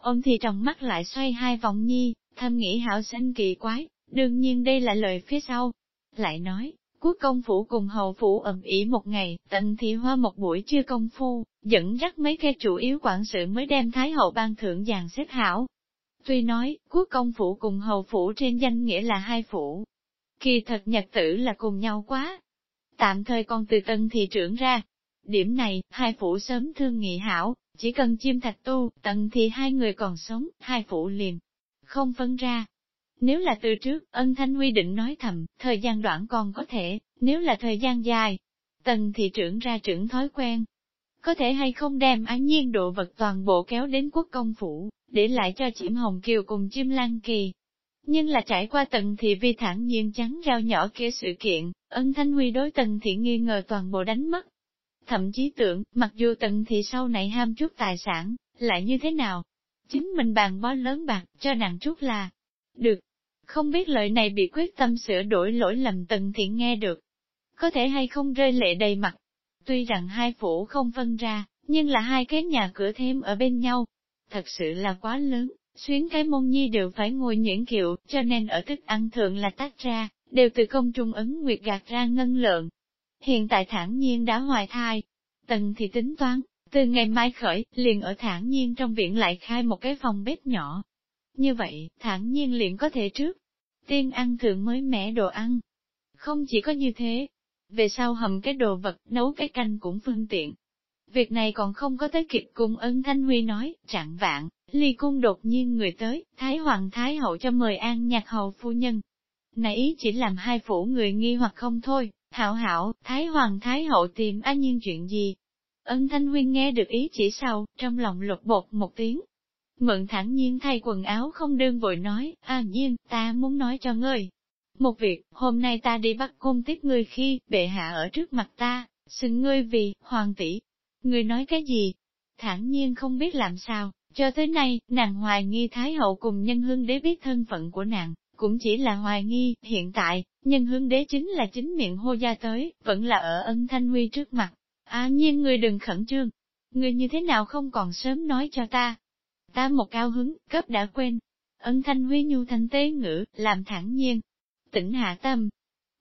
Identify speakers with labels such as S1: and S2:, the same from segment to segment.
S1: ôm thì trong mắt lại xoay hai vòng nhi, thầm nghĩ hảo sinh kỳ quái, đương nhiên đây là lời phía sau. Lại nói, quốc công phủ cùng hầu phủ ẩm ý một ngày, tận thị hoa một buổi chưa công phu, dẫn dắt mấy khe chủ yếu quản sự mới đem Thái hậu ban thưởng dàn xếp hảo. Tuy nói, quốc công phủ cùng hầu phủ trên danh nghĩa là hai phủ. Kỳ thật nhật tử là cùng nhau quá. Tạm thời còn từ tân thị trưởng ra. Điểm này, hai phủ sớm thương nghị hảo, chỉ cần chim thạch tu, tận thì hai người còn sống, hai phụ liền. Không phân ra. Nếu là từ trước, ân thanh huy định nói thầm, thời gian đoạn còn có thể, nếu là thời gian dài, tần thị trưởng ra trưởng thói quen. Có thể hay không đem ái nhiên độ vật toàn bộ kéo đến quốc công phủ, để lại cho chiểm hồng kiều cùng chim lan kỳ. Nhưng là trải qua tần thị vi thản nhiên trắng rau nhỏ kia sự kiện, ân thanh huy đối tần thị nghi ngờ toàn bộ đánh mất, thậm chí tưởng, mặc dù tận thì sau này ham chút tài sản, lại như thế nào? Chính mình bàn bó lớn bạc, cho nàng chút là, được. Không biết lời này bị quyết tâm sửa đổi lỗi lầm tận thiện nghe được. Có thể hay không rơi lệ đầy mặt. Tuy rằng hai phủ không phân ra, nhưng là hai cái nhà cửa thêm ở bên nhau. Thật sự là quá lớn, xuyến cái môn nhi đều phải ngồi nhuyễn kiệu, cho nên ở thức ăn thường là tách ra, đều từ công trung ấn nguyệt gạt ra ngân lượng, hiện tại thản nhiên đã hoài thai. Tần thì tính toán, từ ngày mai khởi, liền ở thản nhiên trong viện lại khai một cái phòng bếp nhỏ. Như vậy, thản nhiên liền có thể trước, tiên ăn thượng mới mẻ đồ ăn. Không chỉ có như thế, về sau hầm cái đồ vật, nấu cái canh cũng phương tiện. Việc này còn không có tới kịp cùng ân Thanh Huy nói, chẳng vạn, ly cung đột nhiên người tới, Thái Hoàng Thái Hậu cho mời an nhạc hầu phu nhân. Này ý chỉ làm hai phủ người nghi hoặc không thôi, Hảo hảo, Thái Hoàng Thái Hậu tìm A Nhiên chuyện gì? Ân Thanh Huyên nghe được ý chỉ sau, trong lòng lột bột một tiếng. Mượn thẳng nhiên thay quần áo không đơn vội nói, A Nhiên, ta muốn nói cho ngươi. Một việc, hôm nay ta đi bắt cung tiếp ngươi khi, bệ hạ ở trước mặt ta, xin ngươi vì, hoàng tỷ. Ngươi nói cái gì? Thẳng nhiên không biết làm sao, cho tới nay, nàng hoài nghi Thái Hậu cùng nhân hương đế biết thân phận của nàng, cũng chỉ là hoài nghi, hiện tại, nhân hướng đế chính là chính miệng hô gia tới, vẫn là ở ân thanh huy trước mặt. À nhiên ngươi đừng khẩn trương, ngươi như thế nào không còn sớm nói cho ta. Ta một cao hứng, cấp đã quên. Ân thanh huy nhu thanh tế ngữ, làm thẳng nhiên. Tỉnh hạ tâm.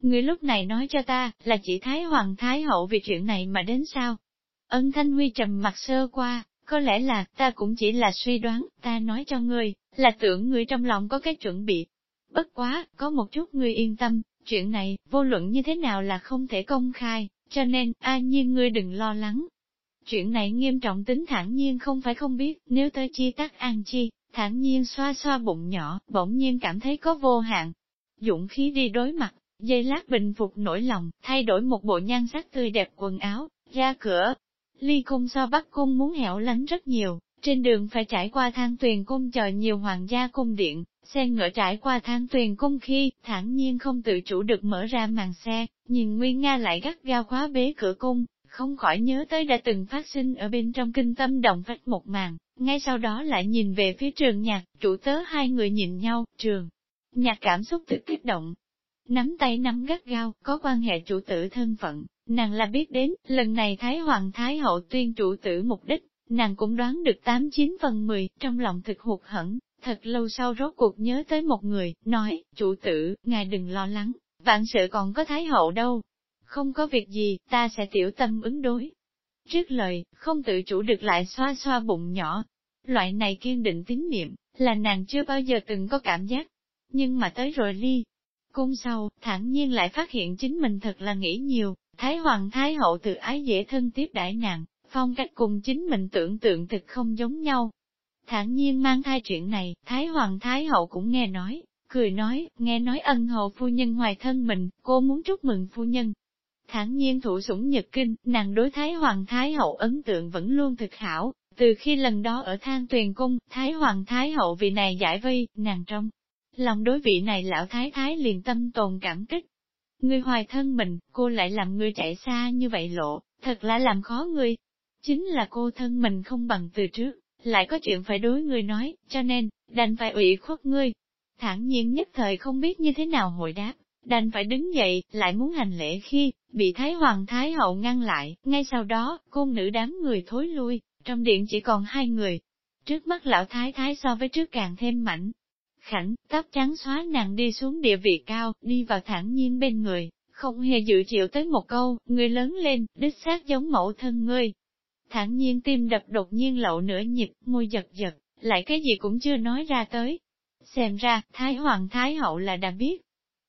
S1: Ngươi lúc này nói cho ta, là chỉ Thái Hoàng Thái Hậu vì chuyện này mà đến sao? Ân thanh huy trầm mặt sơ qua, có lẽ là, ta cũng chỉ là suy đoán, ta nói cho ngươi, là tưởng ngươi trong lòng có cái chuẩn bị, Bất quá, có một chút ngươi yên tâm, chuyện này, vô luận như thế nào là không thể công khai, cho nên, a nhiên ngươi đừng lo lắng. Chuyện này nghiêm trọng tính thản nhiên không phải không biết, nếu tới chi tắc an chi, thản nhiên xoa xoa bụng nhỏ, bỗng nhiên cảm thấy có vô hạn. Dũng khí đi đối mặt, dây lát bình phục nổi lòng, thay đổi một bộ nhan sắc tươi đẹp quần áo, ra cửa. Ly cung so bắt cung muốn hẻo lánh rất nhiều, trên đường phải trải qua thang tuyền cung chờ nhiều hoàng gia cung điện, Xe ngựa trải qua thang tuyền cung khi, thản nhiên không tự chủ được mở ra màn xe, nhìn Nguyên Nga lại gắt gao khóa bế cửa cung, không khỏi nhớ tới đã từng phát sinh ở bên trong kinh tâm động phách một màn, ngay sau đó lại nhìn về phía trường nhạc, chủ tớ hai người nhìn nhau, trường. Nhạc cảm xúc tự kích động, nắm tay nắm gắt gao, có quan hệ chủ tử thân phận, nàng là biết đến, lần này Thái Hoàng Thái Hậu tuyên chủ tử mục đích, nàng cũng đoán được 89 phần 10, trong lòng thực hụt hẳn, Thật lâu sau rốt cuộc nhớ tới một người, nói, chủ tử, ngài đừng lo lắng, vạn sự còn có thái hậu đâu. Không có việc gì, ta sẽ tiểu tâm ứng đối. Trước lời, không tự chủ được lại xoa xoa bụng nhỏ. Loại này kiên định tín niệm, là nàng chưa bao giờ từng có cảm giác. Nhưng mà tới rồi ly. Cung sau, thản nhiên lại phát hiện chính mình thật là nghĩ nhiều, Thái Hoàng Thái Hậu tự ái dễ thân tiếp đãi nàng, phong cách cùng chính mình tưởng tượng thực không giống nhau, thản nhiên mang thai chuyện này, Thái Hoàng Thái Hậu cũng nghe nói, cười nói, nghe nói ân hậu phu nhân hoài thân mình, cô muốn chúc mừng phu nhân. Thản nhiên thủ sủng nhật kinh, nàng đối Thái Hoàng Thái Hậu ấn tượng vẫn luôn thực hảo, từ khi lần đó ở thang tuyền cung, Thái Hoàng Thái Hậu vì này giải vây, nàng trong. Lòng đối vị này lão Thái Thái liền tâm tồn cảm kích. Ngươi hoài thân mình, cô lại làm ngươi chạy xa như vậy lộ, thật là làm khó ngươi. Chính là cô thân mình không bằng từ trước, lại có chuyện phải đối người nói, cho nên, đành phải ủy khuất ngươi. Thẳng nhiên nhất thời không biết như thế nào hồi đáp, đành phải đứng dậy, lại muốn hành lễ khi, bị Thái Hoàng Thái Hậu ngăn lại, ngay sau đó, cung nữ đám người thối lui, trong điện chỉ còn hai người. trước mắt lão thái thái so với trước càng thêm mảnh. Khảnh, tóc trắng xóa nàng đi xuống địa vị cao, đi vào thẳng nhiên bên người, không hề dự chịu tới một câu, người lớn lên, đích xác giống mẫu thân ngươi thản nhiên tim đập đột nhiên lậu nửa nhịp, môi giật giật, lại cái gì cũng chưa nói ra tới. Xem ra, Thái Hoàng Thái Hậu là đã biết.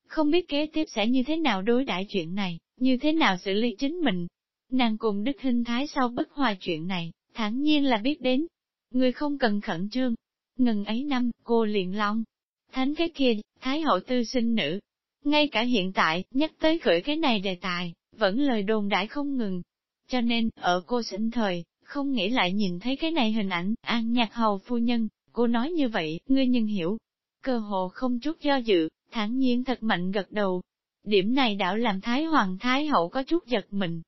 S1: Không biết kế tiếp sẽ như thế nào đối đãi chuyện này, như thế nào xử lý chính mình. Nàng cùng Đức Hinh Thái sau bất hòa chuyện này, thản nhiên là biết đến. Người không cần khẩn trương. Ngần ấy năm, cô liền long. Thánh cái kia, Thái Hậu tư sinh nữ. Ngay cả hiện tại, nhắc tới khởi cái này đề tài, vẫn lời đồn đãi không ngừng. Cho nên, ở cô sinh thời, không nghĩ lại nhìn thấy cái này hình ảnh, an nhạc hầu phu nhân, cô nói như vậy, ngươi nhưng hiểu. Cơ hồ không chút do dự, thản nhiên thật mạnh gật đầu. Điểm này đảo làm Thái Hoàng Thái Hậu có chút giật mình.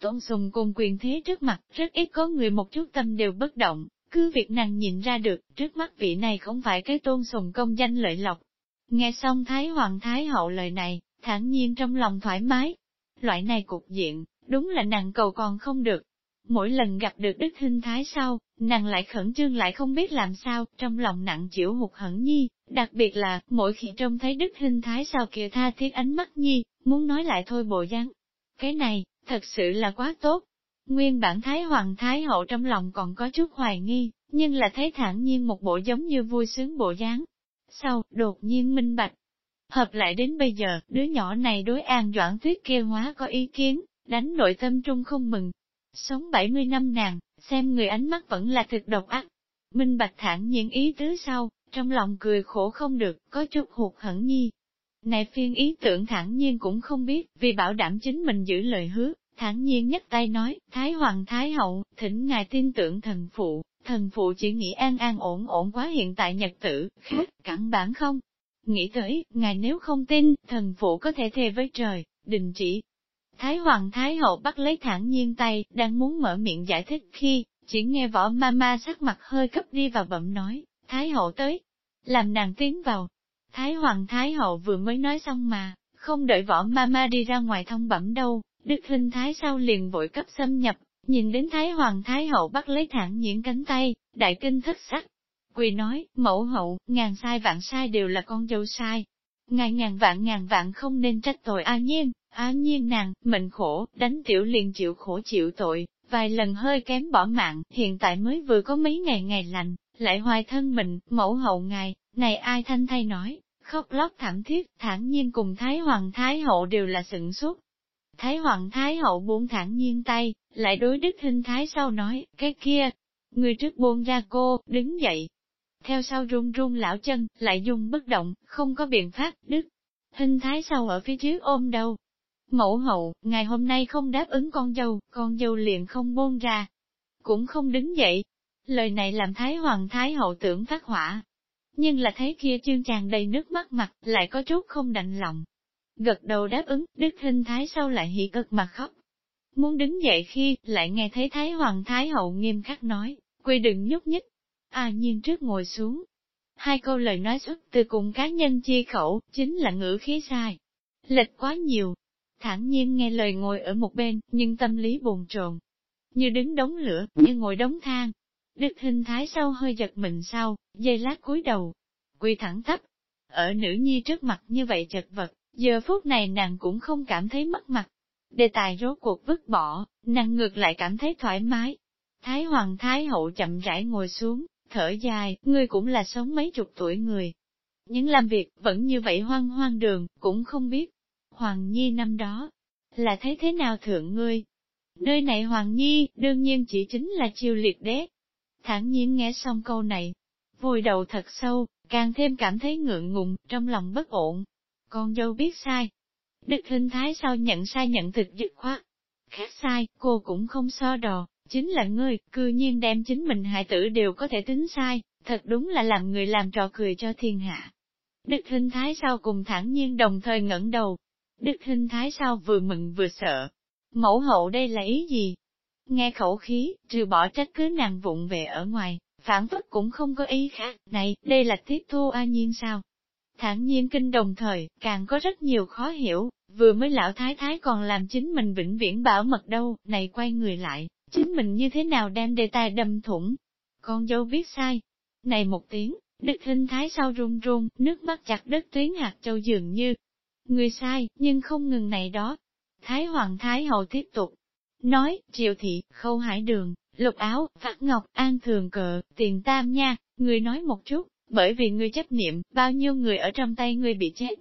S1: Tôn sùng cùng quyền thế trước mặt, rất ít có người một chút tâm đều bất động, cứ việc nàng nhìn ra được, trước mắt vị này không phải cái tôn sùng công danh lợi lộc. Nghe xong Thái Hoàng Thái Hậu lời này, thản nhiên trong lòng thoải mái. Loại này cục diện, đúng là nàng cầu còn không được, Mỗi lần gặp được Đức Hinh Thái sau, nàng lại khẩn trương lại không biết làm sao, trong lòng nặng chịu hụt hẳn nhi, đặc biệt là, mỗi khi trông thấy Đức Hinh Thái sau kia tha thiết ánh mắt nhi, muốn nói lại thôi bộ dáng. Cái này, thật sự là quá tốt. Nguyên bản Thái Hoàng Thái Hậu trong lòng còn có chút hoài nghi, nhưng là thấy thản nhiên một bộ giống như vui sướng bộ dáng. Sau, đột nhiên minh bạch. Hợp lại đến bây giờ, đứa nhỏ này đối an doãn tuyết kia hóa có ý kiến, đánh nội tâm trung không mừng, Sống 70 năm nàng, xem người ánh mắt vẫn là thực độc ác. Minh Bạch thản nhiên ý tứ sau, trong lòng cười khổ không được, có chút hụt hẳn nhi. Này phiên ý tưởng thản nhiên cũng không biết, vì bảo đảm chính mình giữ lời hứa, thản nhiên nhấc tay nói, Thái Hoàng Thái Hậu, thỉnh ngài tin tưởng thần phụ, thần phụ chỉ nghĩ an an ổn ổn quá hiện tại nhật tử, khác, cẳng bản không. Nghĩ tới, ngài nếu không tin, thần phụ có thể thề với trời, đình chỉ, Thái Hoàng Thái Hậu bắt lấy thản nhiên tay, đang muốn mở miệng giải thích khi, chỉ nghe võ ma ma sắc mặt hơi cấp đi và bẩm nói, Thái Hậu tới, làm nàng tiến vào. Thái Hoàng Thái Hậu vừa mới nói xong mà, không đợi võ ma ma đi ra ngoài thông bẩm đâu, Đức Huynh Thái sau liền vội cấp xâm nhập, nhìn đến Thái Hoàng Thái Hậu bắt lấy thản nhiên cánh tay, đại kinh thất sắc. Quỳ nói, mẫu hậu, ngàn sai vạn sai đều là con dâu sai. Ngài ngàn vạn ngàn vạn không nên trách tội A nhiên, a nhiên nàng, mệnh khổ, đánh tiểu liền chịu khổ chịu tội, vài lần hơi kém bỏ mạng, hiện tại mới vừa có mấy ngày ngày lành, lại hoài thân mình, mẫu hậu ngài, này ai thanh thay nói, khóc lóc thảm thiết, thản nhiên cùng Thái Hoàng Thái Hậu đều là sửng sốt. Thái Hoàng Thái Hậu buông thản nhiên tay, lại đối đức hình Thái sau nói, cái kia, người trước buông ra cô, đứng dậy. Theo sau run run lão chân, lại dùng bất động, không có biện pháp, đức. Hình Thái sau ở phía trước ôm đầu, Mẫu hậu, ngày hôm nay không đáp ứng con dâu, con dâu liền không buông ra, cũng không đứng dậy. Lời này làm Thái Hoàng Thái hậu tưởng phát hỏa. Nhưng là thấy kia chương chàng đầy nước mắt mặt, lại có chút không đành lòng. Gật đầu đáp ứng, Đức hình Thái sau lại hỉ cực mà khóc. Muốn đứng dậy khi, lại nghe thấy Thái Hoàng Thái hậu nghiêm khắc nói, quy đừng nhúc nhích. À, A nhiên trước ngồi xuống. Hai câu lời nói xuất từ cùng cá nhân chi khẩu, chính là ngữ khí sai. Lệch quá nhiều, thản nhiên nghe lời ngồi ở một bên, nhưng tâm lý buồn trồn. Như đứng đống lửa, như ngồi đống than. Đức hình thái sau hơi giật mình sau, dây lát cúi đầu, quy thẳng thấp. Ở nữ nhi trước mặt như vậy chật vật, giờ phút này nàng cũng không cảm thấy mất mặt. Đề tài rốt cuộc vứt bỏ, nàng ngược lại cảm thấy thoải mái. Thái hoàng thái hậu chậm rãi ngồi xuống, thở dài, ngươi cũng là sống mấy chục tuổi người. Những làm việc vẫn như vậy hoang hoang đường, cũng không biết, Hoàng Nhi năm đó, là thấy thế nào thượng ngươi? Nơi này Hoàng Nhi, đương nhiên chỉ chính là chiêu liệt đế. Thẳng nhiên nghe xong câu này, vùi đầu thật sâu, càng thêm cảm thấy ngượng ngùng, trong lòng bất ổn. Con dâu biết sai. Đức hình thái sao nhận sai nhận thực dứt khoát. Khác sai, cô cũng không so đò, chính là ngươi, cư nhiên đem chính mình hại tử đều có thể tính sai, thật đúng là làm người làm trò cười cho thiên hạ. Đức Hinh thái sau cùng thẳng nhiên đồng thời ngẩng đầu, Đức Hinh thái sau vừa mừng vừa sợ. Mẫu hậu đây là ý gì? Nghe khẩu khí, trừ bỏ trách cứ nàng vụng về ở ngoài, phản phất cũng không có ý khác, này, đây là tiếp thu a nhiên sao? Thản nhiên kinh đồng thời, càng có rất nhiều khó hiểu, vừa mới lão thái thái còn làm chính mình vĩnh viễn bảo mật đâu, này quay người lại, chính mình như thế nào đem đề tài đâm thủng. con dâu biết sai. Này một tiếng, đức hình thái sau run run, nước mắt chặt đất tuyến hạt châu dường như. Người sai, nhưng không ngừng này đó. Thái hoàng thái hậu tiếp tục. Nói, triệu thị, khâu hải đường, lục áo, phát ngọc, an thường cờ, tiền tam nha, người nói một chút, bởi vì người chấp niệm, bao nhiêu người ở trong tay người bị chết.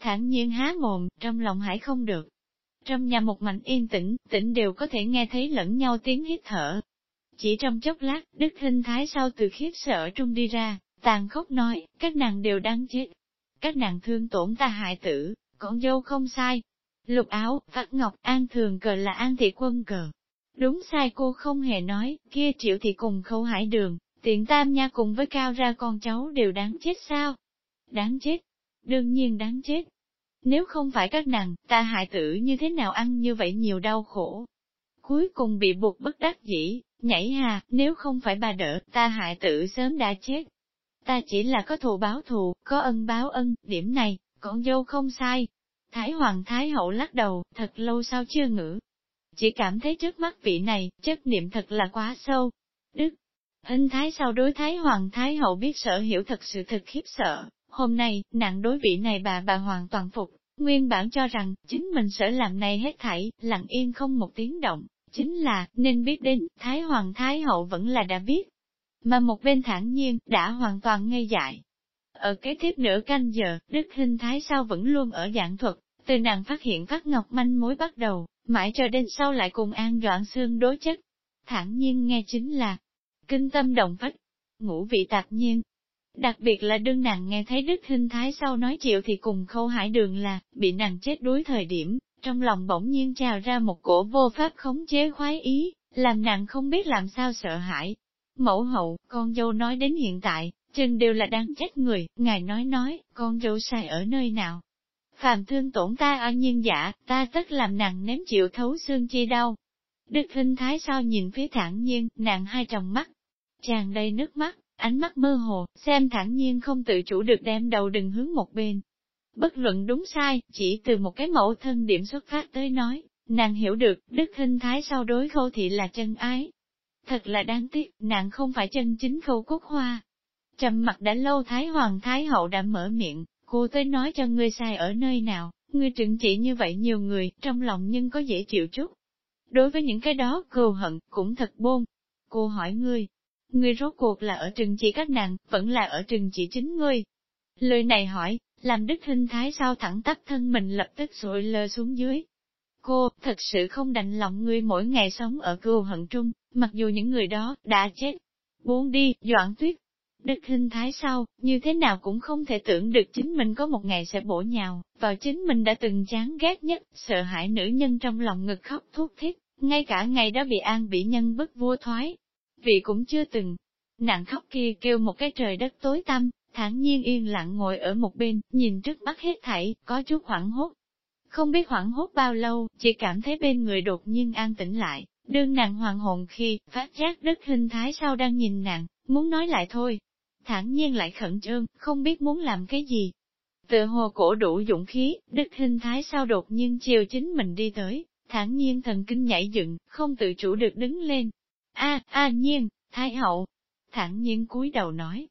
S1: Thẳng nhiên há mồm, trong lòng hải không được. Trong nhà một mảnh yên tĩnh, tĩnh đều có thể nghe thấy lẫn nhau tiếng hít thở. Chỉ trong chốc lát, Đức Hinh Thái sau từ khiếp sợ trung đi ra, tàn khốc nói, các nàng đều đang chết. Các nàng thương tổn ta hại tử, con dâu không sai. Lục áo, phát ngọc, an thường cờ là an thị quân cờ. Đúng sai cô không hề nói, kia triệu thị cùng khâu hải đường, tiện tam nha cùng với cao ra con cháu đều đáng chết sao? Đáng chết. Đương nhiên đáng chết. Nếu không phải các nàng, ta hại tử như thế nào ăn như vậy nhiều đau khổ. Cuối cùng bị buộc bất đắc dĩ, nhảy hà, nếu không phải bà đỡ, ta hại tử sớm đã chết. Ta chỉ là có thù báo thù, có ân báo ân, điểm này, con dâu không sai. Thái Hoàng Thái Hậu lắc đầu, thật lâu sau chưa ngữ. Chỉ cảm thấy trước mắt vị này, chất niệm thật là quá sâu. Đức, hình thái sau đối Thái Hoàng Thái Hậu biết sở hiểu thật sự thật khiếp sợ, Hôm nay, nàng đối vị này bà bà hoàn toàn phục, nguyên bản cho rằng, chính mình sở làm này hết thảy, lặng yên không một tiếng động, chính là, nên biết đến, Thái Hoàng Thái Hậu vẫn là đã biết. Mà một bên thản nhiên, đã hoàn toàn ngây dại. Ở kế tiếp nửa canh giờ, Đức Hinh Thái sao vẫn luôn ở dạng thuật, từ nàng phát hiện phát ngọc manh mối bắt đầu, mãi cho đến sau lại cùng an đoạn xương đối chất. Thản nhiên nghe chính là, kinh tâm động phách, ngũ vị tạp nhiên, Đặc biệt là đương nàng nghe thấy Đức Hinh Thái sau nói chịu thì cùng khâu hải đường là, bị nàng chết đuối thời điểm, trong lòng bỗng nhiên trào ra một cổ vô pháp khống chế khoái ý, làm nàng không biết làm sao sợ hãi. Mẫu hậu, con dâu nói đến hiện tại, chừng đều là đang chết người, ngài nói nói, con dâu sai ở nơi nào. Phàm thương tổn ta ở nhiên giả, ta tất làm nàng ném chịu thấu xương chi đau. Đức Hinh Thái sao nhìn phía thẳng nhiên, nàng hai tròng mắt, tràn đầy nước mắt, ánh mắt mơ hồ, xem thẳng nhiên không tự chủ được đem đầu đừng hướng một bên. Bất luận đúng sai, chỉ từ một cái mẫu thân điểm xuất phát tới nói, nàng hiểu được, đức hình thái sau đối khâu thị là chân ái. Thật là đáng tiếc, nàng không phải chân chính khâu cốt hoa. Trầm mặt đã lâu Thái Hoàng Thái Hậu đã mở miệng, cô tới nói cho ngươi sai ở nơi nào, ngươi trừng trị như vậy nhiều người, trong lòng nhưng có dễ chịu chút. Đối với những cái đó, cừu hận, cũng thật buông. Cô hỏi ngươi, Ngươi rốt cuộc là ở trừng chỉ các nàng, vẫn là ở trừng chỉ chính ngươi. Lời này hỏi, làm đức hình thái sao thẳng tắp thân mình lập tức sụi lơ xuống dưới. Cô, thật sự không đành lòng ngươi mỗi ngày sống ở cưu hận trung, mặc dù những người đó đã chết. Buông đi, doãn tuyết. Đức hình thái sao, như thế nào cũng không thể tưởng được chính mình có một ngày sẽ bổ nhào, vào chính mình đã từng chán ghét nhất, sợ hãi nữ nhân trong lòng ngực khóc thuốc thiết, ngay cả ngày đó bị an bị nhân bức vua thoái, vị cũng chưa từng. Nàng khóc kia kêu một cái trời đất tối tăm, thản nhiên yên lặng ngồi ở một bên, nhìn trước mắt hết thảy, có chút hoảng hốt. Không biết hoảng hốt bao lâu, chỉ cảm thấy bên người đột nhiên an tĩnh lại, đương nàng hoàng hồn khi, phát giác đất hình thái sau đang nhìn nàng, muốn nói lại thôi. Thản nhiên lại khẩn trương, không biết muốn làm cái gì. Tự hồ cổ đủ dũng khí, đức hình thái sao đột nhiên chiều chính mình đi tới, thản nhiên thần kinh nhảy dựng, không tự chủ được đứng lên, A, A nhiên, Thái hậu, thẳng nhiên cúi đầu nói.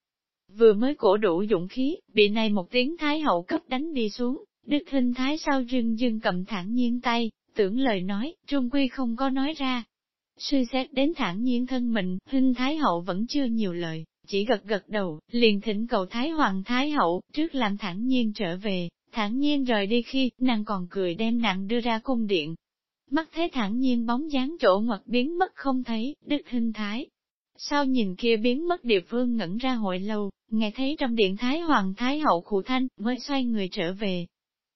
S1: Vừa mới cổ đủ dũng khí, bị này một tiếng Thái hậu cấp đánh đi xuống, Đức hình Thái sau dưng dưng cầm thẳng nhiên tay, tưởng lời nói, trung quy không có nói ra. Suy xét đến thẳng nhiên thân mình, hình Thái hậu vẫn chưa nhiều lời, chỉ gật gật đầu, liền thỉnh cầu Thái Hoàng Thái hậu, trước làm thẳng nhiên trở về, thẳng nhiên rời đi khi, nàng còn cười đem nặng đưa ra cung điện, mắt thế thẳng nhiên bóng dáng chỗ ngoặt biến mất không thấy, đức hình thái. Sao nhìn kia biến mất địa phương ngẩn ra hội lâu, nghe thấy trong điện thái hoàng thái hậu khụ thanh, mới xoay người trở về.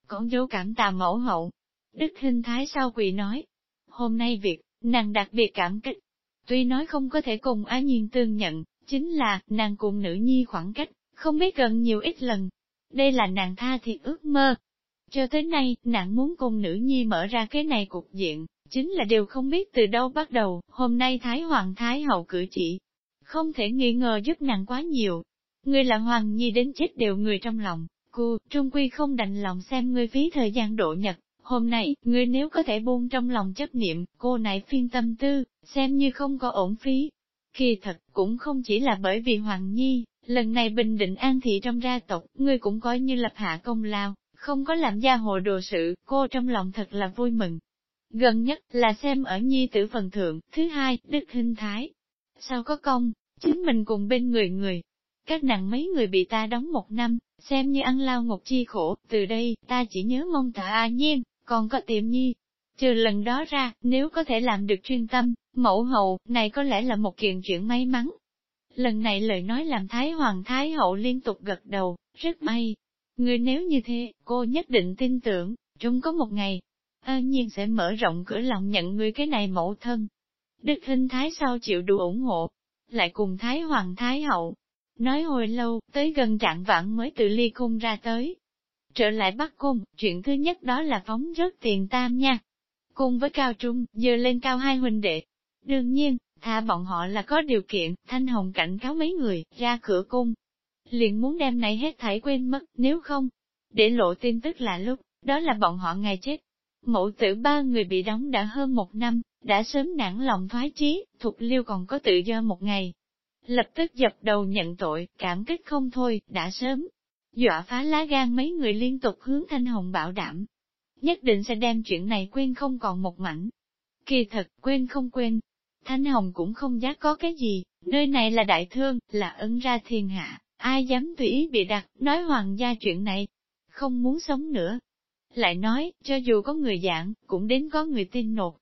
S1: Con dấu cảm tà mẫu hậu. Đức hình thái sao quỳ nói. Hôm nay việc, nàng đặc biệt cảm kích. Tuy nói không có thể cùng á nhiên tương nhận, chính là, nàng cùng nữ nhi khoảng cách, không biết gần nhiều ít lần. Đây là nàng tha thiệt ước mơ, cho tới nay, nàng muốn cùng nữ nhi mở ra cái này cục diện, chính là đều không biết từ đâu bắt đầu, hôm nay Thái Hoàng Thái Hậu cử chỉ. Không thể nghi ngờ giúp nàng quá nhiều. Ngươi là Hoàng Nhi đến chết đều người trong lòng, cô, Trung Quy không đành lòng xem ngươi phí thời gian độ nhật. Hôm nay, ngươi nếu có thể buông trong lòng chấp niệm, cô này phiên tâm tư, xem như không có ổn phí. Kỳ thật, cũng không chỉ là bởi vì Hoàng Nhi, lần này Bình Định An Thị trong gia tộc, ngươi cũng coi như lập hạ công lao, không có làm gia hồ đồ sự, cô trong lòng thật là vui mừng. Gần nhất là xem ở Nhi tử phần thượng, thứ hai, đức hình thái. Sao có công, chính mình cùng bên người người. Các nàng mấy người bị ta đóng một năm, xem như ăn lao ngục chi khổ, từ đây, ta chỉ nhớ mong tạ A Nhiên, còn có tiệm Nhi, Trừ lần đó ra, nếu có thể làm được chuyên tâm, mẫu hậu, này có lẽ là một kiện chuyện may mắn. Lần này lời nói làm Thái Hoàng Thái Hậu liên tục gật đầu, rất may. Người nếu như thế, cô nhất định tin tưởng, chúng có một ngày, an nhiên sẽ mở rộng cửa lòng nhận người cái này mẫu thân. Đức Hinh thái sau chịu đủ ủng hộ, lại cùng Thái Hoàng Thái Hậu. Nói hồi lâu, tới gần trạng vãn mới tự ly cung ra tới. Trở lại Bắc Cung, chuyện thứ nhất đó là phóng rớt tiền tam nha cùng với cao trung, giờ lên cao hai huynh đệ. Đương nhiên, tha bọn họ là có điều kiện, thanh hồng cảnh cáo mấy người, ra cửa cung. Liền muốn đem này hết thảy quên mất, nếu không, để lộ tin tức là lúc, đó là bọn họ ngày chết. Mẫu tử ba người bị đóng đã hơn một năm, đã sớm nản lòng thoái chí, thuộc liêu còn có tự do một ngày. Lập tức dập đầu nhận tội, cảm kích không thôi, đã sớm. Dọa phá lá gan mấy người liên tục hướng Thanh Hồng bảo đảm, nhất định sẽ đem chuyện này quên không còn một mảnh. Kỳ thật, quên không quên. Thanh Hồng cũng không giác có cái gì, nơi này là đại thương, là ấn ra thiên hạ, ai dám tùy ý bị đặt, nói hoàng gia chuyện này, không muốn sống nữa. Lại nói, cho dù có người giảng, cũng đến có người tin nột.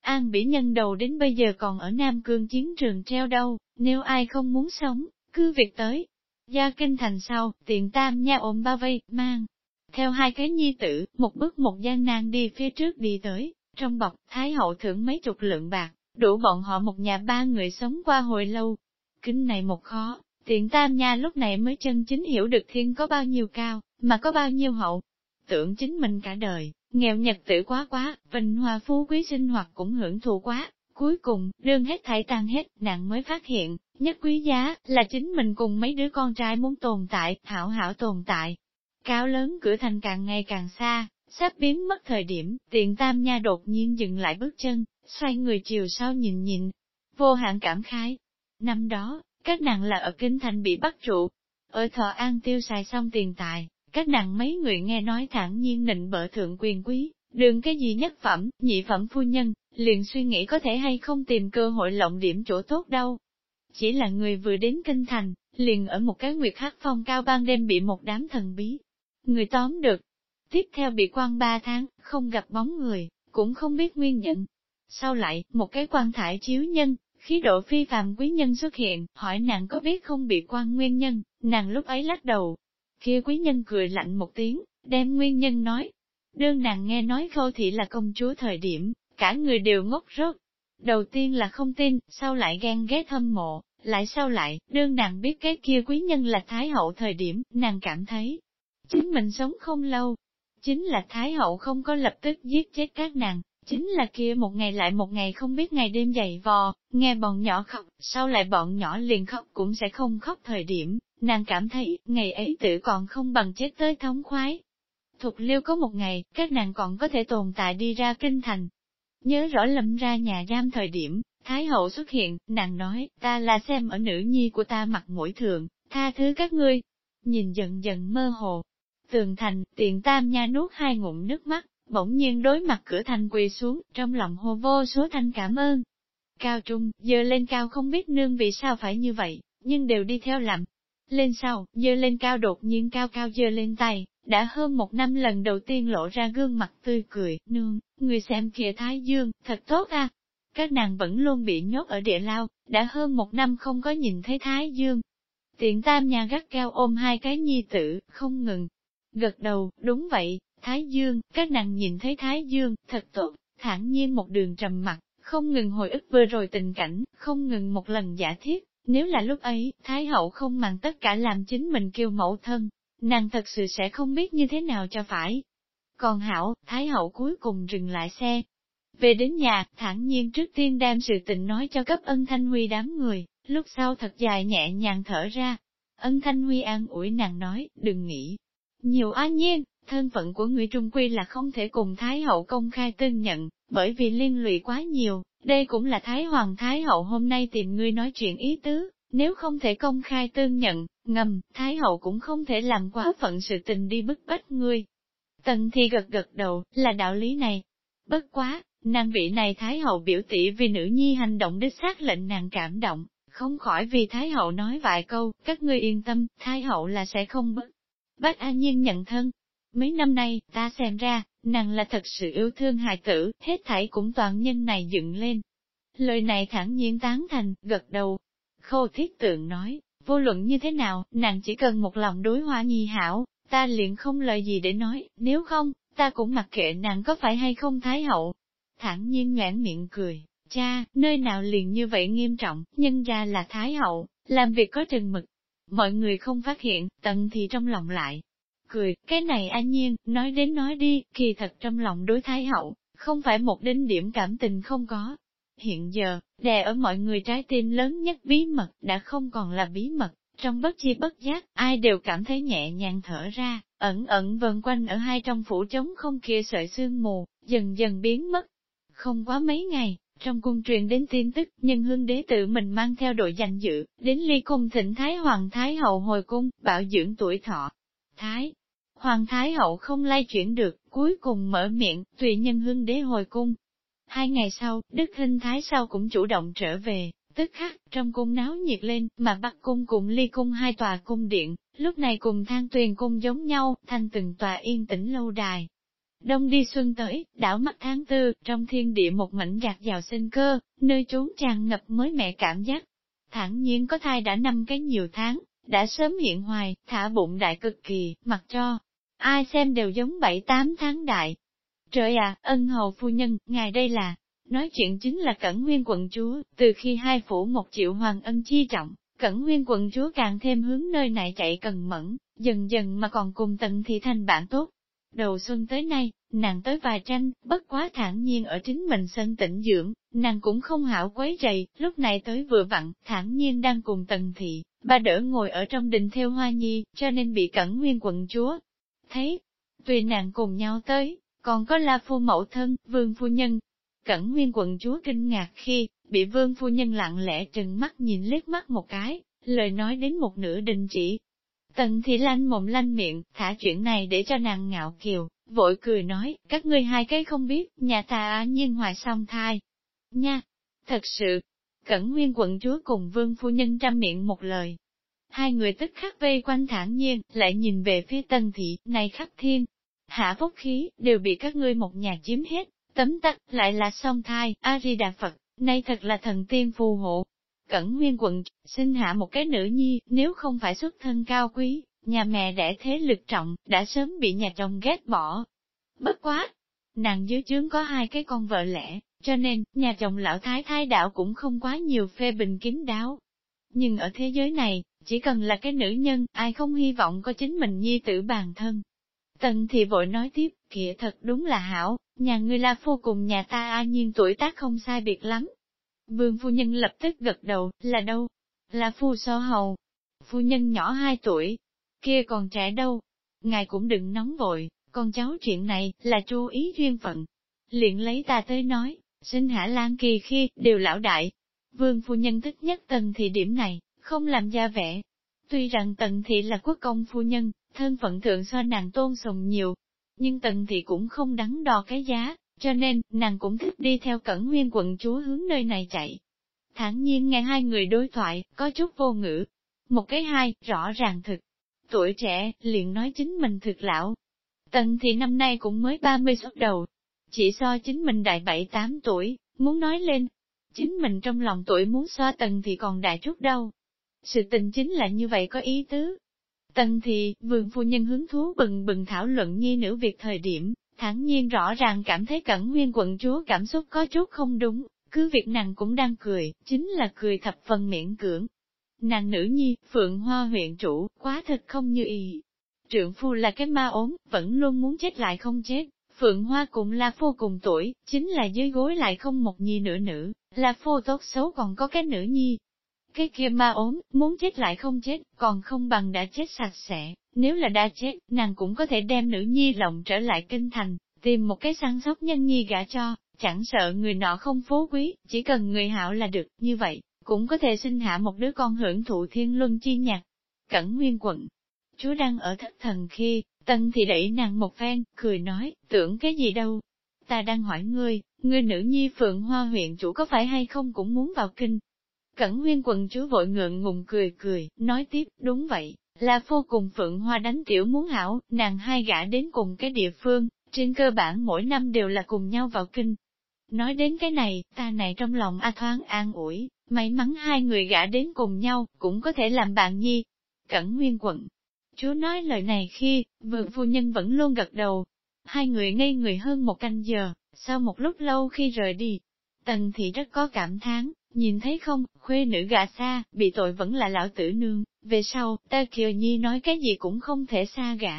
S1: An bỉ nhân đầu đến bây giờ còn ở Nam Cương chiến trường treo đâu, nếu ai không muốn sống, cứ việc tới. Gia kinh thành sau, tiện tam nha ôm bao vây, mang, theo hai cái nhi tử, một bước một gian nan đi phía trước đi tới, trong bọc, Thái hậu thưởng mấy chục lượng bạc, đủ bọn họ một nhà ba người sống qua hồi lâu. Kính này một khó, tiện tam nha lúc này mới chân chính hiểu được thiên có bao nhiêu cao, mà có bao nhiêu hậu. Tưởng chính mình cả đời, nghèo nhật tử quá quá, vinh hoa phú quý sinh hoạt cũng hưởng thụ quá. Cuối cùng, đương hết thảy tan hết, nàng mới phát hiện, nhất quý giá, là chính mình cùng mấy đứa con trai muốn tồn tại, hảo hảo tồn tại, Cáo lớn cửa thành càng ngày càng xa, sắp biến mất thời điểm, tiện tam nha đột nhiên dừng lại bước chân, xoay người chiều sau nhìn nhìn, vô hạn cảm khái. Năm đó, các nàng là ở kinh thành bị bắt trụ, ở thọ an tiêu xài xong tiền tài, các nàng mấy người nghe nói thản nhiên nịnh bợ thượng quyền quý, đường cái gì nhất phẩm, nhị phẩm phu nhân, liền suy nghĩ có thể hay không tìm cơ hội lộng điểm chỗ tốt đâu. Chỉ là người vừa đến kinh thành, liền ở một cái nguyệt hát phong cao ban đêm bị một đám thần bí, người tóm được. Tiếp theo bị quan ba tháng, không gặp bóng người, cũng không biết nguyên nhân. Sau lại, một cái quan thải chiếu nhân, khí độ phi phàm quý nhân xuất hiện, hỏi nàng có biết không bị quan nguyên nhân, nàng lúc ấy lắc đầu. Kia quý nhân cười lạnh một tiếng, đem nguyên nhân nói. Đương nàng nghe nói khâu thị là công chúa thời điểm, cả người đều ngốc rớt. Đầu tiên là không tin, sau lại ghen ghét hâm mộ, lại sau lại, đương nàng biết cái kia quý nhân là Thái hậu thời điểm, nàng cảm thấy, Chính mình sống không lâu, chính là Thái Hậu không có lập tức giết chết các nàng, chính là kia một ngày lại một ngày không biết ngày đêm dày vò, nghe bọn nhỏ khóc, sau lại bọn nhỏ liền khóc cũng sẽ không khóc thời điểm, nàng cảm thấy ngày ấy tự còn không bằng chết tới thống khoái. Thục liêu có một ngày, các nàng còn có thể tồn tại đi ra kinh thành. Nhớ rõ lâm ra nhà giam thời điểm, Thái hậu xuất hiện, nàng nói, ta là xem ở nữ nhi của ta mặt mũi thường, tha thứ các ngươi. Nhìn dần dần mơ hồ, Tường thành, tiện tam nha nuốt hai ngụm nước mắt, bỗng nhiên đối mặt cửa thành quỳ xuống, trong lòng hồ vô số thanh cảm ơn. Cao trung, giờ lên cao không biết nương vì sao phải như vậy, nhưng đều đi theo làm. Lên sau, giờ lên cao đột nhiên cao cao dơ lên tay, đã hơn một năm lần đầu tiên lộ ra gương mặt tươi cười, nương, người xem kìa Thái Dương, thật tốt à. Các nàng vẫn luôn bị nhốt ở địa lao, đã hơn một năm không có nhìn thấy Thái Dương. Tiện tam nhà gắt cao ôm hai cái nhi tử, không ngừng, Gật đầu, đúng vậy, Thái Dương, các nàng nhìn thấy Thái Dương, thật tốt, thản nhiên một đường trầm mặt, không ngừng hồi ức vừa rồi tình cảnh, không ngừng một lần giả thiết, nếu là lúc ấy, Thái Hậu không màng tất cả làm chính mình kêu mẫu thân, nàng thật sự sẽ không biết như thế nào cho phải. Còn Hảo, Thái Hậu cuối cùng dừng lại xe. Về đến nhà, thản nhiên trước tiên đem sự tình nói cho cấp ân thanh huy đám người, lúc sau thật dài nhẹ nhàng thở ra. Ân thanh huy an ủi nàng nói, đừng nghĩ, nhiều an nhiên, thân phận của người Trung Quy là không thể cùng Thái Hậu công khai tương nhận, bởi vì liên lụy quá nhiều, đây cũng là Thái Hoàng Thái Hậu hôm nay tìm ngươi nói chuyện ý tứ, nếu không thể công khai tương nhận, ngầm, Thái Hậu cũng không thể làm quá phận sự tình đi bức bách ngươi. Tần thì gật gật đầu, là đạo lý này. Bất quá, nàng vị này Thái Hậu biểu tỷ vì nữ nhi hành động đích xác lệnh nàng cảm động, không khỏi vì Thái Hậu nói vài câu, các ngươi yên tâm, Thái Hậu là sẽ không bức. Bác An Nhiên nhận thân. Mấy năm nay, ta xem ra, nàng là thật sự yêu thương hài tử, hết thảy cũng toàn nhân này dựng lên. Lời này thẳng nhiên tán thành, gật đầu. Khô thiết tượng nói, vô luận như thế nào, nàng chỉ cần một lòng đối hoa nhi hảo, ta liền không lời gì để nói, nếu không, ta cũng mặc kệ nàng có phải hay không thái hậu. Thẳng nhiên nhoảng miệng cười, cha, nơi nào liền như vậy nghiêm trọng, nhân ra là thái hậu, làm việc có trừng mực. Mọi người không phát hiện, tận thì trong lòng lại, cười, cái này an nhiên, nói đến nói đi, kỳ thật trong lòng đối thái hậu, không phải một đinh điểm cảm tình không có. Hiện giờ, đè ở mọi người trái tim lớn nhất bí mật đã không còn là bí mật, trong bất chi bất giác, ai đều cảm thấy nhẹ nhàng thở ra, ẩn ẩn vần quanh ở hai trong phủ trống không kia sợi sương mù, dần dần biến mất. Không quá mấy ngày, trong cung truyền đến tin tức, nhân hương đế tự mình mang theo đội danh dự, đến ly cung thịnh Thái Hoàng Thái Hậu hồi cung, bảo dưỡng tuổi thọ. Thái, Hoàng Thái Hậu không lay chuyển được, cuối cùng mở miệng, tùy nhân hương đế hồi cung. Hai ngày sau, Đức Hinh Thái sau cũng chủ động trở về, tức khắc, trong cung náo nhiệt lên, mà Bắc cung cùng ly cung hai tòa cung điện, lúc này cùng than tuyền cung giống nhau, thành từng tòa yên tĩnh lâu đài. Đông đi xuân tới, đảo mắt tháng tư, trong thiên địa một mảnh gạt vào sinh cơ, nơi trốn tràn ngập mới mẹ cảm giác. Thẳng nhiên có thai đã năm cái nhiều tháng, đã sớm hiện hoài, thả bụng đại cực kỳ, mặc cho, ai xem đều giống bảy tám tháng đại. Trời à, ân hầu phu nhân, ngài đây là, nói chuyện chính là Cẩn Nguyên quận chúa, từ khi hai phủ một triệu hoàng ân chi trọng, Cẩn Nguyên quận chúa càng thêm hướng nơi này chạy cần mẫn, dần dần mà còn cùng tận thị thành bạn tốt. Đầu xuân tới nay, nàng tới vài tranh, bất quá thản nhiên ở chính mình sân tĩnh dưỡng, nàng cũng không hảo quấy rầy, lúc này tới vừa vặn, thản nhiên đang cùng tần thị, ba đỡ ngồi ở trong đình theo hoa nhi, cho nên bị cẩn nguyên quận chúa, thấy, tùy nàng cùng nhau tới, còn có la phu mẫu thân, vương phu nhân. Cẩn nguyên quận chúa kinh ngạc khi, bị vương phu nhân lặng lẽ trừng mắt nhìn liếc mắt một cái, lời nói đến một nửa đình chỉ. Tần thị lanh mồm lanh miệng, thả chuyện này để cho nàng ngạo kiều, vội cười nói, các ngươi hai cái không biết, nhà ta á nhiên hoài song thai. Nha, thật sự, cẩn nguyên quận chúa cùng vương phu nhân trăm miệng một lời, Hai người tức khắc vây quanh thản nhiên, lại nhìn về phía tân thị, này khắp thiên. Hạ phúc khí, đều bị các ngươi một nhà chiếm hết, tấm tắc, lại là song thai, A-di-đà Phật, nay thật là thần tiên phù hộ. Cẩn nguyên quận, sinh hạ một cái nữ nhi, nếu không phải xuất thân cao quý, nhà mẹ đẻ thế lực trọng, đã sớm bị nhà chồng ghét bỏ. Bất quá! Nàng dưới chướng có hai cái con vợ lẽ, cho nên, nhà chồng lão thái thái đạo cũng không quá nhiều phê bình kín đáo. Nhưng ở thế giới này, chỉ cần là cái nữ nhân, ai không hy vọng có chính mình nhi tử bàn thân. Tần thì vội nói tiếp, kìa thật đúng là hảo, nhà ngươi la phu cùng nhà ta a nhiên tuổi tác không sai biệt lắm. Vương phu nhân lập tức gật đầu, là đâu? Là phu so hầu. Phu nhân nhỏ hai tuổi, kia còn trẻ đâu. Ngài cũng đừng nóng vội, con cháu chuyện này là chú ý duyên phận. Liền lấy ta tới nói, sinh hạ Lan Kỳ khi đều lão đại. Vương phu nhân thích nhất tần thị điểm này, không làm ra vẻ. Tuy rằng tần thị là quốc công phu nhân, thân phận thượng so nàng tôn sùng nhiều, nhưng tần thị cũng không đắn đo cái giá, cho nên, nàng cũng thích đi theo cẩn nguyên quận chúa hướng nơi này chạy. Thẳng nhiên nghe hai người đối thoại, có chút vô ngữ. Một cái hai, rõ ràng thực. Tuổi trẻ, liền nói chính mình thực lão. Tần thị năm nay cũng mới 30 xuất đầu. Chỉ so chính mình đại 7-8 tuổi, muốn nói lên. Chính mình trong lòng tuổi muốn so tần thì còn đại chút đâu. Sự tình chính là như vậy có ý tứ. Tần thì, vườn phu nhân hứng thú bừng bừng thảo luận nhi nữ việc thời điểm, thẳng nhiên rõ ràng cảm thấy cẩn nguyên quận chúa cảm xúc có chút không đúng, cứ việc nàng cũng đang cười, chính là cười thập phần miễn cưỡng. Nàng nữ nhi, phượng hoa huyện chủ, quá thật không như ý. Trượng phu là cái ma ốm, vẫn luôn muốn chết lại không chết. Phượng Hoa cũng là phu cùng tuổi, chính là dưới gối lại không một nhi nữa nữ, là phu tốt xấu còn có cái nữ nhi, cái kia ma ốm, muốn chết lại không chết, còn không bằng đã chết sạch sẽ, nếu là đã chết, nàng cũng có thể đem nữ nhi lộng trở lại kinh thành, tìm một cái săn sóc nhân nhi gả cho, chẳng sợ người nọ không phú quý, chỉ cần người hảo là được, như vậy, cũng có thể sinh hạ một đứa con hưởng thụ thiên luân chi nhạc. Cẩn nguyên quận, chúa đang ở thất thần khi, tân thì đẩy nàng một phen, cười nói, tưởng cái gì đâu. Ta đang hỏi ngươi, ngươi nữ nhi phượng hoa huyện chủ có phải hay không cũng muốn vào kinh. Cẩn nguyên quận chúa vội ngượng ngùng cười cười, nói tiếp, đúng vậy, là vô cùng phượng hoa đánh tiểu muốn hảo, nàng hai gã đến cùng cái địa phương, trên cơ bản mỗi năm đều là cùng nhau vào kinh. Nói đến cái này, ta này trong lòng A thoáng an ủi, may mắn hai người gã đến cùng nhau, cũng có thể làm bạn nhi. Cẩn nguyên quận. Chúa nói lời này khi, vượng phu nhân vẫn luôn gật đầu. Hai người ngây người hơn một canh giờ, sau một lúc lâu khi rời đi. Tần thị rất có cảm thán, nhìn thấy không, khuê nữ gà xa, bị tội vẫn là lão tử nương, về sau, ta kiều nhi nói cái gì cũng không thể xa gã.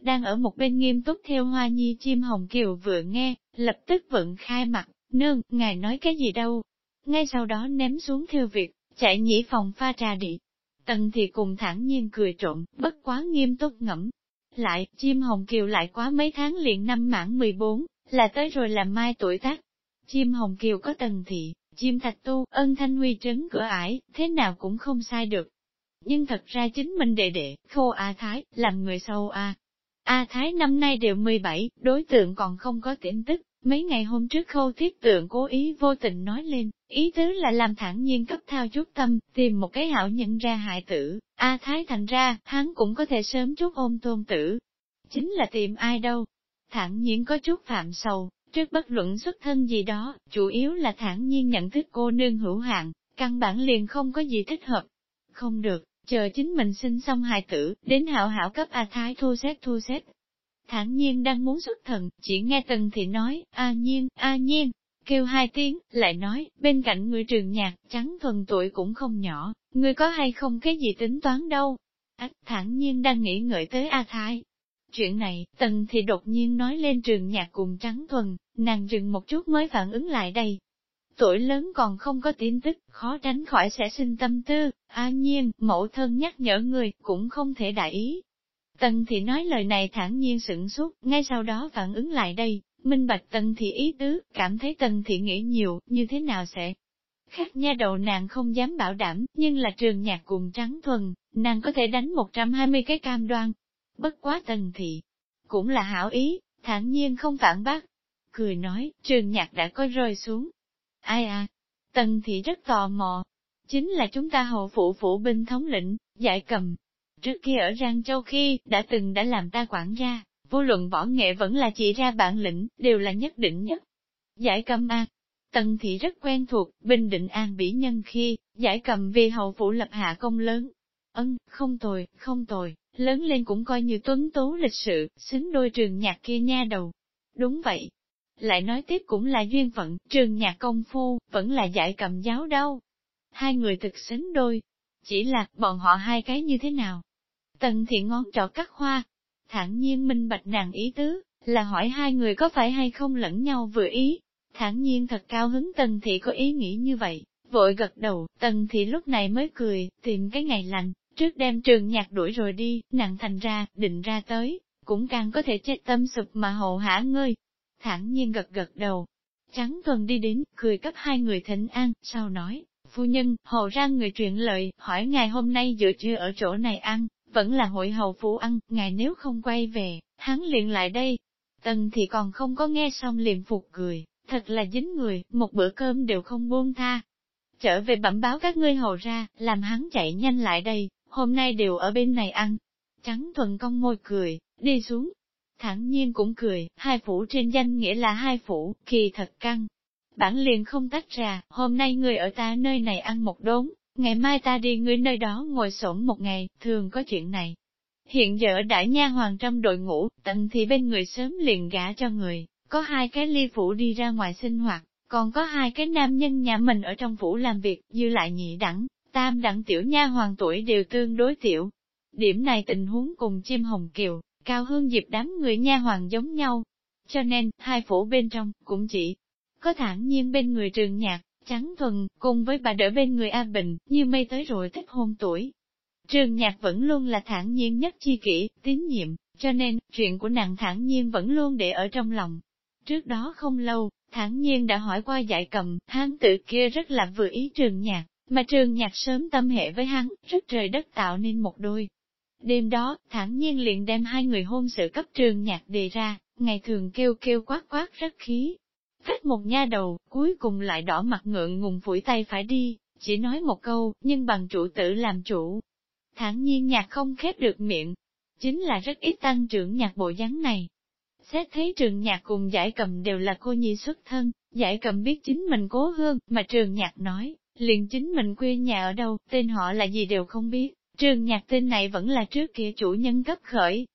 S1: Đang ở một bên nghiêm túc theo hoa nhi chim hồng kiều vừa nghe, lập tức vận khai mặt, nương, ngài nói cái gì đâu. Ngay sau đó ném xuống theo việc, chạy nhĩ phòng pha trà đi. Tần thì cùng thẳng nhiên cười trộm, bất quá nghiêm túc ngẫm. Lại, chim hồng kiều lại quá mấy tháng liền năm mãn 14, là tới rồi làm mai tuổi tác. Chim hồng kiều có tần thị, chim thạch tu, ân thanh huy trấn cửa ải, thế nào cũng không sai được. Nhưng thật ra chính mình đệ đệ, khô A Thái, làm người sâu A. A Thái năm nay đều 17, đối tượng còn không có tiện tức, mấy ngày hôm trước khâu thiết tượng cố ý vô tình nói lên, ý tứ là làm thẳng nhiên cấp thao chút tâm, tìm một cái hảo nhận ra hại tử, A Thái thành ra, hắn cũng có thể sớm chút ôm tôn tử. Chính là tìm ai đâu, thẳng nhiên có chút phạm sầu, trước bất luận xuất thân gì đó, chủ yếu là thản nhiên nhận thức cô nương hữu hạn, căn bản liền không có gì thích hợp. Không được, chờ chính mình sinh xong hài tử, đến hảo hảo cấp A Thái thu xếp thu xếp. Thản nhiên đang muốn xuất thần, chỉ nghe Tần Thị nói, A nhiên, A nhiên, kêu hai tiếng, lại nói, bên cạnh người trường nhạc, trắng thuần tuổi cũng không nhỏ, người có hay không cái gì tính toán đâu. Ách thản nhiên đang nghĩ ngợi tới A Thái, Chuyện này, tần thì đột nhiên nói lên trường nhạc cùng trắng thuần, nàng dừng một chút mới phản ứng lại đây. Tuổi lớn còn không có tin tức, khó tránh khỏi sẽ sinh tâm tư, a nhiên, mẫu thân nhắc nhở người, cũng không thể đại ý. Tần thị nói lời này thản nhiên sửng sốt. ngay sau đó phản ứng lại đây, minh bạch tần thị ý tứ, cảm thấy tần thị nghĩ nhiều, như thế nào sẽ khác nha đầu nàng không dám bảo đảm, nhưng là trường nhạc cùng trắng thuần, nàng có thể đánh 120 cái cam đoan, Bất quá tần thị, cũng là hảo ý, thản nhiên không phản bác. Cười nói, trường nhạc đã có rơi xuống. Ai à? Tần thị rất tò mò. Chính là chúng ta hậu phụ phụ binh thống lĩnh, giải cầm. Trước kia ở Giang Châu khi, đã từng đã làm ta quản gia, vô luận võ nghệ vẫn là chỉ ra bản lĩnh, đều là nhất định nhất. Giải cầm a Tần thị rất quen thuộc, bình định an bỉ nhân khi, giải cầm vì hậu phủ lập hạ công lớn. Ân, không tồi, không tồi lớn lên cũng coi như tuấn tú lịch sự, xứng đôi trường nhạc kia nha đầu. Đúng vậy. Lại nói tiếp cũng là duyên phận, trường nhạc công phu, vẫn là giải cầm giáo đâu. Hai người thực xứng đôi. Chỉ là, bọn họ hai cái như thế nào? Tần thiện ngón trỏ cắt hoa. thản nhiên minh bạch nàng ý tứ, là hỏi hai người có phải hay không lẫn nhau vừa ý. thản nhiên thật cao hứng tần thị có ý nghĩ như vậy, vội gật đầu, tần thị lúc này mới cười, tìm cái ngày lành, Trước đem trường nhạc đuổi rồi đi, nặng thành ra, định ra tới, cũng càng có thể chết tâm sụp mà hậu hả ngươi. Thản nhiên gật gật đầu. Trắng tuần đi đến, cười cấp hai người thỉnh an, sau nói, phu nhân, hồ ra người truyền lời, hỏi ngày hôm nay giữa trưa ở chỗ này ăn, vẫn là hội hầu phủ ăn, ngài nếu không quay về, hắn liền lại đây. Tần thì còn không có nghe xong liền phục cười, thật là dính người, một bữa cơm đều không buông tha. Trở về bẩm báo các ngươi hầu ra, làm hắn chạy nhanh lại đây, hôm nay đều ở bên này ăn. Trắng thuần cong môi cười, đi xuống. Thẳng nhiên cũng cười, hai phủ trên danh nghĩa là hai phủ, kỳ thật căng. Bản liền không tách ra, hôm nay người ở ta nơi này ăn một đốn, ngày mai ta đi người nơi đó ngồi xổm một ngày, thường có chuyện này. Hiện giờ đại nha hoàng trong đội ngũ, tận thì bên người sớm liền gả cho người, có hai cái ly phủ đi ra ngoài sinh hoạt, còn có hai cái nam nhân nhà mình ở trong phủ làm việc, dư lại nhị đẳng, tam đẳng tiểu nha hoàng tuổi đều tương đối tiểu. Điểm này tình huống cùng chim hồng kiều, cao hương dịp đám người nha hoàng giống nhau. Cho nên, hai phủ bên trong, cũng chỉ có thản nhiên bên người trường nhạc, trắng thuần, cùng với bà đỡ bên người A Bình, như mây tới rồi thích hôn tuổi. Trường nhạc vẫn luôn là thản nhiên nhất chi kỷ, tín nhiệm, cho nên, chuyện của nàng thản nhiên vẫn luôn để ở trong lòng. Trước đó không lâu, thản nhiên đã hỏi qua dạy cầm, hắn tự kia rất là vừa ý trường nhạc, mà trường nhạc sớm tâm hệ với hắn, rất trời đất tạo nên một đôi. Đêm đó, thản nhiên liền đem hai người hôn sự cấp trường nhạc đề ra, ngày thường kêu kêu quát quát rất khí phết một nha đầu, cuối cùng lại đỏ mặt ngượng ngùng phủi tay phải đi, chỉ nói một câu, nhưng bằng chủ tử làm chủ. Thản nhiên nhạc không khép được miệng, chính là rất ít tăng trưởng nhạc bộ dáng này. Xét thấy trường nhạc cùng giải cầm đều là cô nhi xuất thân, giải cầm biết chính mình cố hương, mà trường nhạc nói, liền chính mình quê nhà ở đâu, tên họ là gì đều không biết, trường nhạc tên này vẫn là trước kia chủ nhân cấp khởi.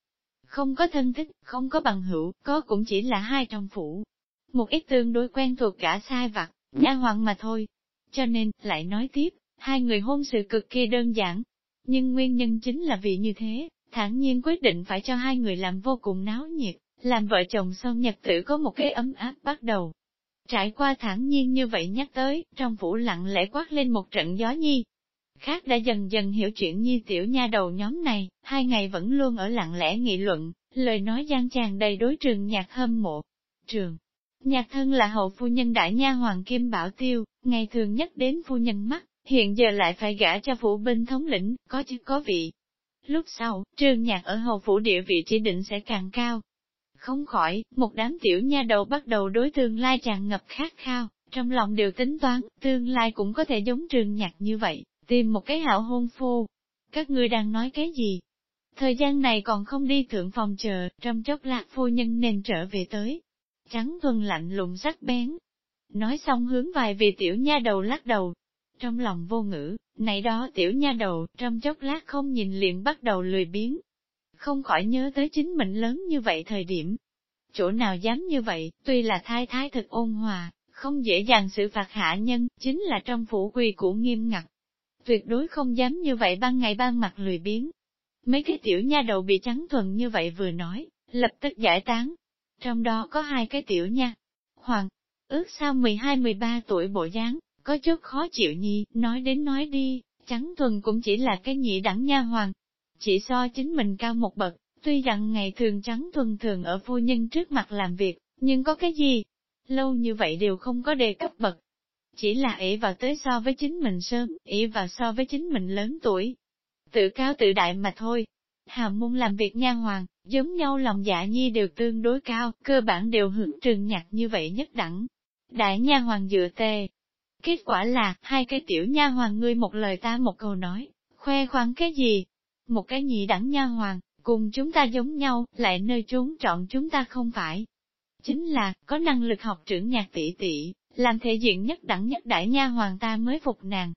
S1: Không có thân thích, không có bằng hữu, có cũng chỉ là hai trong phủ. Một ít tương đối quen thuộc cả sai vặt, nha hoàng mà thôi. Cho nên, lại nói tiếp, hai người hôn sự cực kỳ đơn giản. Nhưng nguyên nhân chính là vì như thế, thản nhiên quyết định phải cho hai người làm vô cùng náo nhiệt, làm vợ chồng sau nhật tử có một cái ấm áp bắt đầu. Trải qua thản nhiên như vậy nhắc tới, trong phủ lặng lẽ quát lên một trận gió nhi. Khác đã dần dần hiểu chuyện nhi tiểu nha đầu nhóm này, hai ngày vẫn luôn ở lặng lẽ nghị luận, lời nói gian tràn đầy đối trường nhạc hâm mộ. Trường, nhạc thân là hậu phu nhân đại nha hoàng kim bảo tiêu, ngày thường nhất đến phu nhân mắt, hiện giờ lại phải gả cho phủ binh thống lĩnh, có chứ có vị. Lúc sau, trường nhạc ở hậu phủ địa vị chỉ định sẽ càng cao, không khỏi, một đám tiểu nha đầu bắt đầu đối tương lai tràn ngập khát khao, trong lòng đều tính toán, tương lai cũng có thể giống trường nhạc như vậy, tìm một cái hảo hôn phu. Các ngươi đang nói cái gì? Thời gian này còn không đi thượng phòng chờ, trong chốc lạc phu nhân nên trở về tới. Trắng thuần lạnh lùng sắc bén. Nói xong hướng vài vị tiểu nha đầu lắc đầu. Trong lòng vô ngữ, này đó tiểu nha đầu, trong chốc lát không nhìn liền bắt đầu lười biếng, không khỏi nhớ tới chính mình lớn như vậy thời điểm. Chỗ nào dám như vậy, tuy là thái thái thật ôn hòa, không dễ dàng xử phạt hạ nhân, chính là trong phủ quy của nghiêm ngặt. Tuyệt đối không dám như vậy ban ngày ban mặt lười biếng. Mấy cái tiểu nha đầu bị trắng thuần như vậy vừa nói, lập tức giải tán. Trong đó có hai cái tiểu nha. Hoàng, ước sao 12-13 tuổi bộ dáng, có chút khó chịu nhi, nói đến nói đi, trắng thuần cũng chỉ là cái nhị đẳng nha hoàng, chỉ so chính mình cao một bậc, tuy rằng ngày thường trắng thuần thường ở phu nhân trước mặt làm việc, nhưng có cái gì? Lâu như vậy đều không có đề cấp bậc. Chỉ là ỷ vào tới so với chính mình sớm, ỷ vào so với chính mình lớn tuổi. Tự cao tự đại mà thôi. Hà môn làm việc nha hoàng, giống nhau lòng dạ nhi đều tương đối cao, cơ bản đều hưởng trường nhạc như vậy nhất đẳng. Đại nha hoàng dựa tề. Kết quả là, hai cái tiểu nha hoàng ngươi một lời ta một câu nói, khoe khoang cái gì, một cái nhị đẳng nha hoàng, cùng chúng ta giống nhau, lại nơi trốn chọn chúng ta không phải. Chính là, có năng lực học trưởng nhạc tỷ tỷ, làm thể diện nhất đẳng nhất đại nha hoàng ta mới phục nàng.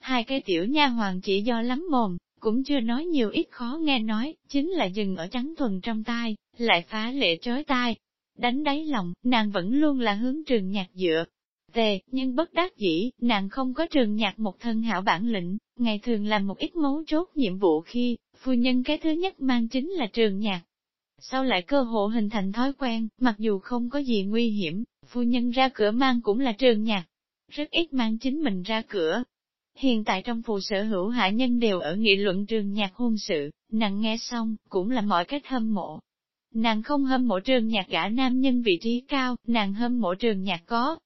S1: Hai cái tiểu nha hoàng chỉ do lắm mồm, cũng chưa nói nhiều ít khó nghe nói, chính là dừng ở trắng thuần trong tai, lại phá lệ trói tai. Đánh đáy lòng, nàng vẫn luôn là hướng trường nhạc dựa, tề, nhưng bất đắc dĩ, nàng không có trường nhạc một thân hảo bản lĩnh, ngày thường làm một ít mấu chốt nhiệm vụ khi, phu nhân cái thứ nhất mang chính là trường nhạc. Sau lại cơ hộ hình thành thói quen, mặc dù không có gì nguy hiểm, phu nhân ra cửa mang cũng là trường nhạc. Rất ít mang chính mình ra cửa. Hiện tại trong phù sở hữu hạ nhân đều ở nghị luận trường nhạc hôn sự, nàng nghe xong, cũng là mọi cách hâm mộ. Nàng không hâm mộ trường nhạc gã nam nhân vị trí cao, nàng hâm mộ trường nhạc có,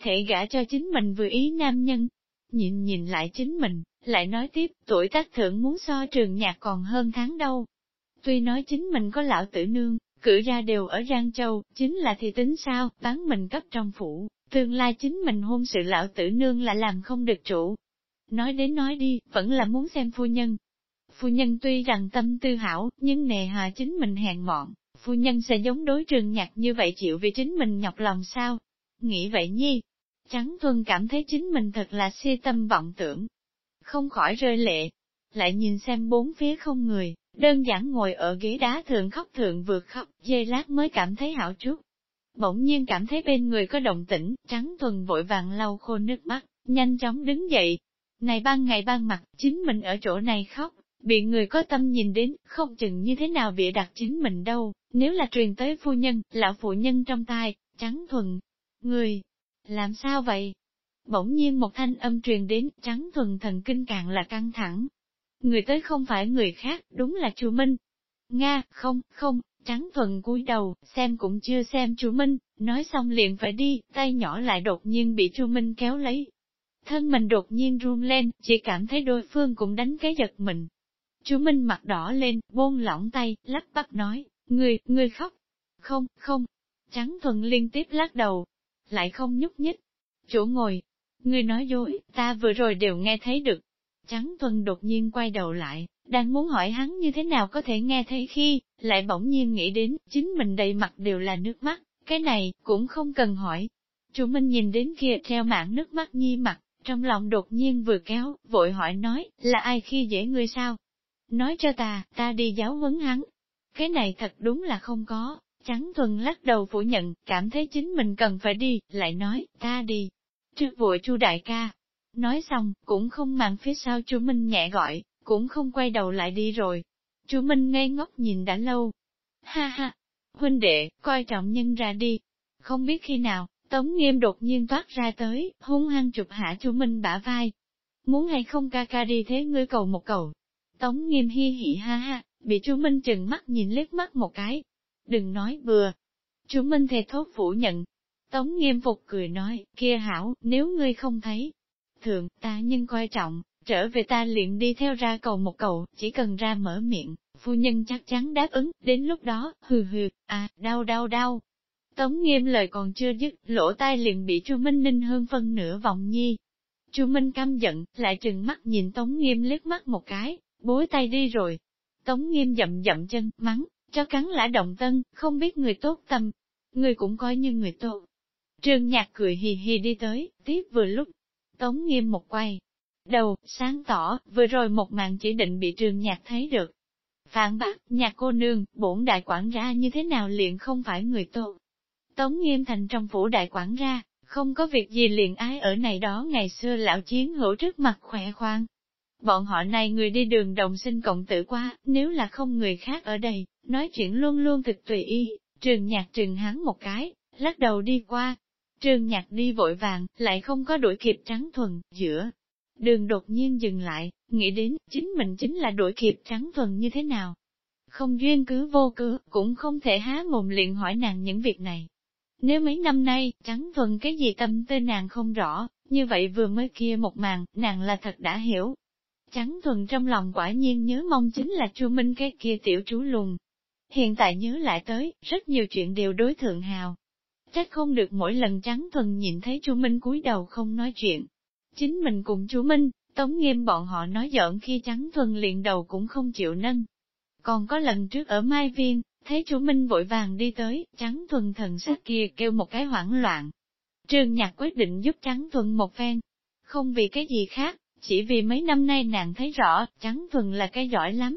S1: thể gả cho chính mình vừa ý nam nhân. Nhìn nhìn lại chính mình, lại nói tiếp, tuổi tác thượng muốn so trường nhạc còn hơn tháng đâu. Tuy nói chính mình có lão tử nương, cử ra đều ở Giang Châu, chính là thì tính sao, bán mình cấp trong phủ, tương lai chính mình hôn sự lão tử nương là làm không được chủ. Nói đến nói đi, vẫn là muốn xem phu nhân. Phu nhân tuy rằng tâm tư hảo, nhưng nề hà chính mình hèn mọn, phu nhân sẽ giống đối trường nhạc như vậy chịu vì chính mình nhọc lòng sao, Nghĩ vậy nhi, Trắng Thuần cảm thấy chính mình thật là si tâm vọng tưởng. Không khỏi rơi lệ, lại nhìn xem bốn phía không người, đơn giản ngồi ở ghế đá thượng khóc thượng vượt khóc, dây lát mới cảm thấy hảo chút. Bỗng nhiên cảm thấy bên người có động tĩnh, Trắng Thuần vội vàng lau khô nước mắt, nhanh chóng đứng dậy. Này ban ngày ban mặt, chính mình ở chỗ này khóc, bị người có tâm nhìn đến, không chừng như thế nào bị đặt chính mình đâu, nếu là truyền tới phu nhân, lão phụ nhân trong tai, Trắng Thuần, Người, làm sao vậy? Bỗng nhiên một thanh âm truyền đến, trắng thuần thần kinh càng là căng thẳng. người tới không phải người khác, đúng là chú Minh. Nga, không, không, trắng thuần cúi đầu, xem cũng chưa xem chú Minh, nói xong liền phải đi, tay nhỏ lại đột nhiên bị chú Minh kéo lấy. Thân mình đột nhiên run lên, chỉ cảm thấy đối phương cũng đánh cái giật mình. Chú Minh mặt đỏ lên, buông lỏng tay, lắp bắp nói, người, người khóc. Không, không. Trắng thuần liên tiếp lắc đầu, lại không nhúc nhích. Chỗ ngồi, người nói dối, ta vừa rồi đều nghe thấy được. Trắng thuần đột nhiên quay đầu lại, đang muốn hỏi hắn như thế nào có thể nghe thấy khi, lại bỗng nhiên nghĩ đến, chính mình đầy mặt đều là nước mắt, cái này, cũng không cần hỏi. Chú Minh nhìn đến kia treo mạng nước mắt nhi mặt, trong lòng đột nhiên vừa kéo, vội hỏi nói, là ai khi dễ ngươi sao? Nói cho ta, ta đi giáo huấn hắn. Cái này thật đúng là không có, trắng thuần lắc đầu phủ nhận, cảm thấy chính mình cần phải đi, lại nói, ta đi. Trước vội chu đại ca. Nói xong, cũng không màng phía sau chú Minh nhẹ gọi, cũng không quay đầu lại đi rồi. Chú Minh ngây ngốc nhìn đã lâu. Ha ha, huynh đệ, coi trọng nhân ra đi. Không biết khi nào, Tống Nghiêm đột nhiên toát ra tới, hung hăng chụp hạ chú Minh bả vai. Muốn hay không ca ca đi thế ngươi cầu một cầu. Tống Nghiêm hi hỉ ha ha, bị chú Minh chừng mắt nhìn liếc mắt một cái. Đừng nói vừa. Chú Minh thề thốt phủ nhận. Tống Nghiêm phục cười nói, kia hảo, nếu ngươi không thấy. Thường, ta nhân coi trọng, trở về ta liền đi theo ra cầu một cầu, chỉ cần ra mở miệng, phu nhân chắc chắn đáp ứng, đến lúc đó, hừ hừ, à, đau đau đau. Tống nghiêm lời còn chưa dứt, lỗ tai liền bị Chu Minh Ninh hơn phân nửa vòng nhi. Chu Minh căm giận, lại trừng mắt nhìn Tống nghiêm liếc mắt một cái, bối tay đi rồi. Tống nghiêm dậm dậm chân, mắng, cho cắn lã động tân, không biết người tốt tâm, người cũng coi như người tốt. Trương Nhạc cười hì hì đi tới, tiếp vừa lúc, Tống nghiêm một quay, đầu, sáng tỏ, vừa rồi một màn chỉ định bị trường nhạc thấy được. Phản bác, nhạc cô nương, bổn đại quản ra như thế nào liền không phải người tốt. Tống nghiêm thành trong phủ đại quản ra, không có việc gì liền ái ở này đó ngày xưa lão chiến hữu trước mặt khỏe khoang. Bọn họ này người đi đường đồng sinh cộng tử qua, nếu là không người khác ở đây, nói chuyện luôn luôn thực tùy ý, trường nhạc trừng hắn một cái, lắc đầu đi qua. Trường nhạc đi vội vàng, lại không có đuổi kịp trắng thuần, giữa, Đường đột nhiên dừng lại, nghĩ đến, chính mình chính là đổi kịp trắng thuần như thế nào. Không duyên cứ vô cứ, cũng không thể há mồm liền hỏi nàng những việc này. Nếu mấy năm nay, trắng thuần cái gì tâm tư nàng không rõ, như vậy vừa mới kia một màn, nàng là thật đã hiểu. Trắng thuần trong lòng quả nhiên nhớ mong chính là chu Minh cái kia tiểu chú lùn. Hiện tại nhớ lại tới, rất nhiều chuyện đều đối thượng hào. Trách không được mỗi lần trắng thuần nhìn thấy chu Minh cúi đầu không nói chuyện, Chính mình cùng chú Minh, Tống Nghiêm bọn họ nói giỡn khi trắng thuần liền đầu cũng không chịu nâng. Còn có lần trước ở Mai Viên, thấy chú Minh vội vàng đi tới, trắng thuần thần sắc kia kêu một cái hoảng loạn. Trương nhạc quyết định giúp trắng thuần một phen. Không vì cái gì khác, chỉ vì mấy năm nay nàng thấy rõ, trắng thuần là cái giỏi lắm.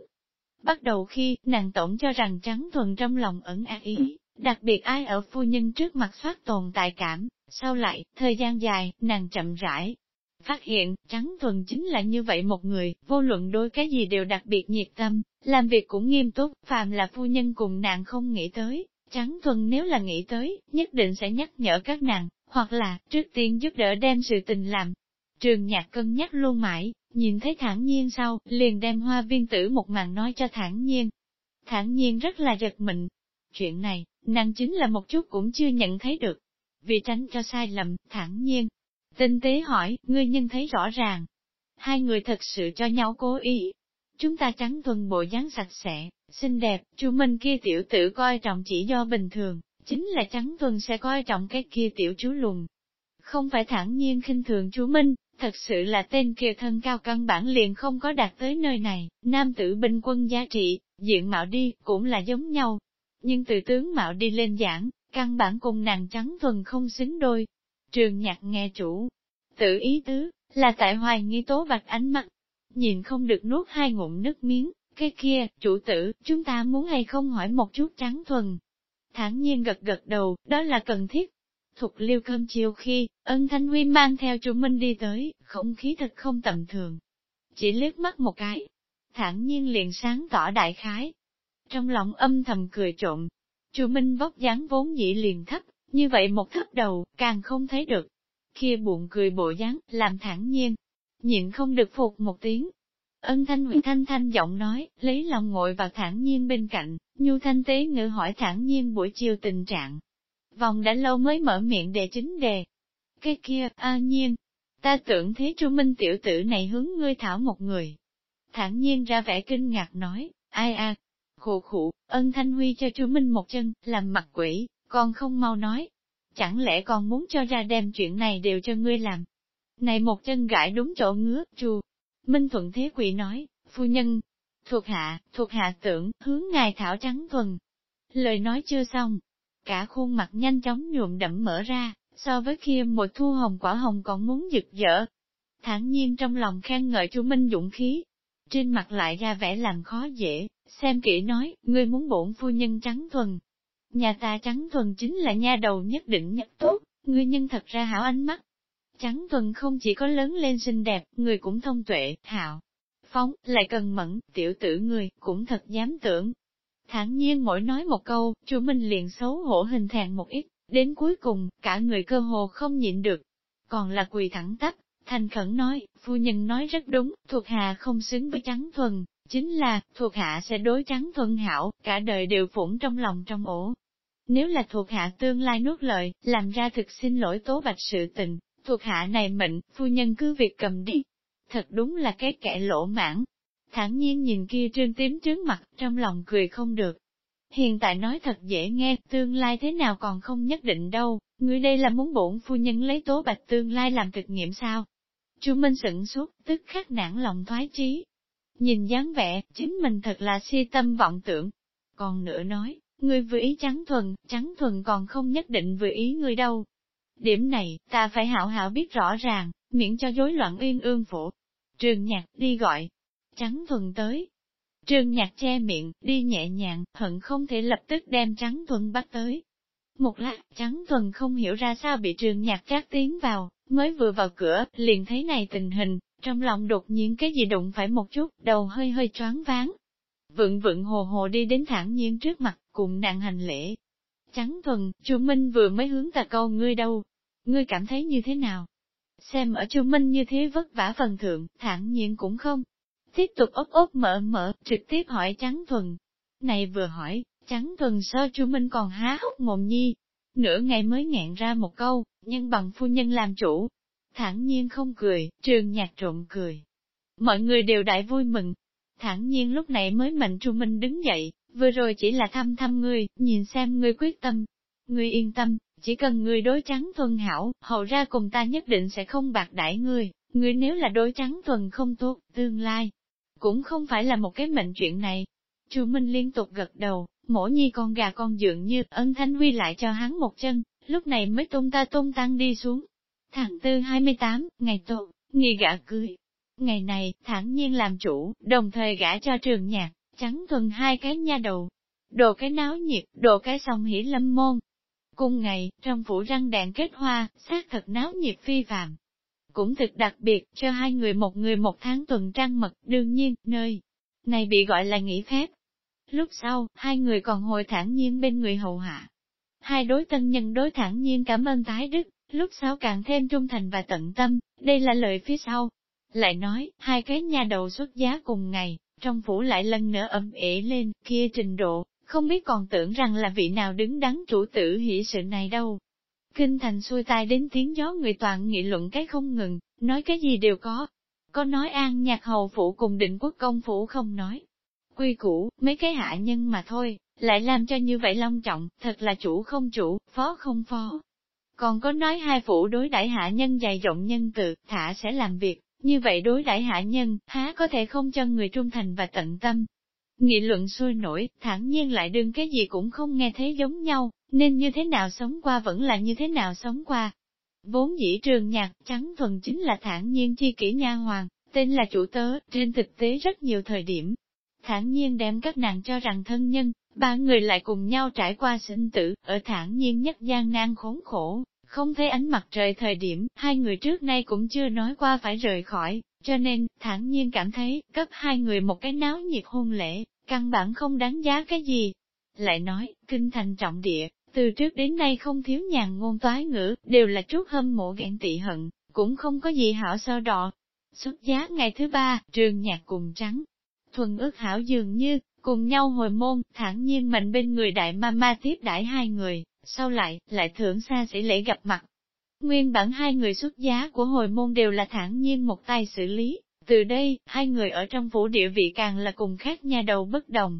S1: Bắt đầu khi, nàng tổng cho rằng trắng thuần trong lòng ẩn ác ý, đặc biệt ai ở phu nhân trước mặt soát tồn tại cảm, sau lại, thời gian dài, nàng chậm rãi, Phát hiện, trắng thuần chính là như vậy một người, vô luận đôi cái gì đều đặc biệt nhiệt tâm, làm việc cũng nghiêm túc, phàm là phu nhân cùng nàng không nghĩ tới, trắng thuần nếu là nghĩ tới, nhất định sẽ nhắc nhở các nàng, hoặc là, trước tiên giúp đỡ đem sự tình làm. Trường nhạc cân nhắc luôn mãi, nhìn thấy thản nhiên sau, liền đem hoa viên tử một màn nói cho thản nhiên. Thản nhiên rất là giật mình. Chuyện này, nàng chính là một chút cũng chưa nhận thấy được. Vì tránh cho sai lầm, thản nhiên, Tinh tế hỏi, ngươi nhân thấy rõ ràng. Hai người thật sự cho nhau cố ý. Chúng ta trắng thuần bộ dáng sạch sẽ, xinh đẹp, chu Minh kia tiểu tử coi trọng chỉ do bình thường, chính là trắng thuần sẽ coi trọng cái kia tiểu chú lùn. Không phải thẳng nhiên khinh thường chú Minh, thật sự là tên kia thân cao căn bản liền không có đạt tới nơi này, nam tử binh quân giá trị, diện mạo đi, cũng là giống nhau. Nhưng từ tướng mạo đi lên giảng, căn bản cùng nàng trắng thuần không xứng đôi, Trường nhạc nghe chủ, tự ý tứ, là tại hoài nghi tố bạc ánh mắt, nhìn không được nuốt hai ngụm nước miếng, cái kia, chủ tử, chúng ta muốn hay không hỏi một chút trắng thuần. Thẳng nhiên gật gật đầu, đó là cần thiết. Thục liêu cơm chiều khi, ân thanh huy mang theo chủ minh đi tới, không khí thật không tầm thường. Chỉ liếc mắt một cái, thản nhiên liền sáng tỏ đại khái. Trong lòng âm thầm cười trộn, chủ minh vóc dáng vốn dĩ liền thấp, như vậy một thấp đầu, càng không thấy được. Kia buồn cười bộ dáng, làm thẳng nhiên. Nhịn không được phục một tiếng. Ân thanh Huy thanh thanh giọng nói, lấy lòng ngồi vào thản nhiên bên cạnh, nhu thanh tế ngữ hỏi thản nhiên buổi chiều tình trạng. Vòng đã lâu mới mở miệng đề chính đề. Cái kia, a nhiên, ta tưởng thế Chu Minh tiểu tử này hướng ngươi thảo một người. Thản nhiên ra vẻ kinh ngạc nói, ai a, khụ khụ, ân thanh huy cho Chu Minh một chân, làm mặt quỷ, con không mau nói. Chẳng lẽ con muốn cho ra đem chuyện này đều cho ngươi làm? Này một chân gãi đúng chỗ ngứa, Chu Minh Thuận Thế Quỷ nói, phu nhân, thuộc hạ, thuộc hạ tưởng, hướng ngài thảo trắng thuần. Lời nói chưa xong, cả khuôn mặt nhanh chóng nhuộm đậm mở ra, so với kia một thu hồng quả hồng còn muốn giật dở. Thản nhiên trong lòng khen ngợi chú Minh dũng khí, trên mặt lại ra vẻ làm khó dễ, xem kỹ nói, ngươi muốn bổn phu nhân trắng thuần. Nhà ta trắng thuần chính là nha đầu nhất định nhất tốt, ngươi nhân thật ra hảo ánh mắt, Trắng thuần không chỉ có lớn lên xinh đẹp, người cũng thông tuệ, hảo phóng, lại cần mẫn, tiểu tử người, cũng thật dám tưởng. Thẳng nhiên mỗi nói một câu, chú Minh liền xấu hổ hình thẹn một ít, đến cuối cùng, cả người cơ hồ không nhịn được. Còn là quỳ thẳng tắp, thành khẩn nói, phu nhân nói rất đúng, thuộc hạ không xứng với trắng thuần, chính là, thuộc hạ sẽ đối trắng thuận hảo, cả đời đều phủng trong lòng trong ổ. Nếu là thuộc hạ tương lai nuốt lợi, làm ra thực xin lỗi tố bạch sự tình, thuộc hạ này mệnh, phu nhân cứ việc cầm đi. Thật đúng là cái kẻ lỗ mãn. Thẳng nhiên nhìn kia trương tím trướng mặt, trong lòng cười không được. Hiện tại nói thật dễ nghe, tương lai thế nào còn không nhất định đâu, người đây là muốn bổn phu nhân lấy tố bạch tương lai làm thực nghiệm sao? Chu Minh sửng suốt, tức khắc nản lòng thoái trí. Nhìn dáng vẻ, chính mình thật là si tâm vọng tưởng. Còn nữa nói, người vừa ý trắng thuần, trắng thuần còn không nhất định vừa ý người đâu, Điểm này, ta phải hảo hảo biết rõ ràng, miễn cho rối loạn uyên ương phủ. Trường nhạc đi gọi. Trắng thuần tới. Trường nhạc che miệng, đi nhẹ nhàng, hận không thể lập tức đem trắng thuần bắt tới. Một lát, trắng thuần không hiểu ra sao bị trường nhạc trác tiến vào, mới vừa vào cửa, liền thấy này tình hình, trong lòng đột nhiên cái gì đụng phải một chút, đầu hơi hơi choáng váng. Vượng vượng hồ hồ đi đến thẳng nhiên trước mặt, cùng nạn hành lễ. Trắng thuần, chu Minh vừa mới hướng ta câu ngươi đâu, ngươi cảm thấy như thế nào? Xem ở Chu Minh như thế vất vả phần thượng, thản nhiên cũng không. Tiếp tục ốc ốc mở mở, trực tiếp hỏi Trắng Thuần. Này vừa hỏi, Trắng Thuần so Chu Minh còn há hốc mồm nhi. Nửa ngày mới nghẹn ra một câu, nhưng bằng phu nhân làm chủ. Thản nhiên không cười, trường nhạc trộm cười. Mọi người đều đại vui mừng. Thản nhiên lúc này mới mệnh Chu Minh đứng dậy, vừa rồi chỉ là thăm thăm ngươi, nhìn xem ngươi quyết tâm. Ngươi yên tâm, chỉ cần người đối trắng thuần hảo, hậu ra cùng ta nhất định sẽ không bạc đãi ngươi, ngươi nếu là đối trắng thuần không tốt, tương lai, cũng không phải là một cái mệnh chuyện này. Chu Minh liên tục gật đầu, mỗi nhi con gà con dượng như ân thanh huy lại cho hắn một chân, lúc này mới tung ta tung tăng đi xuống. Tháng tư 28, ngày tổ, nghi gã cưới. Ngày này, thản nhiên làm chủ, đồng thời gã cho trường nhạc, trắng thuần hai cái nha đầu. Đồ cái náo nhiệt, đồ cái song hỉ lâm môn, cùng ngày, trong phủ răng đèn kết hoa, xác thật náo nhiệt phi phạm. Cũng thực đặc biệt, cho hai người một người một tháng tuần trăng mật, đương nhiên, nơi này bị gọi là nghỉ phép. Lúc sau, hai người còn hồi thản nhiên bên người hầu hạ. Hai đối tân nhân đối thản nhiên cảm ơn tái đức, lúc sau càng thêm trung thành và tận tâm, đây là lời phía sau. Lại nói, hai cái nhà đầu xuất giá cùng ngày, trong phủ lại lần nữa ấm ỉ lên, kia trình độ, không biết còn tưởng rằng là vị nào đứng đắn chủ tử hỷ sự này đâu. Kinh thành xuôi tai đến tiếng gió người toàn nghị luận cái không ngừng, nói cái gì đều có. Có nói an nhạc hầu phủ cùng định quốc công phủ không nói. Quy củ, mấy cái hạ nhân mà thôi, lại làm cho như vậy long trọng, thật là chủ không chủ, phó không phó. Còn có nói hai phủ đối đãi hạ nhân dày rộng nhân từ, thả sẽ làm việc, như vậy đối đãi hạ nhân, há có thể không cho người trung thành và tận tâm, Nghị luận sôi nổi, thản nhiên lại đương cái gì cũng không nghe thấy giống nhau, nên như thế nào sống qua vẫn là như thế nào sống qua. Vốn dĩ trường nhạc, trắng thuần chính là thản nhiên chi kỷ nha hoàng, tên là chủ tớ, trên thực tế rất nhiều thời điểm. Thản nhiên đem các nàng cho rằng thân nhân, ba người lại cùng nhau trải qua sinh tử, ở thản nhiên nhất gian nan khốn khổ, không thấy ánh mặt trời thời điểm, hai người trước nay cũng chưa nói qua phải rời khỏi, cho nên, thản nhiên cảm thấy, cấp hai người một cái náo nhiệt hôn lễ, căn bản không đáng giá cái gì. Lại nói, kinh thành trọng địa, từ trước đến nay không thiếu nhàn ngôn toái ngữ, đều là chút hâm mộ ghen tị hận, cũng không có gì hảo so đọ. Xuất giá ngày thứ ba, trường nhạc cùng trắng. Thuần ước hảo dường như, cùng nhau hồi môn, thản nhiên mệnh bên người đại ma ma tiếp đãi hai người, sau lại, lại thưởng xa sĩ lễ gặp mặt. Nguyên bản hai người xuất giá của hồi môn đều là thản nhiên một tay xử lý, từ đây, hai người ở trong phủ địa vị càng là cùng khác nhà đầu bất đồng.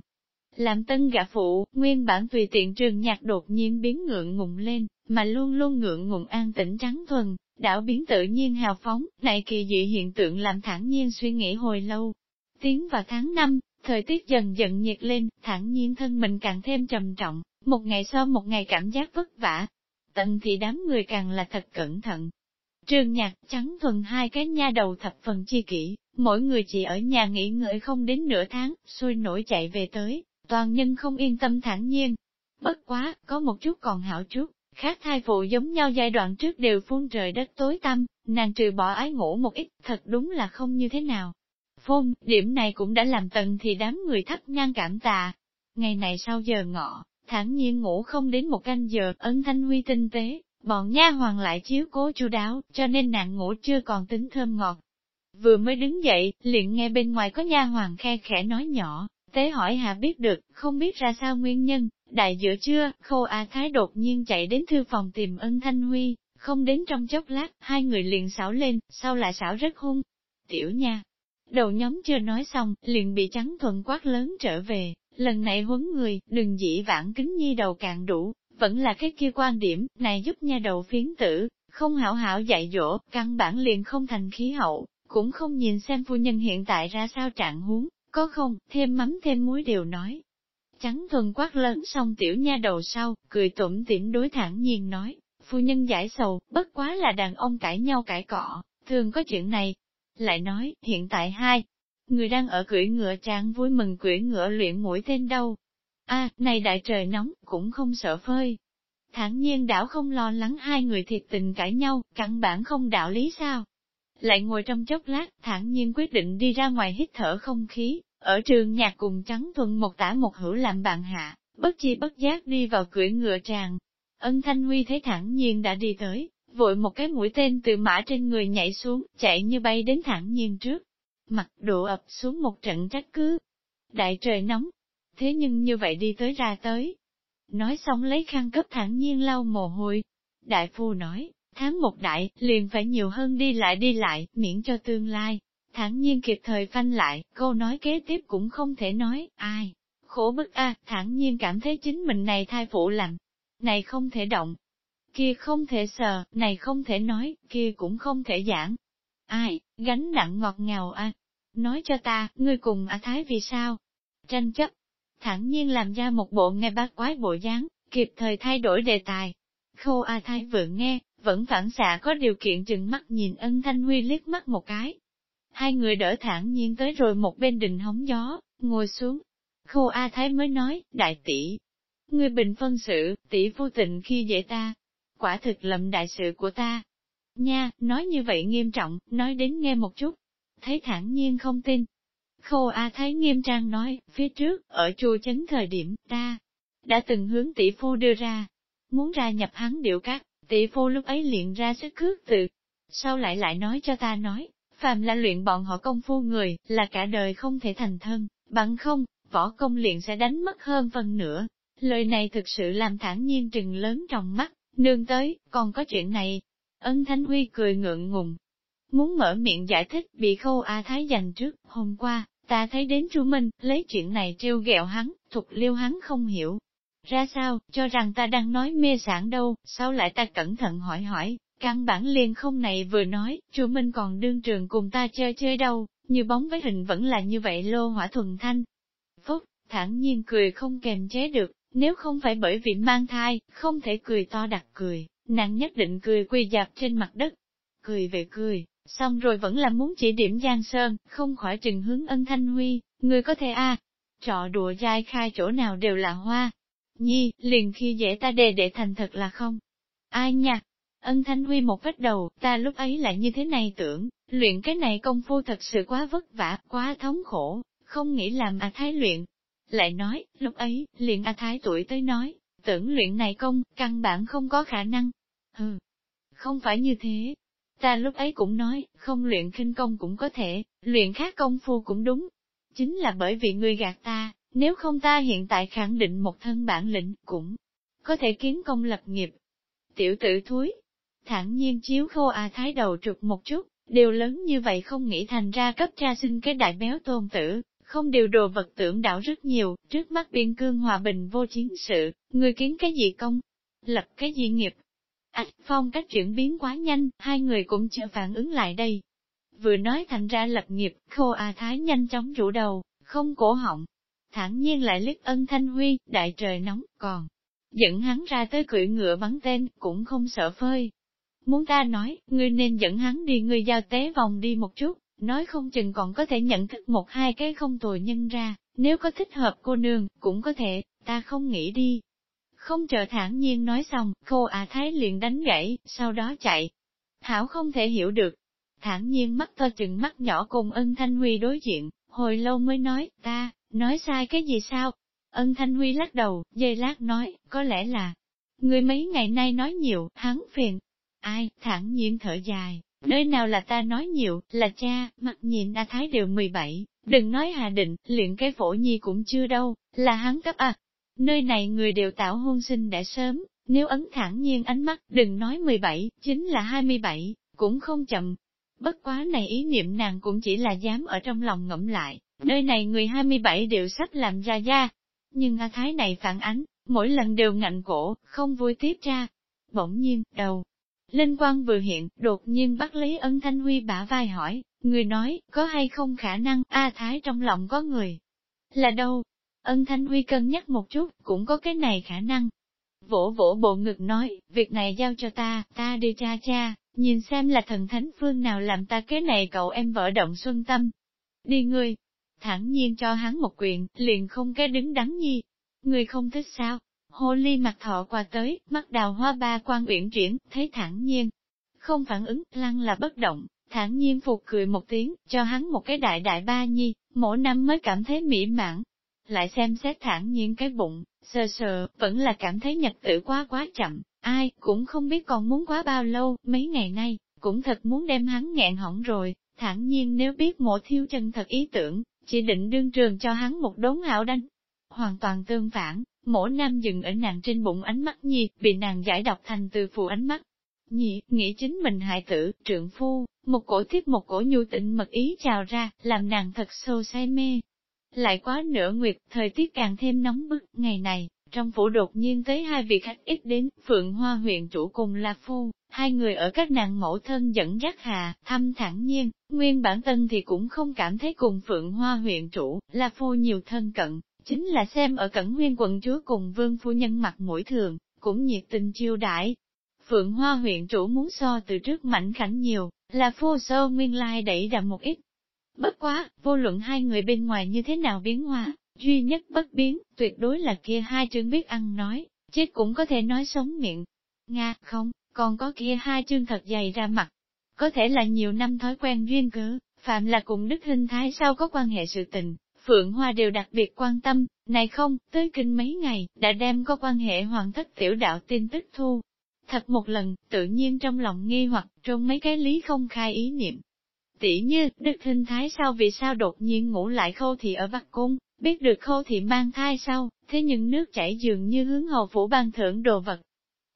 S1: Làm tân gã phụ, nguyên bản tùy tiện trường nhạc đột nhiên biến ngượng ngùng lên, mà luôn luôn ngượng ngùng an tĩnh trắng thuần, đảo biến tự nhiên hào phóng, này kỳ dị hiện tượng làm thản nhiên suy nghĩ hồi lâu. Tiến vào tháng 5, thời tiết dần dần nhiệt lên, thản nhiên thân mình càng thêm trầm trọng, một ngày sau một ngày cảm giác vất vả. Tận thì đám người càng là thật cẩn thận. Trường nhạc trắng thuần hai cái nha đầu thập phần chi kỹ, mỗi người chỉ ở nhà nghỉ ngơi không đến nửa tháng, sôi nổi chạy về tới, toàn nhân không yên tâm thản nhiên. Bất quá, có một chút còn hảo chút, khác thai phụ giống nhau giai đoạn trước đều phun trời đất tối tăm, nàng trừ bỏ ái ngủ một ít, thật đúng là không như thế nào. Phôn, điểm này cũng đã làm tần thì đám người thấp ngang cảm tạ. Ngày này sau giờ ngọ, thản nhiên ngủ không đến một canh giờ, ấn thanh huy tinh tế, bọn nha hoàng lại chiếu cố chu đáo, cho nên nàng ngủ chưa còn tính thơm ngọt. Vừa mới đứng dậy, liền nghe bên ngoài có nha hoàng khe khẽ nói nhỏ, tế hỏi hạ biết được, không biết ra sao nguyên nhân, đại giữa trưa, khô A Thái đột nhiên chạy đến thư phòng tìm ân thanh huy, không đến trong chốc lát, hai người liền xảo lên, sau lại xảo rất hung. Tiểu nha, đầu nhóm chưa nói xong, liền bị trắng thuận quát lớn trở về, lần này huấn người, đừng dĩ vãng kính nhi đầu càng đủ, vẫn là cái kia quan điểm, này giúp nha đầu phiến tử, không hảo hảo dạy dỗ, căn bản liền không thành khí hậu, cũng không nhìn xem phu nhân hiện tại ra sao trạng huống, có không, thêm mắm thêm muối đều nói. Trắng thuần quát lớn xong tiểu nha đầu sau, cười tủm tỉm đối thẳng nhiên nói, phu nhân giải sầu, bất quá là đàn ông cãi nhau cãi cọ, thường có chuyện này. Lại nói, hiện tại hai, người đang ở cưỡi ngựa trang vui mừng cưỡi ngựa luyện mũi tên đâu. a này đại trời nóng, cũng không sợ phơi. Thẳng nhiên đảo không lo lắng hai người thiệt tình cãi nhau, căn bản không đạo lý sao. Lại ngồi trong chốc lát, thản nhiên quyết định đi ra ngoài hít thở không khí, ở trường nhạc cùng trắng thuần một tả một hữu làm bạn hạ, bất chi bất giác đi vào cưỡi ngựa tràng. Ân Thanh Huy thấy thẳng nhiên đã đi tới, vội một cái mũi tên từ mã trên người nhảy xuống, chạy như bay đến thẳng nhiên trước. Mặt đổ ập xuống một trận trách cứ. Đại trời nóng, thế nhưng như vậy đi tới ra tới. Nói xong lấy khăn cấp thẳng nhiên lau mồ hôi. Đại phu nói, tháng một đại, liền phải nhiều hơn đi lại đi lại, miễn cho tương lai. Thẳng nhiên kịp thời phanh lại, câu nói kế tiếp cũng không thể nói, ai. Khổ bức a, thẳng nhiên cảm thấy chính mình này thai phụ làm. Này không thể động, kia không thể sờ, này không thể nói, kia cũng không thể giảng. Ai, gánh nặng ngọt ngào a. Nói cho ta, ngươi cùng A Thái vì sao? Tranh chấp. Thẳng nhiên làm ra một bộ nghe bác quái bộ dáng, kịp thời thay đổi đề tài. Khô A Thái vừa nghe, vẫn phản xạ có điều kiện chừng mắt nhìn ân thanh huy liếc mắt một cái. Hai người đỡ thản nhiên tới rồi một bên đình hóng gió, ngồi xuống. Khô A Thái mới nói, đại tỷ, ngươi bình phân sự, tỷ vô tình khi dễ ta. Quả thực lầm đại sự của ta. Nha, nói như vậy nghiêm trọng, nói đến nghe một chút. Thấy thản nhiên không tin. Khô A thấy nghiêm trang nói, phía trước, ở chùa chấn thời điểm, ta đã từng hướng tỷ phu đưa ra, muốn ra nhập hắn điệu các tỷ phu lúc ấy liền ra sức khước từ. Sau lại lại nói cho ta nói, phàm là luyện bọn họ công phu người, là cả đời không thể thành thân, bằng không, võ công luyện sẽ đánh mất hơn phần nữa. Lời này thực sự làm thản nhiên trừng lớn trong mắt, nương tới, còn có chuyện này. Ân Thanh Huy cười ngượng ngùng. Muốn mở miệng giải thích bị khâu A Thái dành trước, hôm qua, ta thấy đến Chu Minh, lấy chuyện này trêu ghẹo hắn, thục liêu hắn không hiểu, ra sao, cho rằng ta đang nói mê sản đâu, sao lại ta cẩn thận hỏi hỏi, căn bản liền không này vừa nói, chu Minh còn đương trường cùng ta chơi chơi đâu, như bóng với hình vẫn là như vậy lô hỏa thuần thanh. Phúc, thản nhiên cười không kềm chế được, nếu không phải bởi vì mang thai, không thể cười to đặt cười, nàng nhất định cười quỳ dạp trên mặt đất. Cười về cười, xong rồi vẫn là muốn chỉ điểm Giang Sơn, không khỏi trừng hướng ân thanh huy, người có thể a à, trọ đùa dai khai chỗ nào đều là hoa, Nhi, liền khi dễ ta đề để thành thật là không? Ai nha? Ân Thanh Huy một vết đầu, ta lúc ấy lại như thế này tưởng, luyện cái này công phu thật sự quá vất vả, quá thống khổ, không nghĩ làm à Thái luyện. Lại nói, lúc ấy, liền A Thái tuổi tới nói, tưởng luyện này công, căn bản không có khả năng. Hừ, không phải như thế. Ta lúc ấy cũng nói, không luyện khinh công cũng có thể, luyện khác công phu cũng đúng. Chính là bởi vì ngươi gạt ta, nếu không ta hiện tại khẳng định một thân bản lĩnh, cũng có thể kiến công lập nghiệp. Tiểu tử thúi, thản nhiên chiếu khô à thái đầu trục một chút, điều lớn như vậy không nghĩ thành ra cấp cha sinh cái đại béo tôn tử, không điều đồ vật tưởng đảo rất nhiều, trước mắt biên cương hòa bình vô chiến sự, người kiến cái gì công, lập cái gì nghiệp. À, phong cách chuyển biến quá nhanh, hai người cũng chưa phản ứng lại đây. Vừa nói thành ra lập nghiệp, khô à thái nhanh chóng rủ đầu, không cổ họng. thản nhiên lại liếc ân thanh huy, đại trời nóng, còn dẫn hắn ra tới cưỡi ngựa bắn tên, cũng không sợ phơi. Muốn ta nói, ngươi nên dẫn hắn đi ngươi giao tế vòng đi một chút, nói không chừng còn có thể nhận thức một hai cái không tồi nhân ra, nếu có thích hợp cô nương, cũng có thể, ta không nghĩ đi. Không chờ thản nhiên nói xong, cô à thái liền đánh gãy, sau đó chạy. Thảo không thể hiểu được. Thản nhiên mắt to chừng mắt nhỏ cùng ân thanh huy đối diện, hồi lâu mới nói, ta, nói sai cái gì sao? Ân thanh huy lắc đầu, dây lát nói, có lẽ là, người mấy ngày nay nói nhiều, hắn phiền. Ai, thản nhiên thở dài, Nơi nào là ta nói nhiều, là cha, mặt nhìn A Thái đều 17, đừng nói Hà Định, luyện cái phổ nhi cũng chưa đâu, là hắn cấp à. Nơi này người đều tạo hôn sinh đã sớm, nếu ấn thẳng nhiên ánh mắt, đừng nói 17, chính là 27, cũng không chậm. Bất quá này ý niệm nàng cũng chỉ là dám ở trong lòng ngẫm lại, nơi này người 27 đều sắp làm ra ra. Nhưng A Thái này phản ánh, mỗi lần đều ngạnh cổ, không vui tiếp ra. Bỗng nhiên, đầu, Linh quang vừa hiện, đột nhiên bắt lấy ân thanh huy bả vai hỏi, người nói, có hay không khả năng, A Thái trong lòng có người. Là đâu? Ân thanh huy cân nhắc một chút, cũng có cái này khả năng. Vỗ vỗ bộ ngực nói, việc này giao cho ta, ta đi cha cha, nhìn xem là thần thánh phương nào làm ta cái này cậu em vợ động xuân tâm. Đi ngươi, thẳng nhiên cho hắn một quyền, liền không cái đứng đắn nhi. Người không thích sao? Hồ ly mặt thọ qua tới, mắt đào hoa ba quan uyển chuyển, thấy thẳng nhiên. Không phản ứng, lăng là bất động, thản nhiên phục cười một tiếng, cho hắn một cái đại đại ba nhi, mỗi năm mới cảm thấy mỹ mãn. Lại xem xét thản nhiên cái bụng, sờ sờ, vẫn là cảm thấy nhật tử quá quá chậm, ai cũng không biết còn muốn quá bao lâu, mấy ngày nay, cũng thật muốn đem hắn nghẹn hỏng rồi, thản nhiên nếu biết mộ thiêu chân thật ý tưởng, chỉ định đương trường cho hắn một đốn hảo đánh. Hoàn toàn tương phản, Mổ nam dừng ở nàng trên bụng ánh mắt nhi, bị nàng giải đọc thành từ phụ ánh mắt. Nhị, nghĩ chính mình hại tử, trượng phu, một cổ tiếp một cổ nhu tịnh mật ý trào ra, làm nàng thật sâu say mê. Lại quá nửa nguyệt, thời tiết càng thêm nóng bức, ngày này, trong phủ đột nhiên tới hai vị khách ít đến, Phượng Hoa huyện chủ cùng La Phu, hai người ở các nàng mẫu thân dẫn dắt hà, thăm thẳng nhiên, nguyên bản tân thì cũng không cảm thấy cùng Phượng Hoa huyện chủ, La Phu nhiều thân cận, chính là xem ở cẩn nguyên quận chúa cùng vương phu nhân mặt mũi thường, cũng nhiệt tình chiêu đãi. Phượng Hoa huyện chủ muốn so từ trước mảnh khảnh nhiều, là phu sơ nguyên lai đẩy đậm một ít. Bất quá, vô luận hai người bên ngoài như thế nào biến hóa, duy nhất bất biến, tuyệt đối là kia hai chương biết ăn nói, chết cũng có thể nói sống miệng. Nga, không, còn có kia hai chương thật dày ra mặt. Có thể là nhiều năm thói quen duyên cớ, phạm là cùng đức hình thái sau có quan hệ sự tình, Phượng Hoa đều đặc biệt quan tâm, này không, tới kinh mấy ngày, đã đem có quan hệ hoàn thất tiểu đạo tin tức thu. Thật một lần, tự nhiên trong lòng nghi hoặc trong mấy cái lý không khai ý niệm. Tỷ như, Đức Thinh Thái sao vì sao đột nhiên ngủ lại khâu thị ở Bắc Cung, biết được khâu thị mang thai sao, thế nhưng nước chảy dường như hướng hầu phủ ban thưởng đồ vật.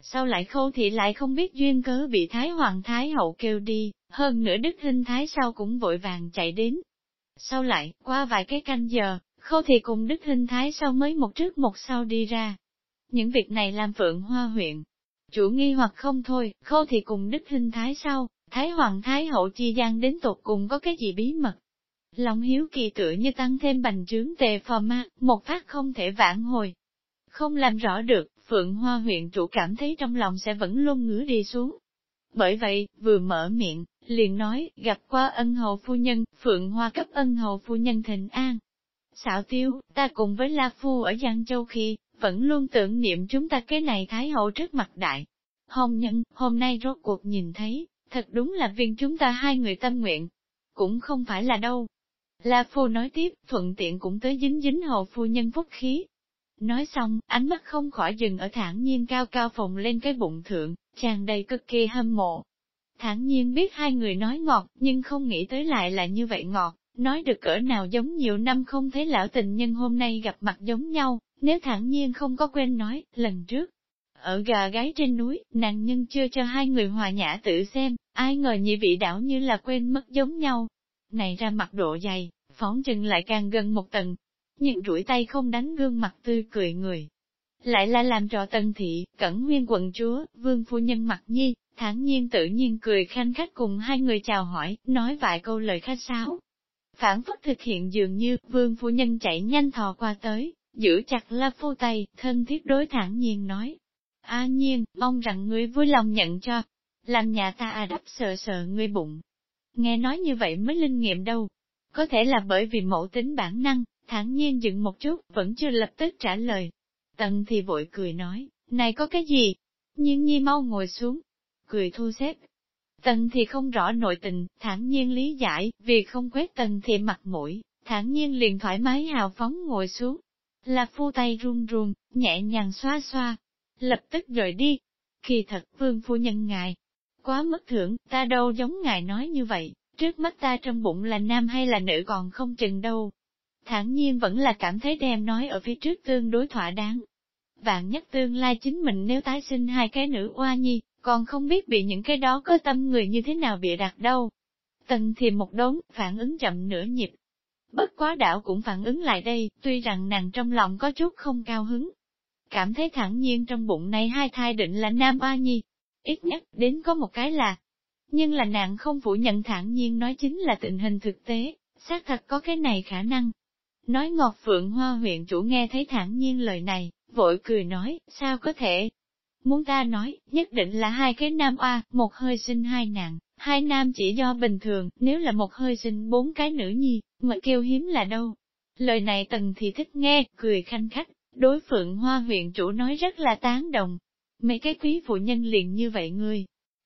S1: Sao lại khâu thị lại không biết duyên cớ bị Thái Hoàng Thái Hậu kêu đi, hơn nữa Đức Hinh Thái sao cũng vội vàng chạy đến, sau lại, qua vài cái canh giờ, khâu thì cùng Đức Hinh Thái sau mới một trước một sau đi ra. Những việc này làm Phượng Hoa huyện. Chủ nghi hoặc không thôi, khâu thì cùng Đức Hinh Thái sau, Thái Hoàng Thái Hậu chi gian đến tột cùng có cái gì bí mật. Lòng hiếu kỳ tựa như tăng thêm bành trướng tề phò ma, một phát không thể vãn hồi. Không làm rõ được, Phượng Hoa huyện chủ cảm thấy trong lòng sẽ vẫn luôn ngứa đi xuống. Bởi vậy, vừa mở miệng, liền nói, gặp qua ân hầu phu nhân, Phượng Hoa cấp ân hầu phu nhân thịnh an. Xạo tiêu, ta cùng với La Phu ở Giang Châu khi, vẫn luôn tưởng niệm chúng ta cái này Thái Hậu trước mặt đại. Hồng nhân, hôm nay rốt cuộc nhìn thấy, thật đúng là viên chúng ta hai người tâm nguyện. Cũng không phải là đâu. La Phu nói tiếp, thuận tiện cũng tới dính dính hầu phu nhân phúc khí. Nói xong, ánh mắt không khỏi dừng ở thản nhiên cao cao phồng lên cái bụng thượng, tràn đầy cực kỳ hâm mộ. thản nhiên biết hai người nói ngọt, nhưng không nghĩ tới lại là như vậy ngọt, nói được cỡ nào giống nhiều năm không thấy lão tình nhân hôm nay gặp mặt giống nhau, nếu thản nhiên không có quên nói, lần trước. Ở gà gái trên núi, nàng nhân chưa cho hai người hòa nhã tự xem, ai ngờ nhị vị đảo như là quên mất giống nhau. Này ra mặt độ dày, phóng chừng lại càng gần một tầng. Nhưng rủi tay không đánh gương mặt tươi cười người. Lại là làm trò tân thị, cẩn nguyên quận chúa, vương phu nhân mặt nhi, thản nhiên tự nhiên cười khanh khách cùng hai người chào hỏi, nói vài câu lời khách sáo. Phản phất thực hiện dường như, vương phu nhân chạy nhanh thò qua tới, giữ chặt la phu tay, thân thiết đối thản nhiên nói. A nhiên, mong rằng ngươi vui lòng nhận cho, làm nhà ta à đắp sợ sợ ngươi bụng. Nghe nói như vậy mới linh nghiệm đâu. Có thể là bởi vì mẫu tính bản năng, thản nhiên dừng một chút, vẫn chưa lập tức trả lời. Tần thì vội cười nói, này có cái gì? Nhưng nhi mau ngồi xuống, cười thu xếp. Tần thì không rõ nội tình, thản nhiên lý giải, vì không quét tần thì mặt mũi, thản nhiên liền thoải mái hào phóng ngồi xuống. Là phu tay run run, nhẹ nhàng xoa xoa, lập tức rời đi. Kỳ thật vương phu nhân ngài, quá mất thưởng, ta đâu giống ngài nói như vậy, trước mắt ta trong bụng là nam hay là nữ còn không chừng đâu. Thản nhiên vẫn là cảm thấy đem nói ở phía trước tương đối thỏa đáng. Vạn nhất tương lai chính mình nếu tái sinh hai cái nữ oa nhi, còn không biết bị những cái đó có tâm người như thế nào bịa đặt đâu. Tần thì một đốn, phản ứng chậm nửa nhịp. Bất quá đảo cũng phản ứng lại đây, tuy rằng nàng trong lòng có chút không cao hứng. Cảm thấy thẳng nhiên trong bụng này hai thai định là nam oa nhi. Ít nhất, đến có một cái là. Nhưng là nàng không phủ nhận thẳng nhiên nói chính là tình hình thực tế, xác thật có cái này khả năng. Nói ngọt phượng hoa huyện chủ nghe thấy thẳng nhiên lời này, vội cười nói, sao có thể, Muốn ta nói, nhất định là hai cái nam oa, một hơi sinh hai nạn, hai nam chỉ do bình thường, nếu là một hơi sinh bốn cái nữ nhi, mà kêu hiếm là đâu. Lời này tần thì thích nghe, cười khanh khách, đối phượng hoa huyện chủ nói rất là tán đồng. Mấy cái quý phụ nhân liền như vậy ngươi.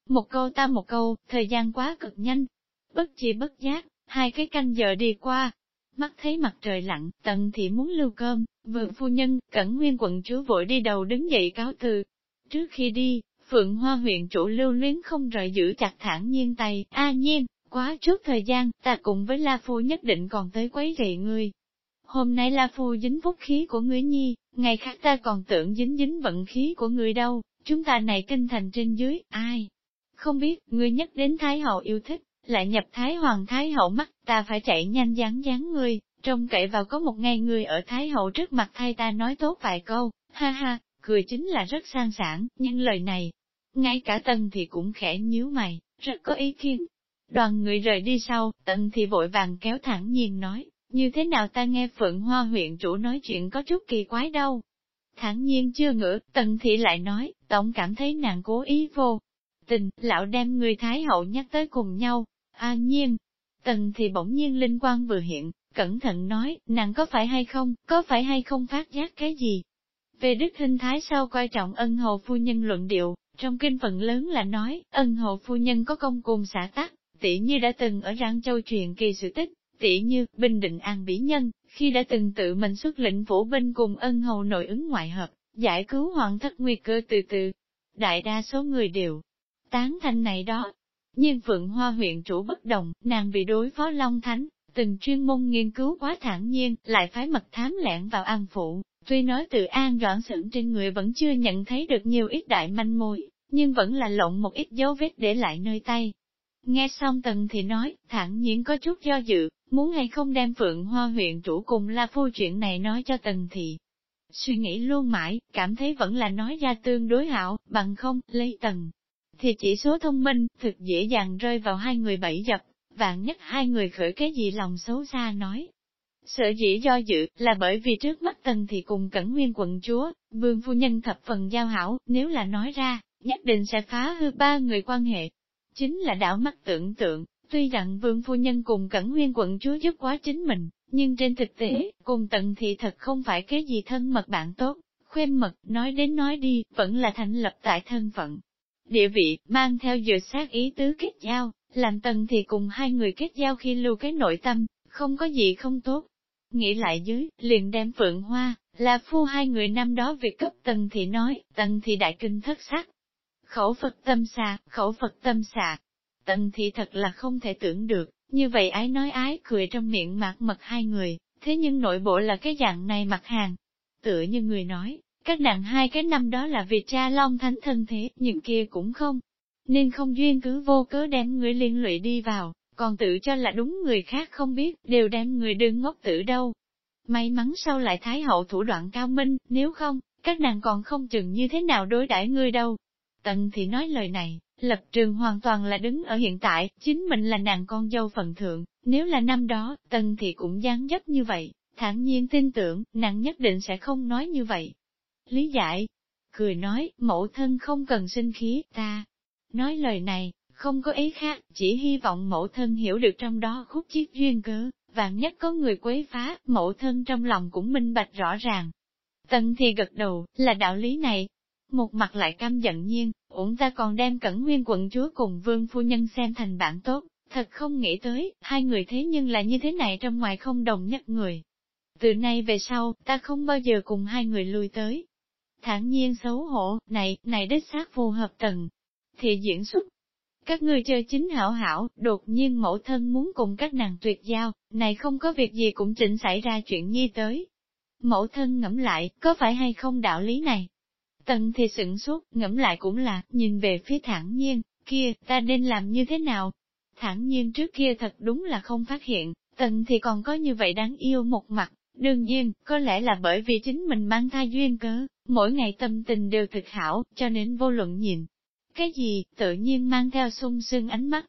S1: Một câu ta một câu, thời gian quá cực nhanh. Bất chi bất giác, hai cái canh giờ đi qua. Mắt thấy mặt trời lặn, tần thì muốn lưu cơm, vượng phu nhân, cẩn nguyên quận chúa vội đi đầu đứng dậy cáo từ, Trước khi đi, Phượng Hoa huyện chủ lưu luyến không rời giữ chặt thản nhiên tay, a nhiên, quá trước thời gian, ta cùng với La Phu nhất định còn tới quấy rầy ngươi. Hôm nay La Phu dính phúc khí của ngươi nhi, ngày khác ta còn tưởng dính dính vận khí của ngươi đâu, chúng ta này kinh thành trên dưới, ai? Không biết, ngươi nhất đến Thái Hậu yêu thích, lại nhập Thái Hoàng Thái Hậu mắt, ta phải chạy nhanh dán dán ngươi, trông cậy vào có một ngày ngươi ở Thái Hậu trước mặt thay ta nói tốt vài câu, ha ha, cười chính là rất sang sản, nhưng lời này, ngay cả Tân thì cũng khẽ nhíu mày, rất có ý kiến. Đoàn người rời đi sau, Tân thì vội vàng kéo thẳng nhiên nói, như thế nào ta nghe Phượng Hoa huyện chủ nói chuyện có chút kỳ quái đâu. Thẳng nhiên chưa ngỡ, tần thị lại nói, tổng cảm thấy nàng cố ý vô. Tình, lão đem người Thái hậu nhắc tới cùng nhau, a nhiên. Tần thì bỗng nhiên linh quang vừa hiện, cẩn thận nói, nàng có phải hay không, có phải hay không phát giác cái gì, về đức hình thái sau coi trọng ân hồ phu nhân luận điệu, trong kinh phần lớn là nói, ân hồ phu nhân có công cùng xã tắc, tỷ như đã từng ở Rang Châu truyền kỳ sự tích, tỷ như, Bình Định An Bỉ Nhân, khi đã từng tự mình xuất lĩnh phủ binh cùng ân hầu nội ứng ngoại hợp, giải cứu hoàng thất nguy cơ từ từ. Đại đa số người đều tán thành này đó. Nhưng Phượng Hoa huyện chủ bất đồng, nàng bị đối phó Long Thánh, từng chuyên môn nghiên cứu quá thản nhiên, lại phái mật thám lẻn vào an phụ, Tuy nói từ an đoạn sửng trên người vẫn chưa nhận thấy được nhiều ít đại manh mối, nhưng vẫn là lộn một ít dấu vết để lại nơi tay. Nghe xong tần thì nói, thẳng nhiên có chút do dự, muốn hay không đem phượng hoa huyện chủ cùng la phu chuyện này nói cho tần thị. Suy nghĩ luôn mãi, cảm thấy vẫn là nói ra tương đối hảo, bằng không, lấy tần. Thì chỉ số thông minh, thực dễ dàng rơi vào hai người bẫy dập, vạn nhất hai người khởi cái gì lòng xấu xa nói, Sở dĩ do dự, là bởi vì trước mắt tần thì cùng cẩn nguyên quận chúa, vương phu nhân thập phần giao hảo, nếu là nói ra, nhất định sẽ phá hư ba người quan hệ. Chính là đảo mắt tưởng tượng, tuy rằng vương phu nhân cùng cẩn nguyên quận chúa giúp quá chính mình, nhưng trên thực tế, cùng tận thì thật không phải cái gì thân mật bạn tốt, khuyên mật, nói đến nói đi, vẫn là thành lập tại thân phận. Địa vị, mang theo dự sát ý tứ kết giao, làm tần thì cùng hai người kết giao khi lưu cái nội tâm, không có gì không tốt, Nghĩ lại dưới, liền đem Phượng Hoa, là phu hai người năm đó việc cấp tần thì nói, tần thì đại kinh thất sắc. Khẩu Phật tâm xà, khẩu Phật tâm xà. Tần thì thật là không thể tưởng được, như vậy ái nói ái cười trong miệng mạc mật hai người, thế nhưng nội bộ là cái dạng này mặt hàng. Tựa như người nói, các nàng hai cái năm đó là vì cha long thánh thân thế, những kia cũng không. Nên không duyên cứ vô cớ đem người liên lụy đi vào, còn tự cho là đúng người khác không biết, đều đem người đương ngốc tử đâu. May mắn sau lại Thái hậu thủ đoạn cao minh, nếu không, các nàng còn không chừng như thế nào đối đãi ngươi đâu. Tần thì nói lời này, lập trường hoàn toàn là đứng ở hiện tại, chính mình là nàng con dâu phận thượng, nếu là năm đó, tần thì cũng dáng dấp như vậy, thản nhiên tin tưởng, nàng nhất định sẽ không nói như vậy. Lý giải, cười nói, mẫu thân không cần sinh khí, ta. Nói lời này, không có ý khác, chỉ hy vọng mẫu thân hiểu được trong đó khúc chiết duyên cớ, vạn nhất có người quấy phá, mẫu thân trong lòng cũng minh bạch rõ ràng. Tần thì gật đầu, là đạo lý này. Một mặt lại căm giận nhiên, uổng ta còn đem cẩn nguyên quận chúa cùng vương phu nhân xem thành bạn tốt, thật không nghĩ tới, hai người thế nhưng là như thế này trong ngoài không đồng nhất người. Từ nay về sau, ta không bao giờ cùng hai người lui tới. Thản nhiên xấu hổ, này, này đích xác phù hợp tần. Thì diễn xuất, các ngươi chơi chính hảo hảo, đột nhiên mẫu thân muốn cùng các nàng tuyệt giao, này không có việc gì cũng chỉnh xảy ra chuyện nhi tới. Mẫu thân ngẫm lại, có phải hay không đạo lý này? Tần thì sửng sốt, ngẫm lại cũng là, nhìn về phía thẳng nhiên, kia, ta nên làm như thế nào? Thẳng nhiên trước kia thật đúng là không phát hiện, tần thì còn có như vậy đáng yêu một mặt, đương nhiên, có lẽ là bởi vì chính mình mang thai duyên cớ, mỗi ngày tâm tình đều thực hảo, cho nên vô luận nhìn, cái gì, tự nhiên mang theo sung sương ánh mắt.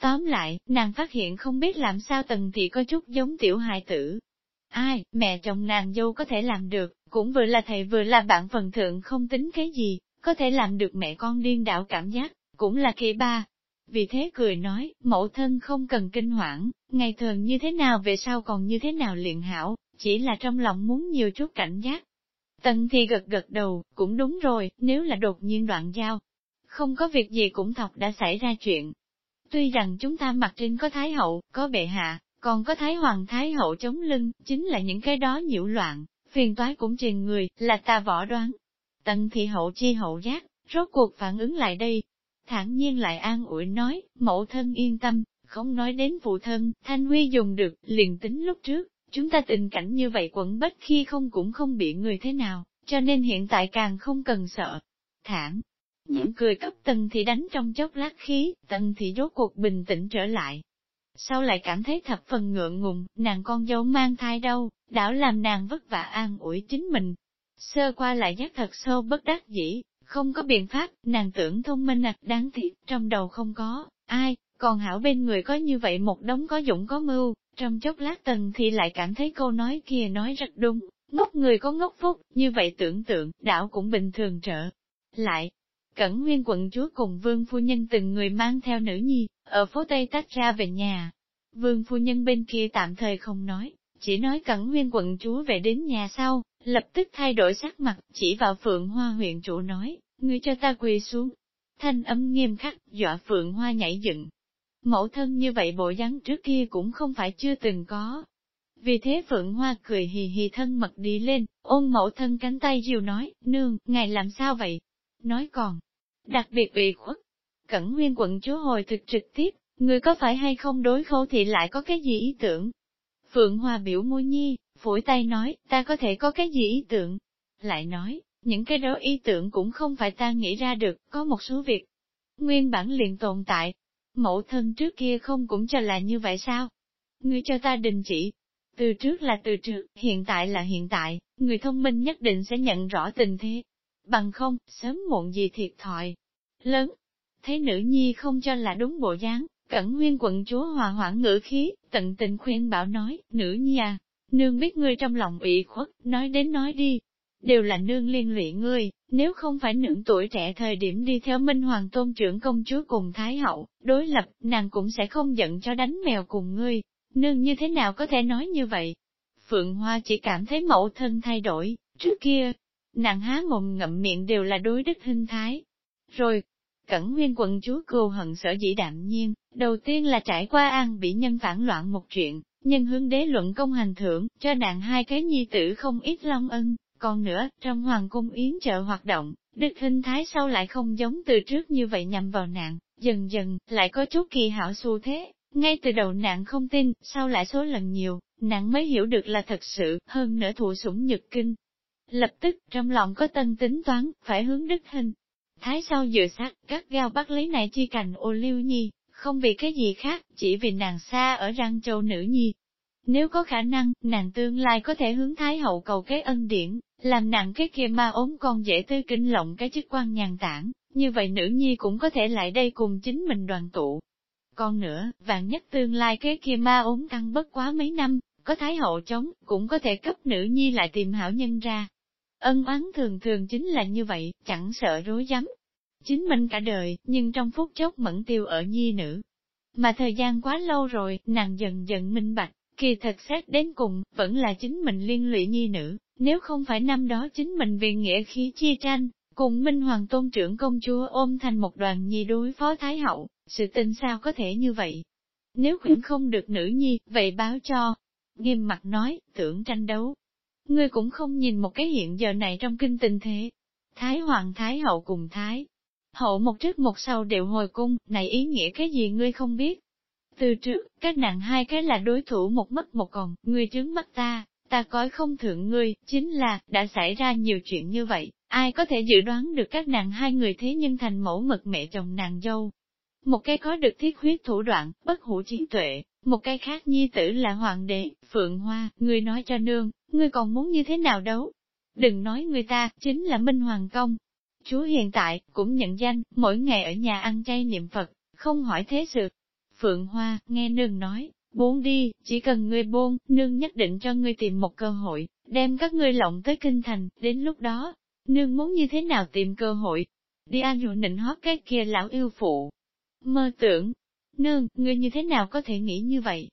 S1: Tóm lại, nàng phát hiện không biết làm sao tần thị có chút giống tiểu hài tử. Ai, mẹ chồng nàng dâu có thể làm được, cũng vừa là thầy vừa là bạn phần thượng không tính cái gì, có thể làm được mẹ con điên đảo cảm giác, cũng là kỳ ba. Vì thế cười nói, mẫu thân không cần kinh hoảng, ngày thường như thế nào về sau còn như thế nào luyện hảo, chỉ là trong lòng muốn nhiều chút cảnh giác. Tần thì gật gật đầu, cũng đúng rồi, nếu là đột nhiên đoạn giao, không có việc gì cũng thọc đã xảy ra chuyện. Tuy rằng chúng ta mặt trên có Thái Hậu, có bệ hạ, còn có Thái Hoàng Thái Hậu chống lưng, chính là những cái đó nhiễu loạn, phiền toái cũng truyền người, là ta võ đoán. Tần thị hậu chi hậu giác, rốt cuộc phản ứng lại đây. thản nhiên lại an ủi nói, mẫu thân yên tâm, không nói đến phụ thân, Thanh Huy dùng được, liền tính lúc trước, chúng ta tình cảnh như vậy quẩn bách khi không cũng không bị người thế nào, cho nên hiện tại càng không cần sợ. Thản, những cười cấp tần thì đánh trong chốc lát khí, tần thì rốt cuộc bình tĩnh trở lại. Sau lại cảm thấy thập phần ngượng ngùng, nàng con dâu mang thai đâu, đảo làm nàng vất vả an ủi chính mình. Sơ qua lại giác thật sâu bất đắc dĩ, không có biện pháp, nàng tưởng thông minh ạc đáng thiệt, trong đầu không có, ai, còn hảo bên người có như vậy một đống có dũng có mưu, trong chốc lát tần thì lại cảm thấy câu nói kia nói rất đúng, ngốc người có ngốc phúc, như vậy tưởng tượng, đảo cũng bình thường trở. Lại, Cẩn nguyên quận chúa cùng vương phu nhân từng người mang theo nữ nhi, ở phố Tây tách ra về nhà. Vương phu nhân bên kia tạm thời không nói, chỉ nói cẩn nguyên quận chúa về đến nhà sau, lập tức thay đổi sắc mặt, chỉ vào phượng hoa huyện chủ nói, ngươi cho ta quỳ xuống. Thanh âm nghiêm khắc, dọa phượng hoa nhảy dựng. Mẫu thân như vậy bộ dáng trước kia cũng không phải chưa từng có. Vì thế Phượng Hoa cười hì hì thân mật đi lên, ôm mẫu thân cánh tay dìu nói, nương, ngài làm sao vậy? nói còn, đặc biệt ủy khuất. Cẩn nguyên quận chúa hồi thực trực tiếp, người có phải hay không đối khâu thì lại có cái gì ý tưởng? Phượng hoa biểu môi nhi, phủi tay nói, ta có thể có cái gì ý tưởng? Lại nói, những cái đó ý tưởng cũng không phải ta nghĩ ra được, có một số việc. Nguyên bản liền tồn tại. Mẫu thân trước kia không cũng cho là như vậy sao? Ngươi cho ta đình chỉ. Từ trước là từ trước, hiện tại là hiện tại, người thông minh nhất định sẽ nhận rõ tình thế bằng không, sớm muộn gì thiệt thòi. Lớn, thấy nữ nhi không cho là đúng bộ dáng, cẩn nguyên quận chúa hòa hoãn ngữ khí, tận tình khuyên bảo nói, nữ nhi à, nương biết ngươi trong lòng ủy khuất, nói đến nói đi. Đều là nương liên lụy ngươi, nếu không phải nương tuổi trẻ thời điểm đi theo Minh Hoàng tôn trưởng công chúa cùng Thái Hậu, đối lập, nàng cũng sẽ không giận cho đánh mèo cùng ngươi. Nương như thế nào có thể nói như vậy? Phượng Hoa chỉ cảm thấy mẫu thân thay đổi, trước kia, nàng há mồm ngậm miệng đều là đối đức hình thái. Rồi, Cẩn nguyên quận chúa cừu hận sở dĩ đạm nhiên, đầu tiên là trải qua an bị nhân phản loạn một chuyện, nhân hướng đế luận công hành thưởng, cho nàng hai cái nhi tử không ít long ân, còn nữa, trong hoàng cung yến chợ hoạt động, đức hình thái sau lại không giống từ trước như vậy nhằm vào nạn Dần dần, lại có chút kỳ hảo xu thế, ngay từ đầu nạn không tin, sau lại số lần nhiều, nạn mới hiểu được là thật sự, hơn nữa thụ sủng nhật kinh. Lập tức, trong lòng có tân tính toán, phải hướng đức hình. Thái sau dựa sát, các gao bắt lấy này chi cành ô liêu nhi, không vì cái gì khác, chỉ vì nàng xa ở răng châu nữ nhi. Nếu có khả năng, nàng tương lai có thể hướng Thái hậu cầu cái ân điển, làm nặng cái kia ma ốm con dễ tư kinh lộng cái chức quan nhàn tản, như vậy nữ nhi cũng có thể lại đây cùng chính mình đoàn tụ. Còn nữa, vạn nhất tương lai cái kia ma ốm căng bất quá mấy năm, có thái hậu chống, cũng có thể cấp nữ nhi lại tìm hảo nhân ra. Ân oán thường thường chính là như vậy, chẳng sợ rối rắm. Chính mình cả đời, nhưng trong phút chốc mẫn tiêu ở nhi nữ. Mà thời gian quá lâu rồi, nàng dần dần minh bạch, kỳ thật xét đến cùng, vẫn là chính mình liên lụy nhi nữ, nếu không phải năm đó chính mình vì nghĩa khí chi tranh, cùng Minh Hoàng tôn trưởng công chúa ôm thành một đoàn nhi đối phó Thái Hậu, sự tình sao có thể như vậy? Nếu khuyển không được nữ nhi, vậy báo cho. Nghiêm mặt nói, tưởng tranh đấu. Ngươi cũng không nhìn một cái hiện giờ này trong kinh tình thế. Thái Hoàng Thái Hậu cùng Thái. Hậu một trước một sau đều hồi cung, này ý nghĩa cái gì ngươi không biết. Từ trước, các nàng hai cái là đối thủ một mất một còn, ngươi trướng mắt ta, ta coi không thượng ngươi, chính là, đã xảy ra nhiều chuyện như vậy, ai có thể dự đoán được các nàng hai người thế nhân thành mẫu mực mẹ chồng nàng dâu. Một cái có được thiết huyết thủ đoạn, bất hủ trí tuệ, một cái khác nhi tử là hoàng đế, phượng hoa, ngươi nói cho nương, ngươi còn muốn như thế nào đấu? Đừng nói người ta, chính là Minh Hoàng Công. Chúa hiện tại, cũng nhận danh, mỗi ngày ở nhà ăn chay niệm Phật, không hỏi thế sự. Phượng Hoa, nghe nương nói, Buông đi, chỉ cần ngươi buông, nương nhất định cho ngươi tìm một cơ hội, đem các ngươi lộng tới kinh thành, đến lúc đó, nương muốn như thế nào tìm cơ hội? Đi an dụ nịnh hót cái kia lão yêu phụ. Mơ tưởng, nương, ngươi như thế nào có thể nghĩ như vậy?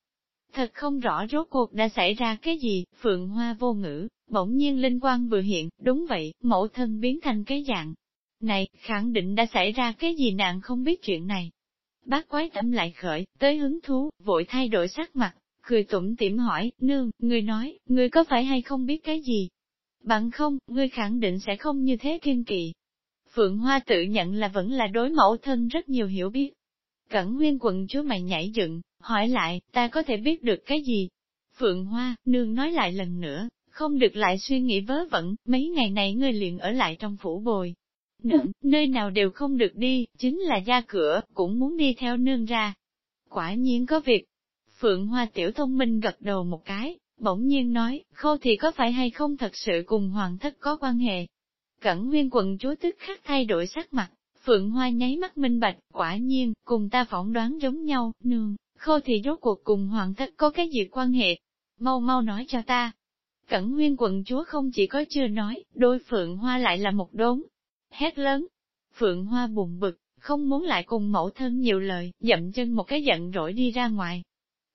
S1: Thật không rõ rốt cuộc đã xảy ra cái gì, phượng hoa vô ngữ, bỗng nhiên linh quang vừa hiện, đúng vậy, mẫu thân biến thành cái dạng. Này, khẳng định đã xảy ra cái gì nạn không biết chuyện này. Bác quái tẩm lại khởi, tới hứng thú, vội thay đổi sắc mặt, cười tủm tỉm hỏi, nương, ngươi nói, ngươi có phải hay không biết cái gì? Bằng không, ngươi khẳng định sẽ không như thế kiên kỵ. Phượng Hoa tự nhận là vẫn là đối mẫu thân rất nhiều hiểu biết. Cẩn nguyên quận chúa mày nhảy dựng, hỏi lại, ta có thể biết được cái gì? Phượng Hoa, nương nói lại lần nữa, không được lại suy nghĩ vớ vẩn, mấy ngày này ngươi liền ở lại trong phủ bồi, Nương, nơi nào đều không được đi, chính là ra cửa, cũng muốn đi theo nương ra. Quả nhiên có việc. Phượng Hoa tiểu thông minh gật đầu một cái, bỗng nhiên nói, khâu thì có phải hay không thật sự cùng hoàng thất có quan hệ. Cẩn nguyên quận chúa tức khắc thay đổi sắc mặt, Phượng Hoa nháy mắt minh bạch, quả nhiên, cùng ta phỏng đoán giống nhau, nương, khâu thì rốt cuộc cùng hoàng thất có cái gì quan hệ. Mau mau nói cho ta. Cẩn nguyên quận chúa không chỉ có chưa nói, đôi Phượng Hoa lại là một đốn, hét lớn. Phượng Hoa buồn bực, không muốn lại cùng mẫu thân nhiều lời, dậm chân một cái giận rỗi đi ra ngoài.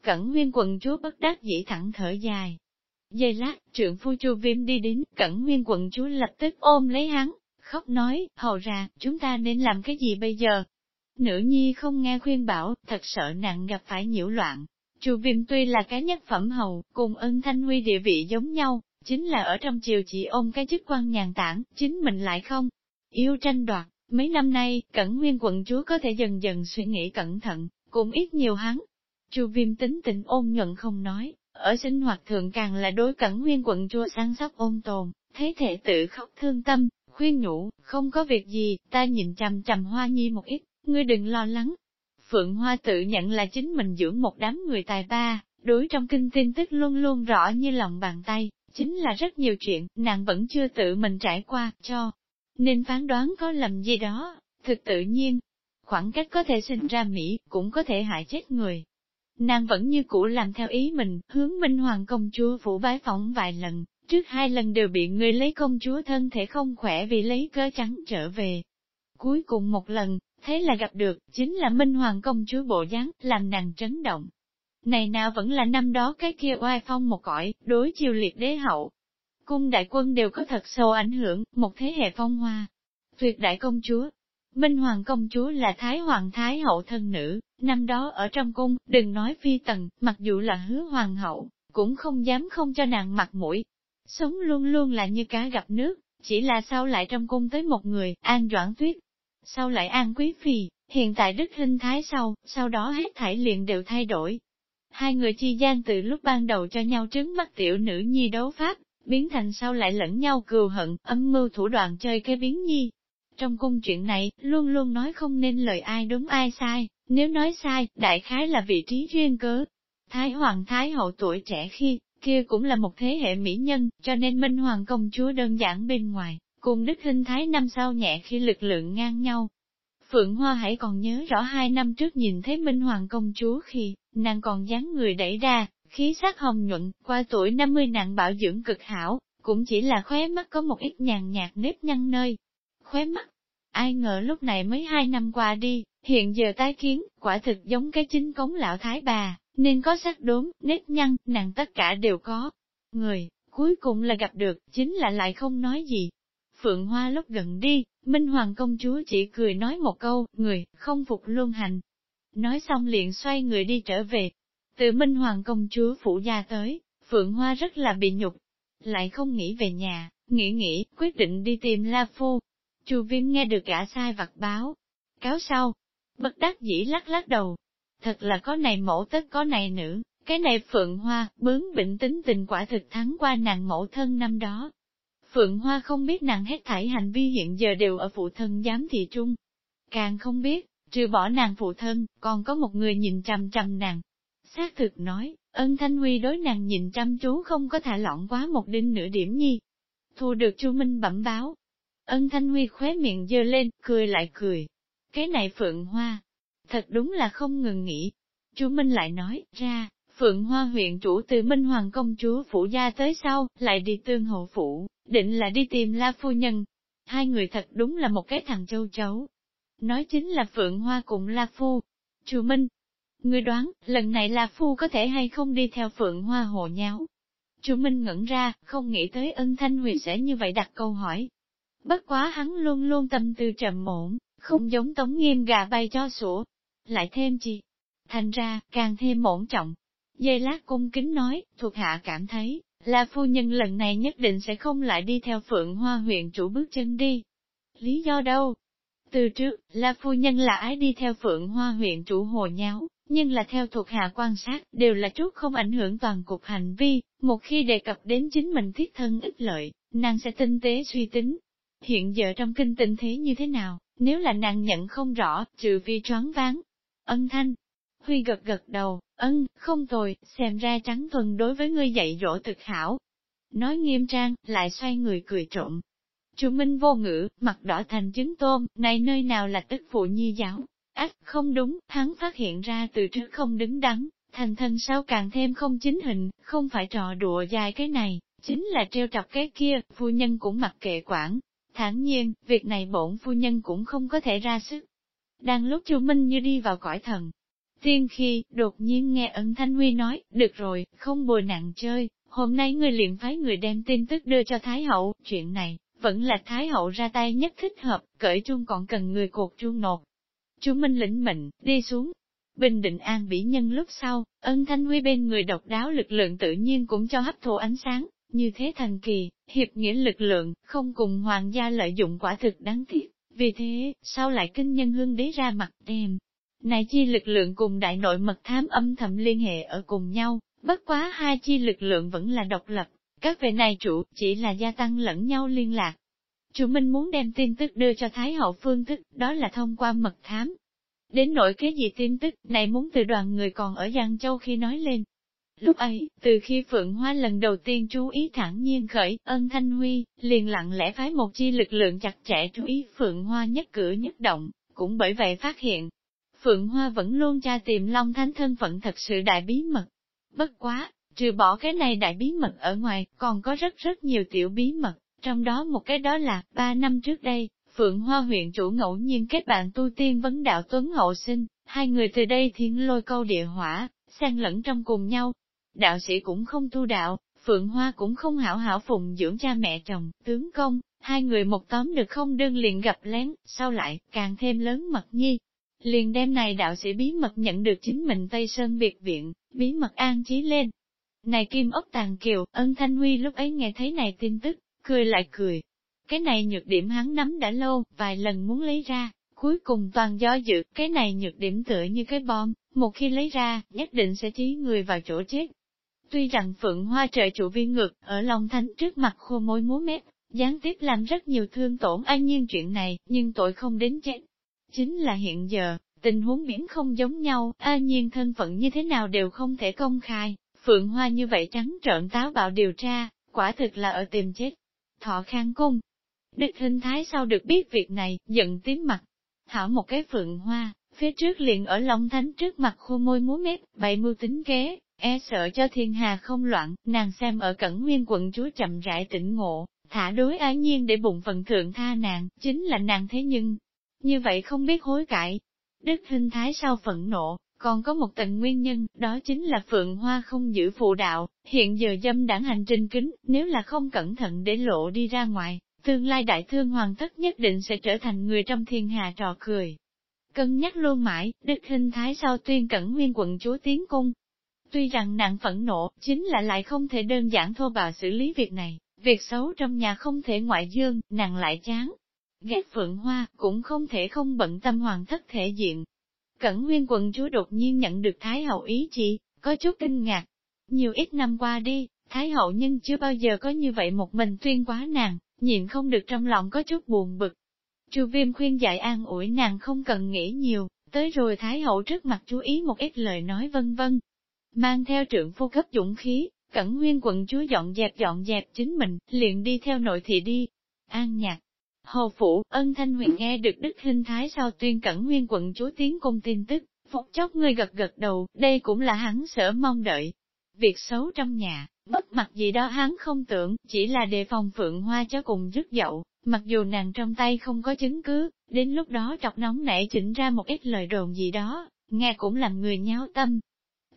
S1: Cẩn nguyên quần chúa bất đắc dĩ thẳng thở dài. Giây lát, trượng phu chu viêm đi đến, cẩn nguyên quần chúa lập tức ôm lấy hắn, khóc nói, hầu ra, chúng ta nên làm cái gì bây giờ? Nữ nhi không nghe khuyên bảo, thật sợ nặng gặp phải nhiễu loạn. Chu viêm tuy là cái nhất phẩm hầu, cùng ân thanh huy địa vị giống nhau, chính là ở trong triều chỉ ôm cái chức quan nhàn tản, chính mình lại không yêu tranh đoạt. Mấy năm nay, Cẩn Nguyên quận chúa có thể dần dần suy nghĩ cẩn thận, cũng ít nhiều hắn. Chu viêm tính tình ôn nhuận không nói, ở sinh hoạt thường càng là đối Cẩn Nguyên quận chúa săn sóc ôn tồn, thấy thể tự khóc thương tâm, khuyên nhủ, không có việc gì, ta nhìn chằm chằm hoa nhi một ít, ngươi đừng lo lắng. Phượng Hoa tự nhận là chính mình dưỡng một đám người tài ba, đối trong kinh tin tức luôn luôn rõ như lòng bàn tay, chính là rất nhiều chuyện, nàng vẫn chưa tự mình trải qua, cho nên phán đoán có lầm gì đó, thực tự nhiên. Khoảng cách có thể sinh ra Mỹ, cũng có thể hại chết người. Nàng vẫn như cũ làm theo ý mình, hướng Minh Hoàng công chúa phủ bái phỏng vài lần, trước hai lần đều bị người lấy công chúa thân thể không khỏe vì lấy cớ trắng trở về. Cuối cùng một lần, thế là gặp được, chính là Minh Hoàng công chúa bộ dáng, làm nàng chấn động. Này nào vẫn là năm đó cái kia oai phong một cõi, đối chiều liệt đế hậu, cung đại quân đều có thật sâu ảnh hưởng, một thế hệ phong hoa. Tuyệt đại công chúa, Minh Hoàng công chúa là Thái Hoàng Thái hậu thân nữ, năm đó ở trong cung, đừng nói phi tần, mặc dù là hứa hoàng hậu, cũng không dám không cho nàng mặt mũi. Sống luôn luôn là như cá gặp nước, chỉ là sau lại trong cung tới một người, An Doãn Tuyết. Sau lại An Quý Phi, hiện tại đức Hinh thái sau, sau đó hết thảy liền đều thay đổi. Hai người chi gian từ lúc ban đầu cho nhau trứng mắt tiểu nữ nhi đấu pháp, biến thành sau lại lẫn nhau cừu hận, âm mưu thủ đoạn chơi cái biến nhi. Trong cung chuyện này, luôn luôn nói không nên lời ai đúng ai sai, nếu nói sai, đại khái là vị trí riêng cớ. Thái Hoàng Thái Hậu tuổi trẻ khi, kia cũng là một thế hệ mỹ nhân, cho nên Minh Hoàng công chúa đơn giản bên ngoài, cùng Đức Hinh Thái năm sau nhẹ khi lực lượng ngang nhau. Phượng Hoa hãy còn nhớ rõ hai năm trước nhìn thấy Minh Hoàng công chúa khi, nàng còn dáng người đẩy ra, khí sắc hồng nhuận, qua tuổi 50 nặng bảo dưỡng cực hảo, cũng chỉ là khóe mắt có một ít nhàn nhạt nếp nhăn nơi. Khóe mắt, ai ngờ lúc này mới hai năm qua đi, hiện giờ tái kiến, quả thực giống cái chính cống lão thái bà, nên có sắc đốm, nếp nhăn, nàng tất cả đều có. Người, cuối cùng là gặp được, chính là lại không nói gì. Phượng Hoa lúc gần đi, Minh Hoàng công chúa chỉ cười nói một câu, người, không phục luôn hành. Nói xong liền xoay người đi trở về. Từ Minh Hoàng công chúa phủ gia tới, Phượng Hoa rất là bị nhục. Lại không nghĩ về nhà, nghĩ nghĩ, quyết định đi tìm La Phu. Chu Viêm nghe được cả sai vặt báo. Cáo sau, bất đắc dĩ lắc lắc đầu, thật là có này mẫu tất có này nữ, cái này Phượng Hoa, bướng bệnh tính tình quả thực thắng qua nàng mẫu thân năm đó. Phượng Hoa không biết nàng hết thảy hành vi hiện giờ đều ở phụ thân giám thị trung. Càng không biết, trừ bỏ nàng phụ thân, còn có một người nhìn chằm chằm nàng. Xác thực nói, ân thanh huy đối nàng nhìn chăm chú không có thả lỏng quá một đinh nửa điểm nhi. Thu được Chu Minh bẩm báo. Ân thanh huy khóe miệng dơ lên, cười lại cười. Cái này Phượng Hoa, Thật đúng là không ngừng nghỉ. chu Minh lại nói, ra, Phượng Hoa huyện chủ từ Minh Hoàng công chúa phủ gia tới sau, lại đi tương hộ phủ, định là đi tìm La Phu Nhân. Hai người thật đúng là một cái thằng châu chấu. Nói chính là Phượng Hoa cùng La Phu. chu Minh, Ngươi đoán, lần này là Phu có thể hay không đi theo Phượng Hoa hồ nháo. Chú Minh ngẩn ra, không nghĩ tới ân thanh huyền sẽ như vậy đặt câu hỏi. Bất quá hắn luôn luôn tâm tư trầm mổn, không giống tống nghiêm gà bay cho sủa, lại thêm chi. Thành ra, càng thêm mổn trọng. Dây lát cung kính nói, thuộc hạ cảm thấy, là phu nhân lần này nhất định sẽ không lại đi theo phượng hoa huyện chủ bước chân đi. Lý do đâu? Từ trước, là phu nhân là ái đi theo phượng hoa huyện chủ hồ nháo, nhưng là theo thuộc hạ quan sát, đều là chút không ảnh hưởng toàn cục hành vi, một khi đề cập đến chính mình thiết thân ích lợi, nàng sẽ tinh tế suy tính. Hiện giờ trong kinh tình thế như thế nào, nếu là nàng nhận không rõ, trừ phi choáng váng, Ân thanh. Huy gật gật đầu, ân, không tồi, xem ra trắng thuần đối với ngươi dạy dỗ thực hảo. Nói nghiêm trang, lại xoay người cười trộm. Chu Minh vô ngữ, mặt đỏ thành trứng tôm, này nơi nào là tức phụ nhi giáo ác không đúng, hắn phát hiện ra từ trước không đứng đắn, thành thân sao càng thêm không chính hình, không phải trò đùa dài cái này, chính là treo trọc cái kia, phu nhân cũng mặc kệ quản. Thản nhiên, việc này bổn phu nhân cũng không có thể ra sức. Đang lúc Chu Minh như đi vào cõi thần. Tiên khi, đột nhiên nghe ẩn Thanh Huy nói, được rồi, không bồi nặng chơi, hôm nay người liền phái người đem tin tức đưa cho Thái Hậu, chuyện này, vẫn là Thái Hậu ra tay nhất thích hợp, cởi chuông còn cần người cột chuông nột. Chú Minh lĩnh mệnh, đi xuống. Bình định an bỉ nhân lúc sau, ân thanh huy bên người độc đáo lực lượng tự nhiên cũng cho hấp thụ ánh sáng, như thế thần kỳ, hiệp nghĩa lực lượng, không cùng hoàng gia lợi dụng quả thực đáng tiếc. Vì thế, sao lại kinh nhân hương đế ra mặt đem? Này chi lực lượng cùng đại nội mật thám âm thầm liên hệ ở cùng nhau, bất quá hai chi lực lượng vẫn là độc lập, các vị này chủ chỉ là gia tăng lẫn nhau liên lạc. Chủ Minh muốn đem tin tức đưa cho Thái hậu phương thức, đó là thông qua mật thám. Đến nỗi cái gì tin tức này muốn từ đoàn người còn ở Giang Châu khi nói lên, Lúc ấy, từ khi Phượng Hoa lần đầu tiên chú ý thẳng nhiên khởi, ân Thanh Huy, liền lặng lẽ phái một chi lực lượng chặt chẽ chú ý Phượng Hoa nhất cử nhất động, cũng bởi vậy phát hiện, Phượng Hoa vẫn luôn tra tìm Long Thánh thân phận thật sự đại bí mật. Bất quá, trừ bỏ cái này đại bí mật ở ngoài, còn có rất rất nhiều tiểu bí mật, trong đó một cái đó là, ba năm trước đây, Phượng Hoa huyện chủ ngẫu nhiên kết bạn tu tiên vấn đạo tuấn hậu sinh, hai người từ đây thiên lôi câu địa hỏa, xen lẫn trong cùng nhau, đạo sĩ cũng không tu đạo, Phượng Hoa cũng không hảo hảo phụng dưỡng cha mẹ chồng, tướng công, hai người một tóm được không đơn liền gặp lén, sau lại, càng thêm lớn mật nhi. Liền đêm này đạo sĩ bí mật nhận được chính mình Tây Sơn biệt viện, bí mật an trí lên. Này kim ốc tàn kiều, ân thanh huy lúc ấy nghe thấy này tin tức, cười lại cười. Cái này nhược điểm hắn nắm đã lâu, vài lần muốn lấy ra, Cuối cùng toàn do dự, cái này nhược điểm tựa như cái bom, một khi lấy ra, nhất định sẽ chí người vào chỗ chết. Tuy rằng Phượng Hoa trời chủ viên ngực, ở Long Thánh trước mặt khô môi múa mép, gián tiếp làm rất nhiều thương tổn an nhiên chuyện này, nhưng tội không đến chết. Chính là hiện giờ, tình huống biển không giống nhau, an nhiên thân phận như thế nào đều không thể công khai, Phượng Hoa như vậy trắng trợn táo bạo điều tra, quả thực là ở tìm chết. Thọ khang cung. Đức hình thái sau được biết việc này, giận tím mặt. Thảo một cái Phượng Hoa, phía trước liền ở Long Thánh trước mặt khô môi múa mép, bày mưu tính kế, e sợ cho thiên hà không loạn, nàng xem ở cẩn nguyên quận chúa chậm rãi tỉnh ngộ, thả đối ái nhiên để bụng phần thượng tha nàng, chính là nàng thế nhưng, như vậy không biết hối cải. Đức hình thái sau phẫn nộ, còn có một tầng nguyên nhân, đó chính là Phượng Hoa không giữ phụ đạo, hiện giờ dâm đảng hành trình kính, nếu là không cẩn thận để lộ đi ra ngoài, tương lai đại thương hoàng thất nhất định sẽ trở thành người trong thiên hà trò cười. Cân nhắc luôn mãi, Đức Hình Thái sau tuyên cẩn nguyên quận chúa tiến cung. Tuy rằng nàng phẫn nộ, chính là lại không thể đơn giản thô bạo xử lý việc này, việc xấu trong nhà không thể ngoại dương, nàng lại chán. Ghét Phượng Hoa, cũng không thể không bận tâm hoàng thất thể diện, Cẩn nguyên quận chúa đột nhiên nhận được Thái hậu ý chỉ, có chút kinh ngạc. Nhiều ít năm qua đi, Thái hậu nhưng chưa bao giờ có như vậy một mình tuyên quá nàng, nhịn không được trong lòng có chút buồn bực. Chu viêm khuyên dạy an ủi nàng không cần nghĩ nhiều, tới rồi Thái hậu trước mặt chú ý một ít lời nói vân vân. Mang theo trượng phu cấp dũng khí, cẩn nguyên quận chúa dọn dẹp dọn dẹp chính mình, liền đi theo nội thị đi. An nhạc, Hồ Phủ, ân thanh huyền nghe được Đức Hình Thái sau tuyên cẩn nguyên quận chúa tiến cung tin tức, phút chốc người gật gật đầu, đây cũng là hắn sở mong đợi. Việc xấu trong nhà, bất mặt gì đó hắn không tưởng, chỉ là đề phòng phượng hoa cho cùng rứt dậu, mặc dù nàng trong tay không có chứng cứ, đến lúc đó trọc nóng nảy chỉnh ra một ít lời đồn gì đó, nghe cũng làm người nháo tâm.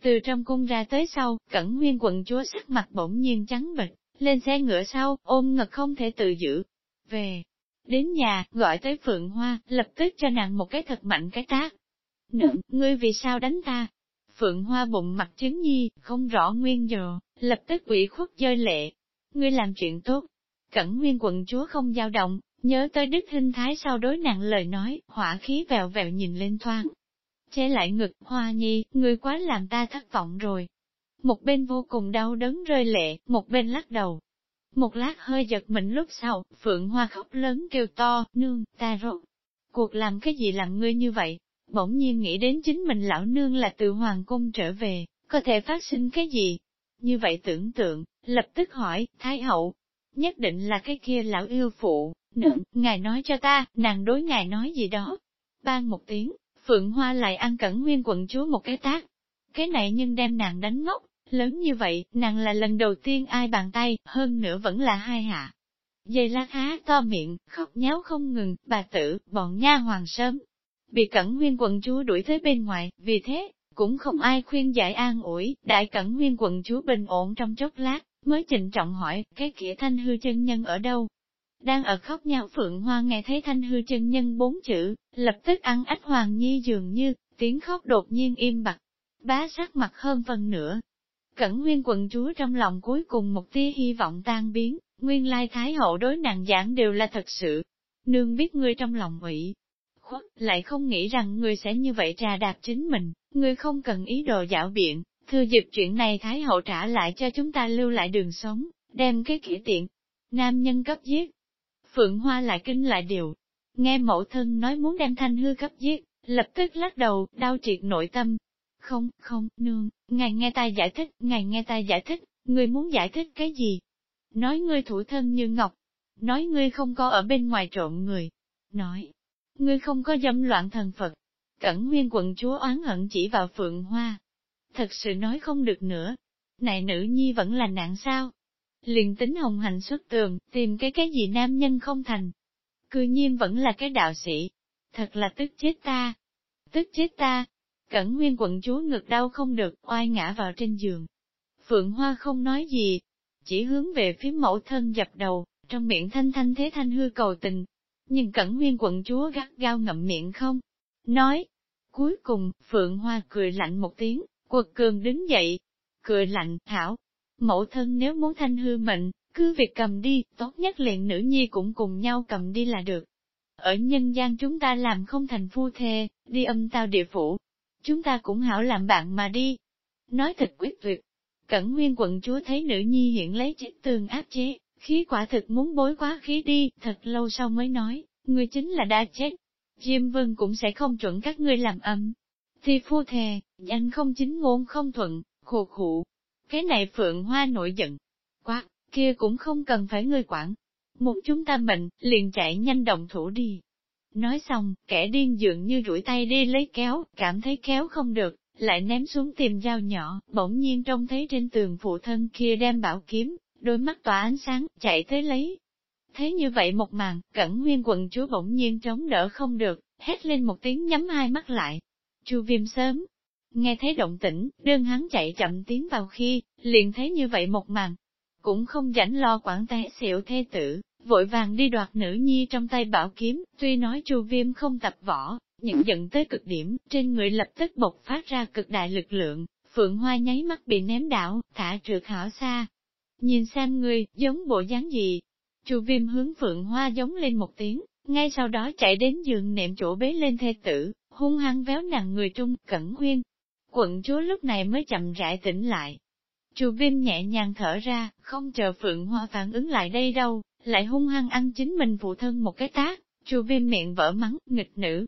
S1: Từ trong cung ra tới sau, cẩn nguyên quận chúa sắc mặt bỗng nhiên trắng bệch, lên xe ngựa sau, ôm ngực không thể tự giữ. Về, Đến nhà, gọi tới Phượng Hoa, lập tức cho nàng một cái thật mạnh cái tác. Nữ, ngươi vì sao đánh ta? Phượng Hoa bụng mặt chứng nhi, không rõ nguyên giờ, lập tức ủy khuất dơi lệ. Ngươi làm chuyện tốt. Cẩn nguyên quận chúa không dao động, nhớ tới đức hình thái sau đối nặng lời nói, hỏa khí vèo vèo nhìn lên thoáng. Che lại ngực, hoa nhi, ngươi quá làm ta thất vọng rồi. Một bên vô cùng đau đớn rơi lệ, một bên lắc đầu, một lát hơi giật mình lúc sau, Phượng Hoa khóc lớn kêu to, nương, ta rốt. Cuộc làm cái gì làm ngươi như vậy? Bỗng nhiên nghĩ đến chính mình lão nương là từ Hoàng Cung trở về, có thể phát sinh cái gì? Như vậy tưởng tượng, lập tức hỏi, Thái Hậu, nhất định là cái kia lão yêu phụ, nương, ngài nói cho ta, nàng đối ngài nói gì đó. Ban một tiếng, Phượng Hoa lại ăn cẩn nguyên quận chúa một cái tác. Cái này nhưng đem nàng đánh ngốc, Lớn như vậy, nàng là lần đầu tiên ai bàn tay, hơn nữa vẫn là hai hạ. Dây lát há to miệng, khóc nháo không ngừng, bà tử, bọn nha hoàng sớm. Bị cẩn nguyên quận chúa đuổi tới bên ngoài, vì thế, cũng không ai khuyên giải an ủi, đại cẩn nguyên quận chúa bình ổn trong chốc lát, mới trịnh trọng hỏi, cái kia thanh hư chân nhân ở đâu? Đang ở khóc nhau phượng hoa nghe thấy thanh hư chân nhân bốn chữ, lập tức ăn ách hoàng nhi dường như, tiếng khóc đột nhiên im bặt. Bá sắc mặt hơn phần nữa, Cẩn nguyên quận chúa trong lòng cuối cùng một tia hy vọng tan biến, nguyên lai thái hậu đối nàng giảng đều là thật sự. Nương biết ngươi trong lòng ủy khuất, lại không nghĩ rằng ngươi sẽ như vậy trà đạp chính mình, ngươi không cần ý đồ dạo biện, thưa dịp chuyện này thái hậu trả lại cho chúng ta lưu lại đường sống, đem cái kỹ tiện. Nam nhân cấp giết. Phượng Hoa lại kinh lại điều. Nghe mẫu thân nói muốn đem thanh hư cấp giết, lập tức lắc đầu, đau triệt nội tâm, không, không, nương, ngài nghe ta giải thích, ngài nghe ta giải thích, ngươi muốn giải thích cái gì? Nói ngươi thủ thân như ngọc, nói ngươi không có ở bên ngoài trộm người, nói, ngươi không có dâm loạn thần Phật. Cẩn nguyên quận chúa oán hận chỉ vào phượng hoa. Thật sự nói không được nữa. Này nữ nhi vẫn là nạn sao? Liền tính hồng hành xuất tường, tìm cái cái gì nam nhân không thành. Cư nhiên vẫn là cái đạo sĩ. Thật là tức chết ta. Tức chết ta, Cẩn nguyên quận chúa ngực đau không được, oai ngã vào trên giường. Phượng Hoa không nói gì, chỉ hướng về phía mẫu thân dập đầu, trong miệng thanh thanh thế thanh hư cầu tình. Nhưng cẩn nguyên quận chúa gắt gao ngậm miệng không? Nói. Cuối cùng, Phượng Hoa cười lạnh một tiếng, quật cường đứng dậy. Cười lạnh, thảo. Mẫu thân nếu muốn thanh hư mệnh, cứ việc cầm đi, tốt nhất liền nữ nhi cũng cùng nhau cầm đi là được. ở nhân gian chúng ta làm không thành phu thê, đi âm tao địa phủ. Chúng ta cũng hảo làm bạn mà đi. Nói thật quyết tuyệt. Cẩn nguyên quận chúa thấy nữ nhi hiện lấy chiếc tường áp chế, khí quả thực muốn bối quá khí đi, thật lâu sau mới nói, người chính là đã chết. Diêm vương cũng sẽ không chuẩn các ngươi làm âm. Thì phu thề, anh không chính ngôn không thuận, khổ khụ. Cái này phượng hoa nổi giận. Quá, kia cũng không cần phải ngươi quản. Một chúng ta mệnh, liền chạy nhanh động thủ đi. Nói xong, kẻ điên dường như rủi tay đi lấy kéo, cảm thấy kéo không được, lại ném xuống tìm dao nhỏ, bỗng nhiên trông thấy trên tường phụ thân kia đem bảo kiếm, đôi mắt tỏa ánh sáng, chạy tới lấy. Thế như vậy một màn, cẩn nguyên quận chúa bỗng nhiên chống đỡ không được, hét lên một tiếng nhắm hai mắt lại. Chu viêm sớm, nghe thấy động tĩnh, đơn hắn chạy chậm tiến vào khi, liền thấy như vậy một màn. Cũng không rảnh lo quản té xịu thê tử, vội vàng đi đoạt nữ nhi trong tay bảo kiếm, tuy nói chu viêm không tập võ, nhưng giận tới cực điểm, trên người lập tức bộc phát ra cực đại lực lượng, phượng hoa nháy mắt bị ném đảo, thả trượt hảo xa. Nhìn xem người giống bộ dáng gì? Chu viêm hướng phượng hoa giống lên một tiếng, ngay sau đó chạy đến giường nệm chỗ bế lên thê tử, hung hăng véo nặng người trung, cẩn huyên. Quận chúa lúc này mới chậm rãi tỉnh lại. Chu viêm nhẹ nhàng thở ra, không chờ phượng hoa phản ứng lại đây đâu, lại hung hăng ăn chính mình phụ thân một cái tác, chu viêm miệng vỡ mắng, nghịch nữ.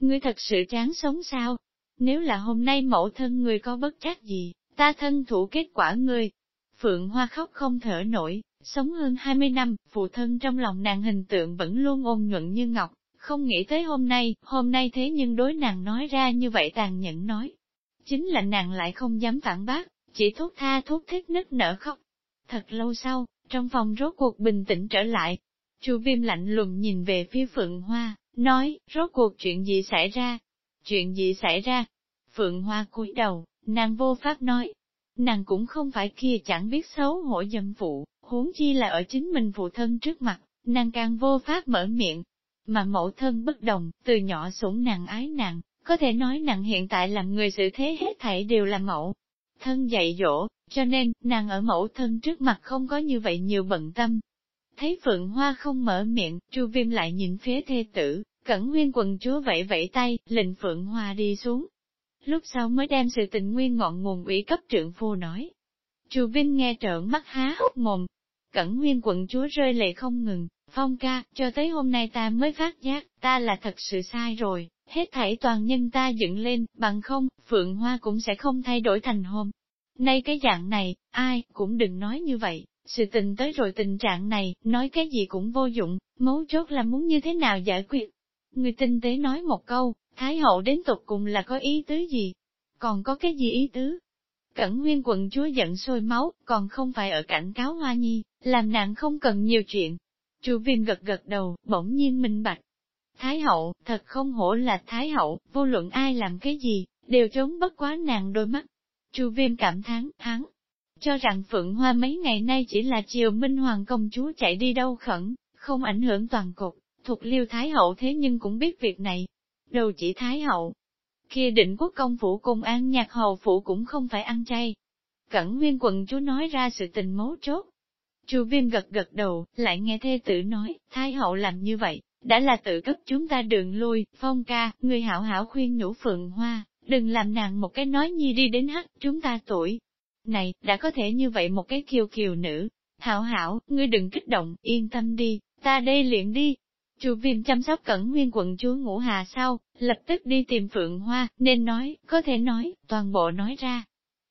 S1: Ngươi thật sự chán sống sao? Nếu là hôm nay mẫu thân người có bất trách gì, ta thân thủ kết quả ngươi. Phượng Hoa khóc không thở nổi, sống hơn 20 năm, phụ thân trong lòng nàng hình tượng vẫn luôn ôn nhuận như ngọc, không nghĩ tới hôm nay, hôm nay thế nhưng đối nàng nói ra như vậy tàn nhẫn nói. Chính là nàng lại không dám phản bác, chỉ thốt tha thốt thích nức nở khóc. Thật lâu sau, trong phòng rốt cuộc bình tĩnh trở lại. Chu viêm lạnh lùng nhìn về phía Phượng Hoa, nói, rốt cuộc chuyện gì xảy ra? Chuyện gì xảy ra? Phượng Hoa cúi đầu, nàng vô pháp nói. Nàng cũng không phải kia chẳng biết xấu hổ dâm phụ, huống chi là ở chính mình phụ thân trước mặt, nàng càng vô pháp mở miệng. Mà mẫu thân bất đồng, từ nhỏ sủng nàng ái nàng, có thể nói nàng hiện tại làm người xử thế hết thảy đều là mẫu. Thân dạy dỗ, cho nên, nàng ở mẫu thân trước mặt không có như vậy nhiều bận tâm. Thấy Phượng Hoa không mở miệng, Chu Viêm lại nhìn phía thê tử, cẩn nguyên quần chúa vẫy vẫy tay, lệnh Phượng Hoa đi xuống. Lúc sau mới đem sự tình nguyên ngọn nguồn ủy cấp trượng phu nói. Chu Vinh nghe trợn mắt há hốc mồm. Cẩn nguyên quận chúa rơi lệ không ngừng, phong ca, cho tới hôm nay ta mới phát giác, ta là thật sự sai rồi, hết thảy toàn nhân ta dựng lên, bằng không, Phượng Hoa cũng sẽ không thay đổi thành hôm. Nay cái dạng này, ai, cũng đừng nói như vậy, sự tình tới rồi tình trạng này, nói cái gì cũng vô dụng, mấu chốt là muốn như thế nào giải quyết. Người tinh tế nói một câu, Thái hậu đến tục cùng là có ý tứ gì? Còn có cái gì ý tứ? Cẩn nguyên quận chúa giận sôi máu, còn không phải ở cảnh cáo Hoa Nhi, làm nạn không cần nhiều chuyện. Chu viêm gật gật đầu, bỗng nhiên minh bạch. Thái hậu, thật không hổ là Thái hậu, vô luận ai làm cái gì, đều trốn bất quá nàng đôi mắt. Chu viêm cảm thán, hắn, cho rằng Phượng Hoa mấy ngày nay chỉ là chiều Minh Hoàng công chúa chạy đi đâu khẩn, không ảnh hưởng toàn cục, thuộc liêu Thái Hậu thế nhưng cũng biết việc này. Đầu chỉ Thái Hậu, kia định quốc công phủ cùng an nhạc hầu phủ cũng không phải ăn chay. Cẩn nguyên quận chúa nói ra sự tình mấu chốt. Chu viêm gật gật đầu, lại nghe thê tử nói, Thái Hậu làm như vậy, đã là tự cấp chúng ta đường lui, phong ca, người hảo hảo khuyên nhủ Phượng Hoa, đừng làm nàng một cái nói nhi đi đến hắt chúng ta tuổi. Này, đã có thể như vậy một cái kiều kiều nữ. Hảo hảo, ngươi đừng kích động, yên tâm đi, ta đây luyện đi. Chu viêm chăm sóc cẩn nguyên quận chúa ngũ hà sau, lập tức đi tìm Phượng Hoa, nên nói, có thể nói, toàn bộ nói ra.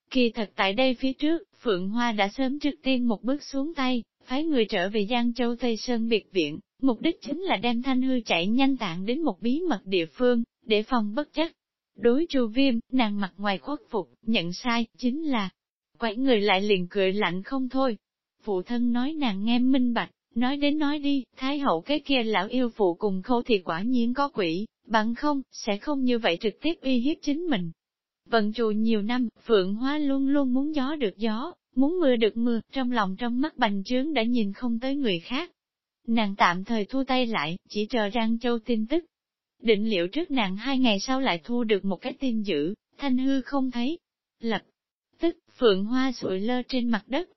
S1: Kỳ thật tại đây phía trước, Phượng Hoa đã sớm trước tiên một bước xuống tay, phái người trở về Giang Châu Tây Sơn biệt viện, mục đích chính là đem thanh hư chạy nhanh tạng đến một bí mật địa phương, để phòng bất chắc. Đối chu viêm, nàng mặt ngoài khuất phục, nhận sai, chính là, quẩy người lại liền cười lạnh không thôi. Phụ thân nói nàng nghe minh bạch, nói đến nói đi, thái hậu cái kia lão yêu phụ cùng khâu thì quả nhiên có quỷ, bằng không, sẽ không như vậy trực tiếp uy hiếp chính mình. Vận trù nhiều năm, Phượng Hoa luôn luôn muốn gió được gió, muốn mưa được mưa, trong lòng trong mắt bành trướng đã nhìn không tới người khác. Nàng tạm thời thu tay lại, chỉ chờ rang Châu tin tức, Định liệu trước nàng hai ngày sau lại thu được một cái tin dữ, thanh hư không thấy. Lập tức, Phượng Hoa sụi lơ trên mặt đất.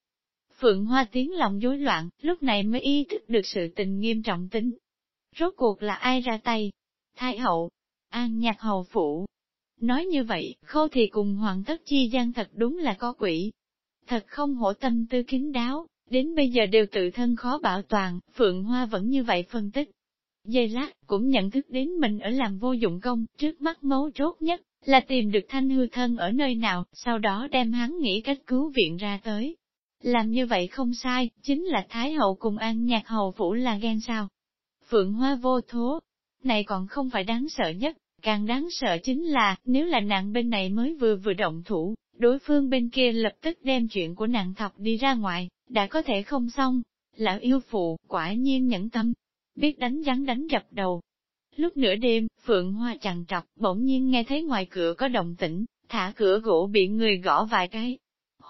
S1: Phượng Hoa tiếng lòng rối loạn, lúc này mới ý thức được sự tình nghiêm trọng tính. Rốt cuộc là ai ra tay? Thái hậu, an nhạc hầu phủ. Nói như vậy, khâu thì cùng hoàng tất chi gian thật đúng là có quỷ. Thật không hổ tâm tư kín đáo, đến bây giờ đều tự thân khó bảo toàn, Phượng Hoa vẫn như vậy phân tích. Giây lát, cũng nhận thức đến mình ở làm vô dụng công, trước mắt mấu chốt nhất, là tìm được thanh hư thân ở nơi nào, sau đó đem hắn nghĩ cách cứu viện ra tới. Làm như vậy không sai, chính là Thái Hậu cùng An Nhạc Hầu Phủ là ghen sao. Phượng Hoa vô thố, này còn không phải đáng sợ nhất, càng đáng sợ chính là, nếu là nạn bên này mới vừa vừa động thủ, đối phương bên kia lập tức đem chuyện của nạn thọc đi ra ngoài, đã có thể không xong. Lão yêu phụ, quả nhiên nhẫn tâm, biết đánh rắn đánh dập đầu. Lúc nửa đêm, Phượng Hoa chằn trọc, bỗng nhiên nghe thấy ngoài cửa có động tĩnh, thả cửa gỗ bị người gõ vài cái.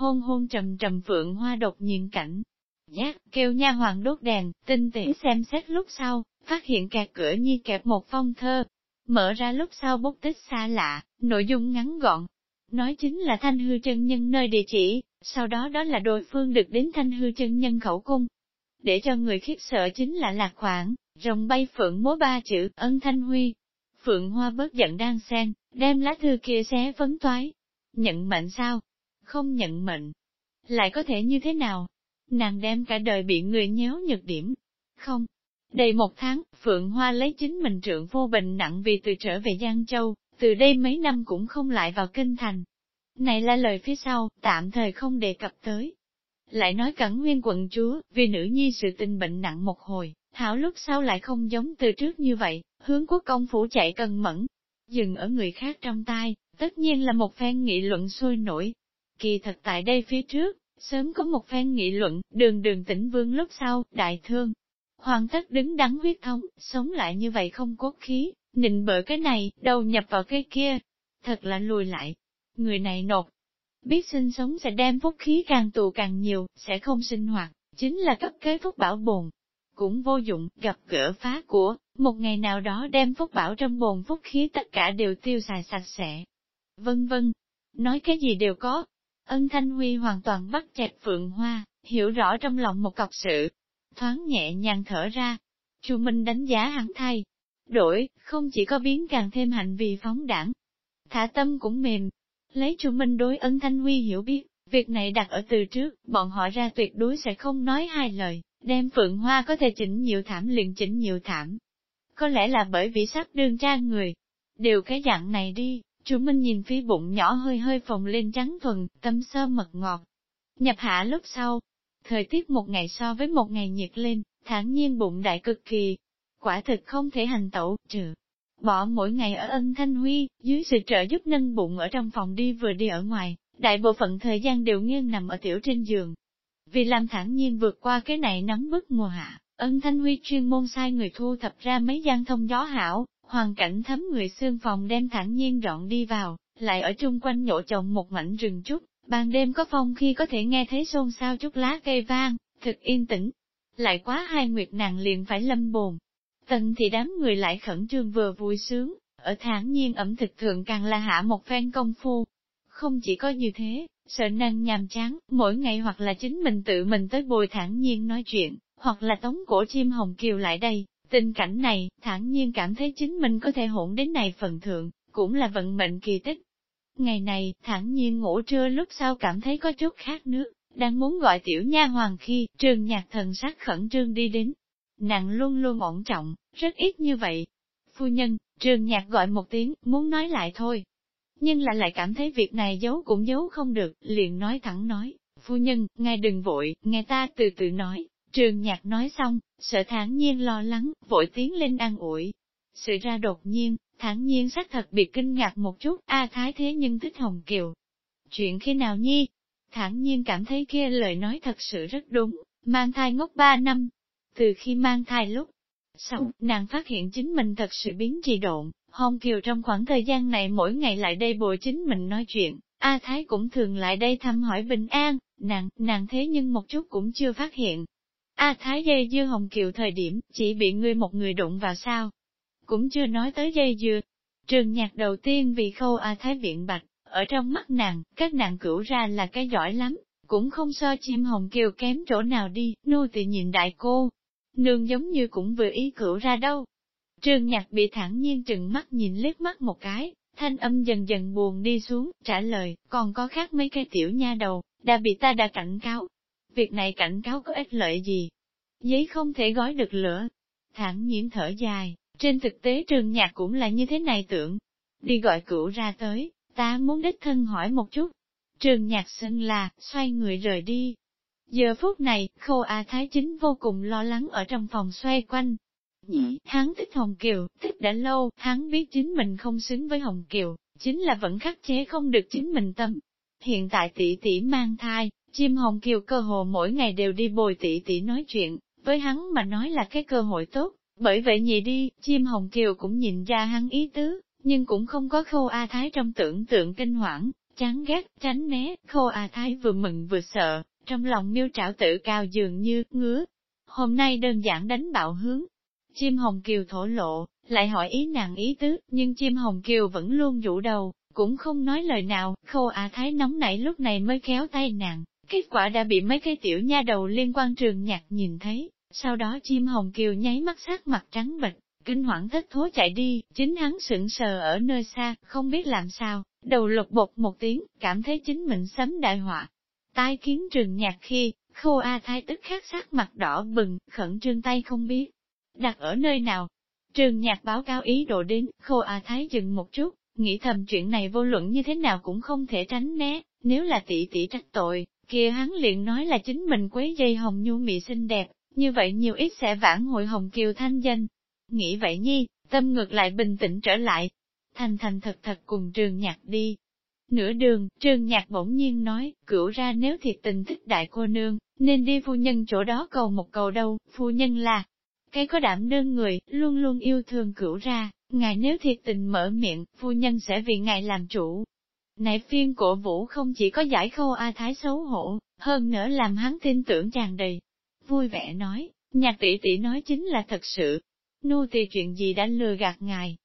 S1: Hôn hôn trầm trầm Phượng Hoa đột nhiên cảnh. Giác, kêu nha hoàng đốt đèn, tinh tỉ xem xét lúc sau, phát hiện kẹt cửa nhi kẹp một phong thơ. Mở ra lúc sau bút tích xa lạ, nội dung ngắn gọn. Nói chính là thanh hư chân nhân nơi địa chỉ, sau đó đó là đối phương được đến thanh hư chân nhân khẩu cung. Để cho người khiếp sợ chính là lạc khoảng, rồng bay phượng múa ba chữ ân thanh huy. Phượng hoa bớt giận đang sen đem lá thư kia xé vấn toái. Nhận mệnh sao? Không nhận mệnh. Lại có thể như thế nào? Nàng đem cả đời bị người nhéo nhược điểm. Không, Đầy một tháng, Phượng Hoa lấy chính mình trượng vô bệnh nặng vì từ trở về Giang Châu, từ đây mấy năm cũng không lại vào kinh thành. Này là lời phía sau, tạm thời không đề cập tới. Lại nói cẩn nguyên quận chúa, vì nữ nhi sự tình bệnh nặng một hồi, hảo lúc sau lại không giống từ trước như vậy, hướng quốc công phủ chạy cần mẫn. Dừng ở người khác trong tai, tất nhiên là một phen nghị luận sôi nổi. Kỳ thật tại đây phía trước, sớm có một phen nghị luận, đường đường tỉnh vương lúc sau, đại thương, Hoàng tất đứng đắn huyết thống, sống lại như vậy không cốt khí, nịnh bỡ cái này, đầu nhập vào cái kia. Thật là lùi lại. Người này nột. Biết sinh sống sẽ đem phúc khí càng tù càng nhiều, sẽ không sinh hoạt, chính là cấp kế phúc bảo bồn. Cũng vô dụng, gặp gỡ phá của, một ngày nào đó đem phúc bảo trong bồn phúc khí tất cả đều tiêu xài sạch sẽ. Vân vân, nói cái gì đều có. Ân Thanh Huy hoàn toàn bắt chẹt Phượng Hoa, hiểu rõ trong lòng một cọc sự, thoáng nhẹ nhàng thở ra. Chu Minh đánh giá hắn thay, đổi, không chỉ có biến càng thêm hành vi phóng đảng, thả tâm cũng mềm. Lấy Chu Minh đối ân thanh huy hiểu biết, việc này đặt ở từ trước, bọn họ ra tuyệt đối sẽ không nói hai lời, đem phượng hoa có thể chỉnh nhiều thảm liền chỉnh nhiều thảm. Có lẽ là bởi vì sắp đương tra người, đều cái dạng này đi, Chu Minh nhìn phía bụng nhỏ hơi hơi phồng lên trắng thuần, tâm sơ mật ngọt. Nhập hạ lúc sau, Thời tiết một ngày so với một ngày nhiệt lên, thản nhiên bụng đại cực kỳ. Quả thực không thể hành tẩu, trừ. Bỏ mỗi ngày ở ân thanh huy, dưới sự trợ giúp nâng bụng ở trong phòng đi vừa đi ở ngoài, đại bộ phận thời gian đều nghiêng nằm ở tiểu trên giường. Vì làm thản nhiên vượt qua cái này nóng bức mùa hạ, ân thanh huy chuyên môn sai người thu thập ra mấy gian thông gió hảo, hoàn cảnh thấm người xương phòng đem thản nhiên dọn đi vào, lại ở chung quanh nhổ chồng một mảnh rừng trúc, Ban đêm có phong khi có thể nghe thấy xôn xao chút lá cây vang, thực yên tĩnh. Lại quá hai nguyệt nàng liền phải lâm bồn. Tần thì đám người lại khẩn trương vừa vui sướng, ở thản nhiên ẩm thực thượng càng là hạ một phen công phu. Không chỉ có như thế, sợ năng nhàm chán, mỗi ngày hoặc là chính mình tự mình tới bồi thản nhiên nói chuyện, hoặc là tống cổ chim hồng kiều lại đây. Tình cảnh này, thản nhiên cảm thấy chính mình có thể hỗn đến này phần thượng, cũng là vận mệnh kỳ tích. Ngày này, thản nhiên ngủ trưa lúc sau cảm thấy có chút khác nước, đang muốn gọi tiểu nha hoàng khi, trường nhạc thần sắc khẩn trương đi đến. Nàng luôn luôn ổn trọng, rất ít như vậy. Phu nhân, trường nhạc gọi một tiếng, muốn nói lại thôi. Nhưng lại lại cảm thấy việc này giấu cũng giấu không được, liền nói thẳng nói, phu nhân, ngài đừng vội, nghe ta từ từ nói. Trường nhạc nói xong, sợ thản nhiên lo lắng, vội tiến lên an ủi. Sự ra đột nhiên, thản nhiên xác thật bị kinh ngạc một chút, A Thái thế nhưng thích Hồng Kiều. Chuyện khi nào nhi? Thản nhiên cảm thấy kia lời nói thật sự rất đúng, mang thai ngốc ba năm. Từ khi mang thai lúc sau, nàng phát hiện chính mình thật sự biến trì độn, Hồng Kiều trong khoảng thời gian này mỗi ngày lại đây bồi chính mình nói chuyện, A Thái cũng thường lại đây thăm hỏi bình an, nàng, nàng thế nhưng một chút cũng chưa phát hiện. A Thái dây dưa Hồng Kiều thời điểm, chỉ bị ngươi một người đụng vào sao, cũng chưa nói tới dây dưa. Trường nhạc đầu tiên vì khâu A Thái Viện Bạch, ở trong mắt nàng, các nàng cửu ra là cái giỏi lắm, cũng không so chim hồng kiều kém chỗ nào đi, nô tỳ nhìn đại cô. Nương giống như cũng vừa ý cửu ra đâu, Trường nhạc bị thẳng nhiên trừng mắt nhìn liếc mắt một cái, thanh âm dần dần buồn đi xuống, trả lời, còn có khác mấy cái tiểu nha đầu, đã bị ta đã cảnh cáo. Việc này cảnh cáo có ích lợi gì? Giấy không thể gói được lửa. Thẳng nhiên thở dài, trên thực tế trường nhạc cũng là như thế này tưởng. Đi gọi cửu ra tới, ta muốn đích thân hỏi một chút. Trường nhạc xưng là, xoay người rời đi. Giờ phút này, khô A Thái chính vô cùng lo lắng ở trong phòng xoay quanh, Nhĩ, hắn thích Hồng Kiều, thích đã lâu, hắn biết chính mình không xứng với Hồng Kiều, chính là vẫn khắc chế không được chính mình tâm. Hiện tại tỷ tỷ mang thai, chim Hồng Kiều cơ hồ mỗi ngày đều đi bồi tỷ tỷ nói chuyện, với hắn mà nói là cái cơ hội tốt, bởi vậy nhị đi, chim Hồng Kiều cũng nhìn ra hắn ý tứ, nhưng cũng không có khô A Thái trong tưởng tượng kinh hoảng, chán ghét, tránh né, khô A Thái vừa mừng vừa sợ, trong lòng miêu trảo tự cao dường như, ngứa. Hôm nay đơn giản đánh bạo hướng, Chim Hồng Kiều thổ lộ, lại hỏi ý nàng ý tứ, nhưng chim Hồng Kiều vẫn luôn rũ đầu, cũng không nói lời nào, khô a thái nóng nảy lúc này mới kéo tay nàng, kết quả đã bị mấy cái tiểu nha đầu liên quan trường nhạc nhìn thấy, sau đó chim Hồng Kiều nháy mắt sát mặt trắng bệch, kinh hoảng thất thố chạy đi, chính hắn sững sờ ở nơi xa, không biết làm sao, đầu lục bột một tiếng, cảm thấy chính mình sấm đại họa. Tai kiến trường nhạc khi, khô A Thái tức khắc sắc mặt đỏ bừng, khẩn trương tay không biết, đặt ở nơi nào. Trường nhạc báo cáo ý đồ đến, khô a thái dừng một chút, nghĩ thầm chuyện này vô luận như thế nào cũng không thể tránh né, nếu là tỷ tỷ trách tội, kia hắn liền nói là chính mình quấy dây hồng nhu mị xinh đẹp, như vậy nhiều ít sẽ vãn hội hồng kiều thanh danh. Nghĩ vậy nhi, tâm ngược lại bình tĩnh trở lại, thành thành thật thật cùng trường nhạc đi. Nửa đường, trường nhạc bỗng nhiên nói, cửu ra nếu thiệt tình thích đại cô nương, nên đi phu nhân chỗ đó cầu một cầu đâu, phu nhân là, cái có đảm đơn người, luôn luôn yêu thương cửu ra, ngài nếu thiệt tình mở miệng, phu nhân sẽ vì ngài làm chủ. Này phiên cổ vũ không chỉ có giải khâu A Thái xấu hổ, hơn nữa làm hắn tin tưởng tràn đầy. Vui vẻ nói, nhạc tỷ tỷ nói chính là thật sự. Nô tỳ chuyện gì đã lừa gạt ngài.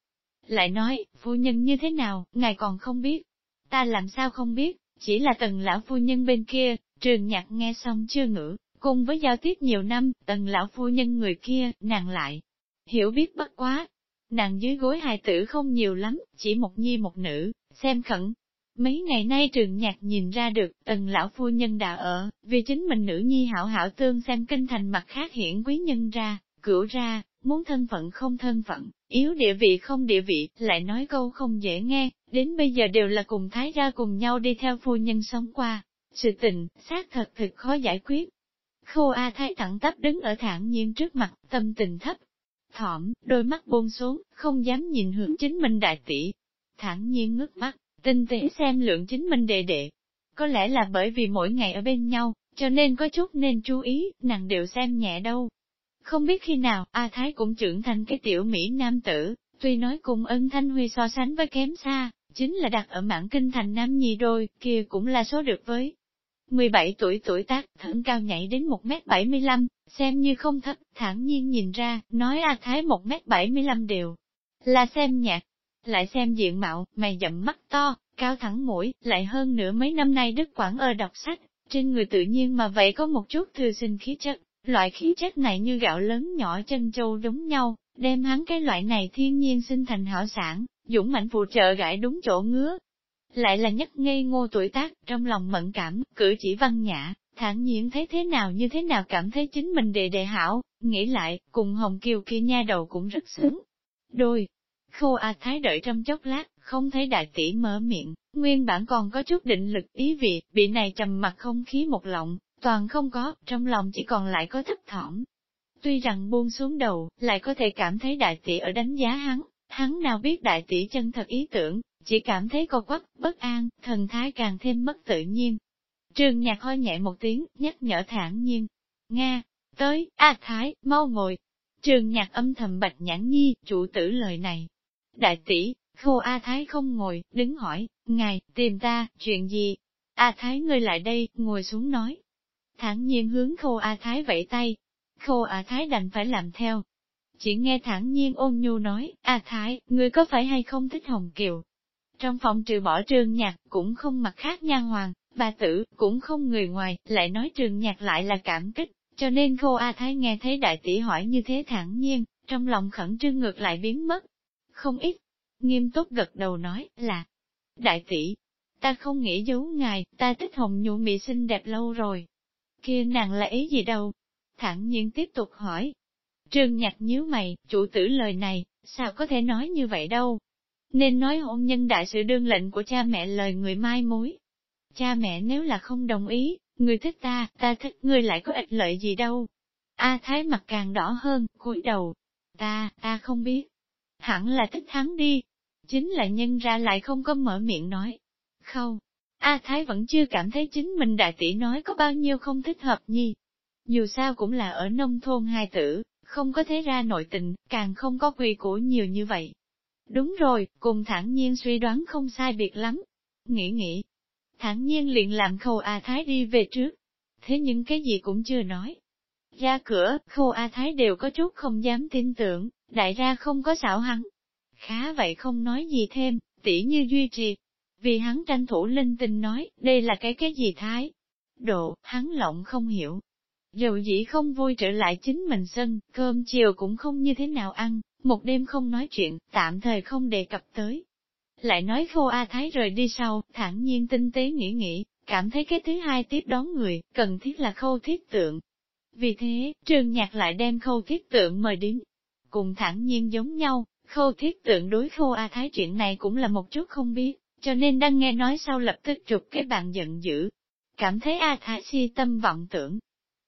S1: Lại nói, phu nhân như thế nào, ngài còn không biết. Ta làm sao không biết, chỉ là tần lão phu nhân bên kia, trường nhạc nghe xong chưa ngữ, Cùng với giao tiếp nhiều năm, tần lão phu nhân người kia, nàng lại, hiểu biết bất quá. Nàng dưới gối hài tử không nhiều lắm, chỉ một nhi một nữ, xem khẩn. Mấy ngày nay trường nhạc nhìn ra được, tần lão phu nhân đã ở, vì chính mình nữ nhi hảo hảo tương xem kinh thành mặt khác hiển quý nhân ra, cửu ra, muốn thân phận không thân phận, yếu địa vị không địa vị, lại nói câu không dễ nghe, đến bây giờ đều là cùng thái ra cùng nhau đi theo phu nhân sống qua. Sự tình, xác thật thực khó giải quyết, Khô A Thái thẳng tắp đứng ở thản nhiên trước mặt, tâm tình thấp, thỏm, đôi mắt buông xuống, không dám nhìn hướng chính mình đại tỷ. Thản nhiên ngước mắt, tinh tế xem lượng chính mình đệ đệ. Có lẽ là bởi vì mỗi ngày ở bên nhau, cho nên có chút nên chú ý, nàng đều xem nhẹ đâu. Không biết khi nào, A Thái cũng trưởng thành cái tiểu Mỹ nam tử, tuy nói cùng ân Thanh Huy so sánh với kém xa, chính là đặt ở mảng kinh thành nam nhi đôi, kia cũng là số được với. 17 tuổi tuổi tác, thân cao nhảy đến 1m75, xem như không thấp, thản nhiên nhìn ra, nói A Thái 1m75 đều là xem nhạc, lại xem diện mạo, mày dậm mắt to, cao thẳng mũi, lại hơn nữa mấy năm nay Đức Quảng ở đọc sách, trên người tự nhiên mà vậy có một chút thư sinh khí chất, loại khí chất này như gạo lớn nhỏ chân châu đúng nhau, đem hắn cái loại này thiên nhiên sinh thành hảo sản, dũng mạnh phụ trợ gãi đúng chỗ ngứa, lại là nhất ngây ngô tuổi tác, trong lòng mẫn cảm, cử chỉ văn nhã, thản nhiên thấy thế nào như thế nào cảm thấy chính mình đề đề hảo, nghĩ lại, cùng Hồng Kiều kia nha đầu cũng rất sướng. Đôi, khô A Thái đợi trong chốc lát, không thấy đại tỷ mở miệng, nguyên bản còn có chút định lực ý vị, bị này trầm mặt không khí một lọng, toàn không có, trong lòng chỉ còn lại có thấp thỏm. Tuy rằng buông xuống đầu, lại có thể cảm thấy đại tỷ ở đánh giá hắn, hắn nào biết đại tỷ chân thật ý tưởng, chỉ cảm thấy co quắc bất an, thần thái càng thêm mất tự nhiên. Trường nhạc hơi nhẹ một tiếng, nhắc nhở thản nhiên. Nga, tới, A Thái, mau ngồi. Trường nhạc âm thầm bạch nhãn nhi, chủ tử lời này. Đại tỷ, khô A Thái không ngồi, đứng hỏi, ngài, tìm ta, chuyện gì? A Thái ngươi lại đây, ngồi xuống nói. Thản nhiên hướng khô A Thái vẫy tay. Khô A Thái đành phải làm theo. Chỉ nghe thản nhiên ôn nhu nói, A Thái, ngươi có phải hay không thích Hồng Kiều? Trong phòng trừ bỏ trường nhạc, cũng không mặt khác nha hoàng, bà tử, cũng không người ngoài, lại nói trường nhạc lại là cảm kích, cho nên cô A Thái nghe thấy đại tỷ hỏi như thế thẳng nhiên, trong lòng khẩn trương ngược lại biến mất. Không ít, nghiêm túc gật đầu nói là, đại tỷ, ta không nghĩ giấu ngài, ta thích hồng nhu mị xinh đẹp lâu rồi. Kia nàng là ý gì đâu? Thẳng nhiên tiếp tục hỏi. Trương nhạc nhíu mày, chủ tử lời này, sao có thể nói như vậy đâu? Nên nói hôn nhân đại sự đương lệnh của cha mẹ lời người mai mối. Cha mẹ nếu là không đồng ý, người thích ta, ta thích người lại có ích lợi gì đâu. A Thái mặt càng đỏ hơn, cúi đầu. Ta, ta không biết. Hẳn là thích hắn đi. Chính là nhân ra lại không có mở miệng nói. Không, A Thái vẫn chưa cảm thấy chính mình đại tỷ nói có bao nhiêu không thích hợp nhi. Dù sao cũng là ở nông thôn hai tử, không có thế ra nội tình, càng không có quy củ nhiều như vậy. Đúng rồi, cùng thẳng nhiên suy đoán không sai biệt lắm. Nghĩ nghĩ, thẳng nhiên liền làm khâu A Thái đi về trước. Thế nhưng cái gì cũng chưa nói. Ra cửa, khâu A Thái đều có chút không dám tin tưởng, đại ra không có xảo hắn. Khá vậy không nói gì thêm, tỉ như duy trì. Vì hắn tranh thủ linh tinh nói, đây là cái cái gì Thái. Độ, hắn lộng không hiểu. Dầu dĩ không vui trở lại chính mình sân, cơm chiều cũng không như thế nào ăn, một đêm không nói chuyện, tạm thời không đề cập tới. Lại nói khô A Thái rời đi sau, thản nhiên tinh tế nghĩ nghĩ, cảm thấy cái thứ hai tiếp đón người, cần thiết là khâu thiết tượng. Vì thế, trường nhạc lại đem khâu thiết tượng mời đến. Cùng thẳng nhiên giống nhau, khâu thiết tượng đối khô A Thái chuyện này cũng là một chút không biết, cho nên đang nghe nói sau lập tức trục cái bạn giận dữ. Cảm thấy A Thái si tâm vọng tưởng.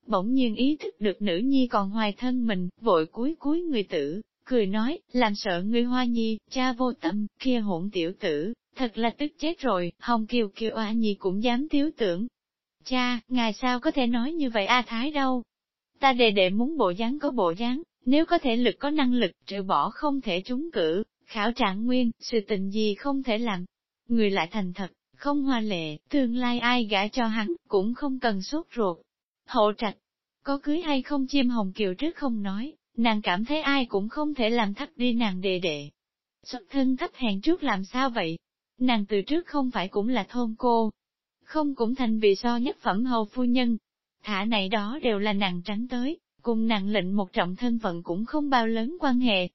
S1: Bỗng nhiên ý thức được nữ nhi còn hoài thân mình, vội cúi cúi người tử, cười nói, làm sợ người hoa nhi, cha vô tâm, kia hỗn tiểu tử, thật là tức chết rồi, hồng kiều kiều a nhi cũng dám thiếu tưởng. Cha, ngài sao có thể nói như vậy A Thái đâu? Ta đề đệ muốn bộ dáng có bộ dáng, nếu có thể lực có năng lực, trừ bỏ không thể trúng cử, khảo trạng nguyên, sự tình gì không thể làm. Người lại thành thật, không hoa lệ, tương lai ai gả cho hắn, cũng không cần sốt ruột. Hộ trạch, có cưới hay không chim hồng kiều trước không nói, nàng cảm thấy ai cũng không thể làm thấp đi nàng đệ đệ. Xuất thân thấp hèn trước làm sao vậy? Nàng từ trước không phải cũng là thôn cô, không cũng thành vì so nhất phẩm hầu phu nhân. Thả này đó đều là nàng tránh tới, cùng nàng lệnh một trọng thân phận cũng không bao lớn quan hệ.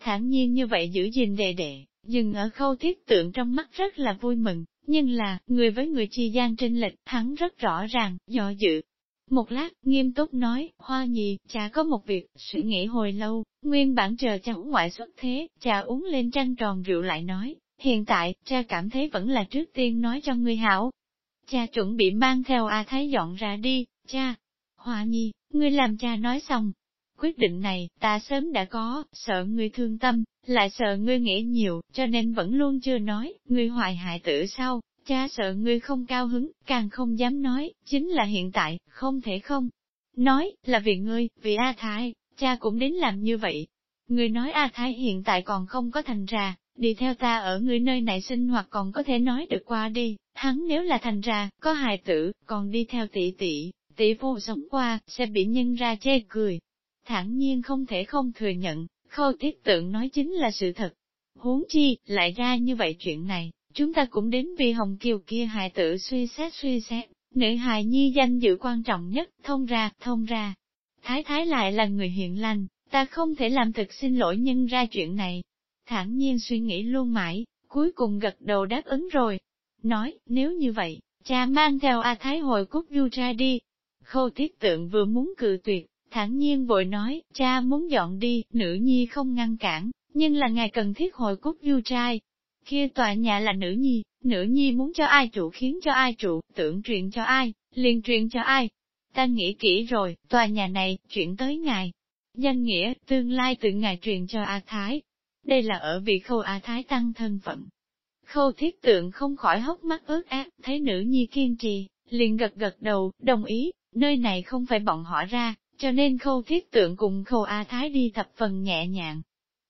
S1: Thản nhiên như vậy giữ gìn đệ đệ, dừng ở khâu thiết tượng trong mắt rất là vui mừng, nhưng là, người với người chi gian trên lệch, hắn rất rõ ràng, do dự, một lát, nghiêm túc nói, hoa nhì, cha có một việc, suy nghĩ hồi lâu, nguyên bản chờ cha ngoại xuất thế, cha uống lên trăng tròn rượu lại nói, hiện tại, cha cảm thấy vẫn là trước tiên nói cho người hảo. Cha chuẩn bị mang theo A Thái dọn ra đi, cha. Hoa nhi, ngươi làm cha nói xong. Quyết định này, ta sớm đã có, sợ ngươi thương tâm, lại sợ ngươi nghĩ nhiều, cho nên vẫn luôn chưa nói, ngươi hoài hại tử sau, Cha sợ ngươi không cao hứng, càng không dám nói, chính là hiện tại, không thể không. Nói, là vì ngươi, vì A Thái, cha cũng đến làm như vậy. Ngươi nói A Thái hiện tại còn không có thành ra, đi theo ta ở ngươi nơi này sinh hoạt còn có thể nói được qua đi, hắn nếu là thành ra, có hài tử, còn đi theo tỷ tỷ, tỷ phu sống qua, sẽ bị nhân ra chê cười. Thẳng nhiên không thể không thừa nhận, khâu thiết tượng nói chính là sự thật. Huống chi, lại ra như vậy chuyện này, Chúng ta cũng đến vì Hồng Kiều kia hài tử suy xét suy xét, nữ hài nhi danh dự quan trọng nhất, thông ra, thông ra. Thái thái lại là người hiện lành, ta không thể làm thực xin lỗi nhân ra chuyện này. Thẳng nhiên suy nghĩ luôn mãi, cuối cùng gật đầu đáp ứng rồi. Nói, nếu như vậy, cha mang theo A Thái hồi cúc du ra đi. Khâu thiết tượng vừa muốn cự tuyệt, thản nhiên vội nói, cha muốn dọn đi, nữ nhi không ngăn cản, nhưng là ngài cần thiết hồi cúc du trai, Kia tòa nhà là nữ nhi, nữ nhi muốn cho ai trụ khiến cho ai trụ, tưởng truyền cho ai, liền truyền cho ai. Ta nghĩ kỹ rồi, tòa nhà này, chuyển tới ngài. Danh nghĩa, tương lai từ ngài truyền cho A Thái. Đây là ở vị khâu A Thái tăng thân phận. Khâu thiết tượng không khỏi hốc mắt ướt ác, thấy nữ nhi kiên trì, liền gật gật đầu, đồng ý, nơi này không phải bọn họ ra, cho nên khâu thiết tượng cùng khâu A Thái đi thập phần nhẹ nhàng.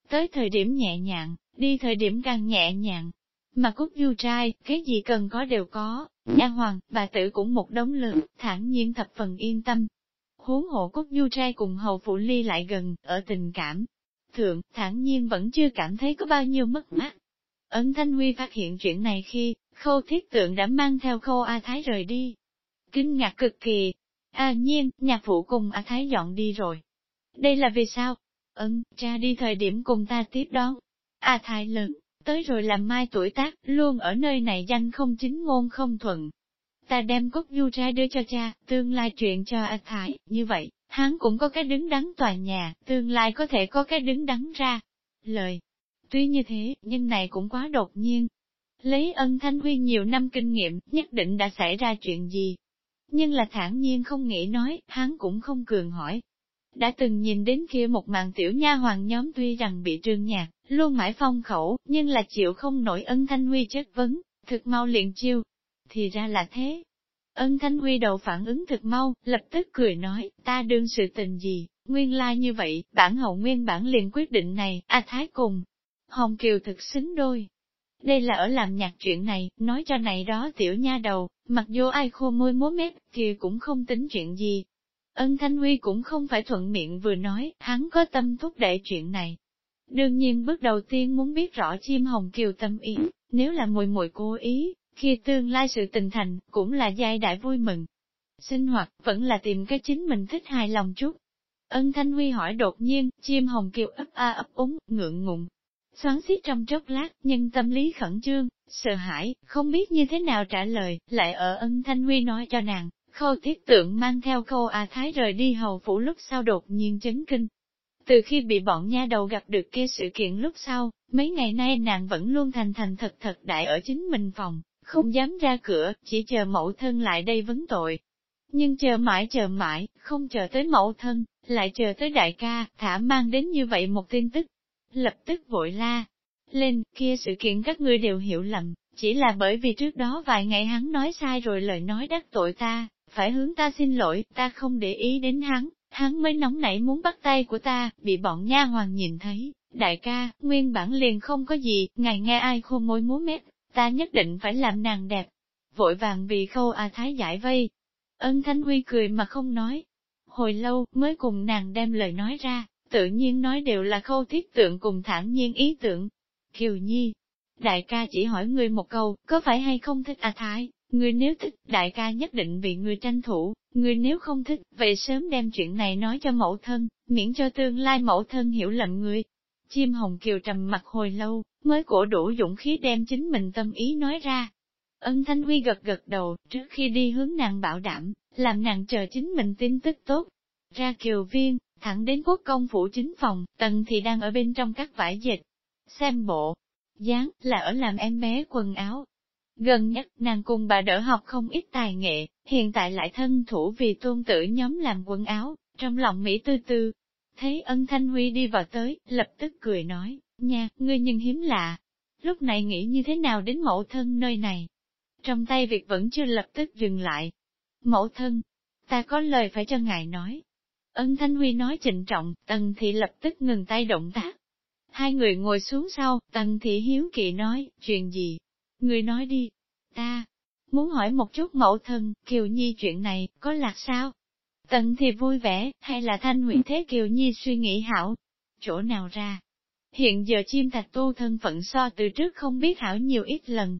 S1: Tới thời điểm nhẹ nhàng, đi thời điểm càng nhẹ nhàng. Mà cúc du trai, cái gì cần có đều có, nha hoàng, bà tử cũng một đống lượng, thản nhiên thập phần yên tâm. Huống hộ cúc du trai cùng hầu phụ ly lại gần, ở tình cảm. Thượng, thản nhiên vẫn chưa cảm thấy có bao nhiêu mất mát. Ấn Thanh Huy phát hiện chuyện này khi, khâu thiết tượng đã mang theo khâu A Thái rời đi. Kinh ngạc cực kỳ. A nhiên, nhạc phụ cùng A Thái dọn đi rồi. Đây là vì sao? Ấn, cha đi thời điểm cùng ta tiếp đón. A thái lớn, tới rồi làm mai tuổi tác, luôn ở nơi này danh không chính ngôn không thuận. Ta đem cốt du ra đưa cho cha, tương lai chuyện cho A thái, như vậy, hắn cũng có cái đứng đắn tòa nhà, tương lai có thể có cái đứng đắn ra. Lời, tuy như thế, nhưng này cũng quá đột nhiên. Lấy ân thanh huy nhiều năm kinh nghiệm, nhất định đã xảy ra chuyện gì. Nhưng là thản nhiên không nghĩ nói, hắn cũng không cường hỏi. Đã từng nhìn đến kia một màn tiểu nha hoàng nhóm tuy rằng bị trương nhạc, luôn mãi phong khẩu, nhưng là chịu không nổi ân thanh huy chất vấn, thực mau liền chiêu. Thì ra là thế, Ân Thanh Huy đầu phản ứng thực mau, lập tức cười nói, ta đương sự tình gì, nguyên lai like như vậy, bản hậu nguyên bản liền quyết định này, A Thái cùng. Hồng Kiều thực xứng đôi. Đây là ở làm nhạc chuyện này, nói cho này đó tiểu nha đầu, mặc dù ai khô môi múa mép, kia cũng không tính chuyện gì. Ân Thanh Huy cũng không phải thuận miệng vừa nói, hắn có tâm thúc đẩy chuyện này. Đương nhiên bước đầu tiên muốn biết rõ chim Hồng Kiều tâm ý, nếu là mùi mùi cố ý, khi tương lai sự tình thành, cũng là giai đại vui mừng. Sinh hoạt, vẫn là tìm cái chính mình thích hài lòng chút. Ân Thanh Huy hỏi đột nhiên, chim hồng kiều ấp a ấp úng, ngượng ngùng. Xoắn xít trong chốc lát, nhưng tâm lý khẩn trương, sợ hãi, không biết như thế nào trả lời, lại ở ân Thanh Huy nói cho nàng, khâu thiết tượng mang theo khâu A Thái rời đi hầu phủ lúc sau đột nhiên chấn kinh. Từ khi bị bọn nha đầu gặp được kia sự kiện lúc sau, mấy ngày nay nàng vẫn luôn thành thành thật thật đại ở chính mình phòng, không dám ra cửa, chỉ chờ mẫu thân lại đây vấn tội. Nhưng chờ mãi chờ mãi, không chờ tới mẫu thân, lại chờ tới đại ca, thả mang đến như vậy một tin tức. Lập tức vội la. Lên, kia sự kiện các ngươi đều hiểu lầm, chỉ là bởi vì trước đó vài ngày hắn nói sai rồi lời nói đắc tội ta, phải hướng ta xin lỗi, ta không để ý đến hắn, hắn mới nóng nảy muốn bắt tay của ta, bị bọn nha hoàng nhìn thấy. Đại ca, nguyên bản liền không có gì, ngài nghe ai khô môi múa mép, ta nhất định phải làm nàng đẹp. Vội vàng vì khâu A Thái giải vây. Ân Thanh Huy cười mà không nói. Hồi lâu mới cùng nàng đem lời nói ra, tự nhiên nói đều là khâu thiết tượng cùng thản nhiên ý tưởng. Kiều Nhi, đại ca chỉ hỏi người một câu, có phải hay không thích A Thái? Người nếu thích, đại ca nhất định vì người tranh thủ, người nếu không thích, vậy sớm đem chuyện này nói cho mẫu thân, miễn cho tương lai mẫu thân hiểu lầm người. Chim hồng kiều trầm mặt hồi lâu, mới cổ đủ dũng khí đem chính mình tâm ý nói ra. Ân Thanh Huy gật gật đầu, trước khi đi hướng nàng bảo đảm, làm nàng chờ chính mình tin tức tốt. Ra kiều viên, thẳng đến quốc công phủ chính phòng, tần thì đang ở bên trong các vải dệt. Xem bộ, dáng là ở làm em bé quần áo. Gần nhất, nàng cùng bà đỡ học không ít tài nghệ, hiện tại lại thân thủ vì tôn tử nhóm làm quần áo, trong lòng Mỹ tư tư. Thấy ân Thanh Huy đi vào tới, lập tức cười nói, Nha, ngươi nhưng hiếm lạ. Lúc này nghĩ như thế nào đến mẫu thân nơi này? Trong tay việc vẫn chưa lập tức dừng lại. Mẫu thân, ta có lời phải cho ngài nói. Ân Thanh Huy nói trịnh trọng, Tần Thị lập tức ngừng tay động tác. Hai người ngồi xuống sau, Tần Thị hiếu kỳ nói, chuyện gì? Người nói đi. Ta, muốn hỏi một chút mẫu thân, Kiều Nhi chuyện này, có lạc sao? Tần Thị vui vẻ, hay là Thanh Huy thế Kiều Nhi suy nghĩ hảo? Chỗ nào ra? Hiện giờ chim thạch tu thân phận so từ trước không biết hảo nhiều ít lần.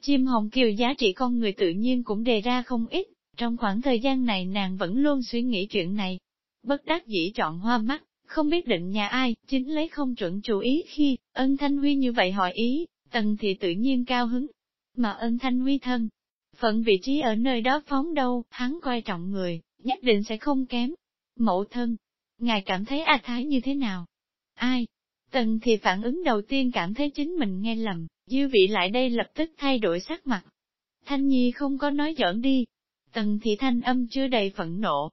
S1: Chim hồng kiều giá trị con người tự nhiên cũng đề ra không ít, trong khoảng thời gian này nàng vẫn luôn suy nghĩ chuyện này. Bất đắc dĩ chọn hoa mắt, không biết định nhà ai, chính lấy không chuẩn chủ ý khi, ân thanh huy như vậy hỏi ý, tần thì tự nhiên cao hứng. Mà ân thanh huy thân, phận vị trí ở nơi đó phóng đâu, hắn coi trọng người, nhất định sẽ không kém. Mẫu thân, ngài cảm thấy A Thái như thế nào? Ai, Tần thì phản ứng đầu tiên cảm thấy chính mình nghe lầm, dư vị lại đây lập tức thay đổi sắc mặt. Thanh Nhi không có nói giỡn đi. Tần thì thanh âm chưa đầy phẫn nộ.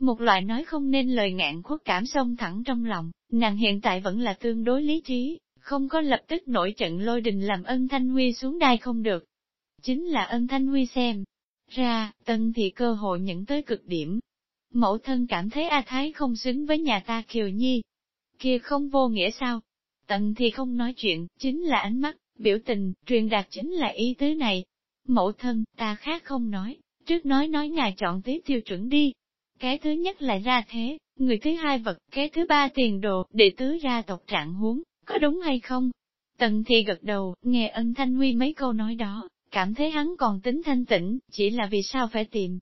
S1: Một loại nói không nên lời ngạn khuất cảm xông thẳng trong lòng, nàng hiện tại vẫn là tương đối lý trí, không có lập tức nổi trận lôi đình làm ân thanh huy xuống đai không được. Chính là ân thanh huy xem. Ra, tần thì cơ hội nhận tới cực điểm. Mẫu thân cảm thấy A Thái không xứng với nhà ta Kiều Nhi, kia không vô nghĩa sao? tần thì không nói chuyện, chính là ánh mắt, biểu tình, truyền đạt chính là ý tứ này. Mẫu thân, ta khác không nói, trước nói nói ngài chọn tiếp tiêu chuẩn đi. Cái thứ nhất là ra thế, người thứ hai vật, cái thứ ba tiền đồ, đệ tứ ra tộc trạng huống, có đúng hay không? Tần thì gật đầu, nghe ân thanh huy mấy câu nói đó, cảm thấy hắn còn tính thanh tĩnh, chỉ là vì sao phải tìm.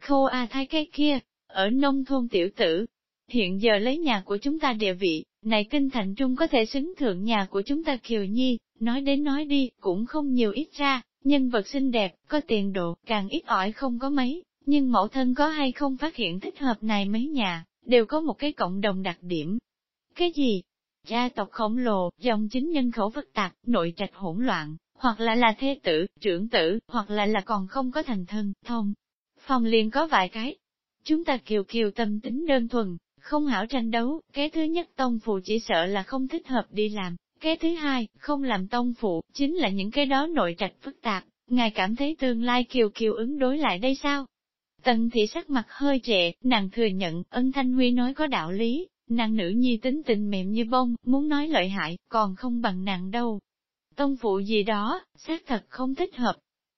S1: Khô A à thái cái kia, ở nông thôn tiểu tử, hiện giờ lấy nhà của chúng ta địa vị, này kinh thành trung có thể xứng thượng nhà của chúng ta Kiều Nhi, nói đến nói đi, cũng không nhiều ít ra, nhân vật xinh đẹp, có tiền độ, càng ít ỏi không có mấy, nhưng mẫu thân có hay không phát hiện thích hợp này mấy nhà, đều có một cái cộng đồng đặc điểm. Cái gì? Gia tộc khổng lồ, dòng chính nhân khẩu phức tạp, nội trạch hỗn loạn, hoặc là là thế tử, trưởng tử, hoặc là là còn không có thành thân, thông. Phòng liền có vài cái. Chúng ta kiều kiều tâm tính đơn thuần, không hảo tranh đấu, cái thứ nhất tông phụ chỉ sợ là không thích hợp đi làm, cái thứ hai, không làm tông phụ, chính là những cái đó nội trạch phức tạp, ngài cảm thấy tương lai kiều kiều ứng đối lại đây sao? Tần thị sắc mặt hơi trệ, nàng thừa nhận, ân thanh huy nói có đạo lý, nàng nữ nhi tính tình mềm như bông, muốn nói lợi hại, còn không bằng nàng đâu. Tông phụ gì đó, xác thật không thích hợp.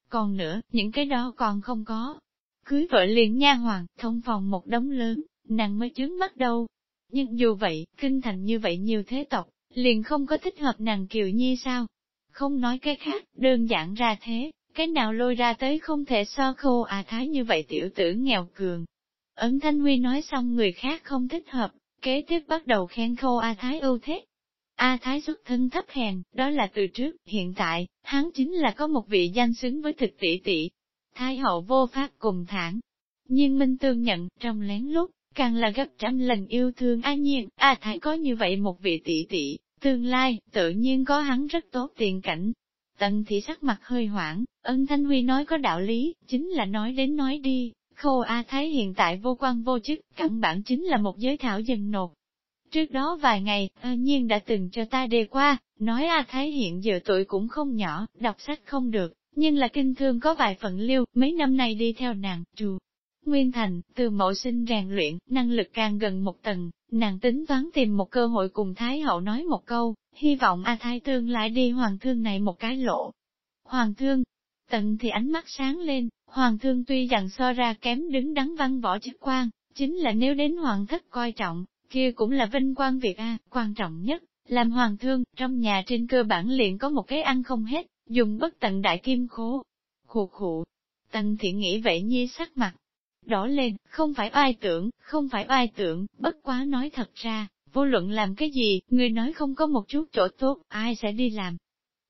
S1: Còn nữa, những cái đó còn không có. Cưới vợ liền nha hoàng, thông phòng một đống lớn, nàng mới chướng mắt đâu. Nhưng dù vậy, kinh thành như vậy nhiều thế tộc, liền không có thích hợp nàng kiều nhi sao? Không nói cái khác, đơn giản ra thế, cái nào lôi ra tới không thể so khô à thái như vậy tiểu tử nghèo cường. Ấn Thanh Huy nói xong người khác không thích hợp, kế tiếp bắt đầu khen khô A Thái ưu thế. A Thái xuất thân thấp hèn, đó là từ trước, hiện tại, hắn chính là có một vị danh xứng với thực tỷ tỷ. Thái hậu vô pháp cùng thẳng. Nhưng Minh Tương nhận, trong lén lút, càng là gấp trăm lần yêu thương A Nhiên, A Thái có như vậy một vị tỷ tỷ, tương lai, tự nhiên có hắn rất tốt tiền cảnh. Tần thị sắc mặt hơi hoảng, ân Thanh Huy nói có đạo lý, chính là nói đến nói đi, khô A Thái hiện tại vô quan vô chức, căn bản chính là một giới thảo dân nột. Trước đó vài ngày, ân Nhiên đã từng cho ta đề qua, nói A Thái hiện giờ tuổi cũng không nhỏ, đọc sách không được, nhưng là kinh thương có vài phần liêu, mấy năm nay đi theo nàng, trù. Nguyên Thành, từ mẫu sinh rèn luyện, năng lực càng gần một tầng, nàng tính toán tìm một cơ hội cùng Thái Hậu nói một câu, hy vọng A Thái Tương lại đi hoàng thương này một cái lộ. Hoàng thương, tận thì ánh mắt sáng lên, hoàng thương tuy rằng so ra kém đứng đắn văn võ chức quan, chính là nếu đến hoàng thất coi trọng, kia cũng là vinh quang việc A, quan trọng nhất, làm hoàng thương, trong nhà trên cơ bản liền có một cái ăn không hết, dùng bất tận đại kim khố. Khụ khụ, tần thiện nghĩ vậy nhi sắc mặt, đỏ lên, không phải ai tưởng, không phải ai tưởng, bất quá nói thật ra, vô luận làm cái gì, người nói không có một chút chỗ tốt, ai sẽ đi làm.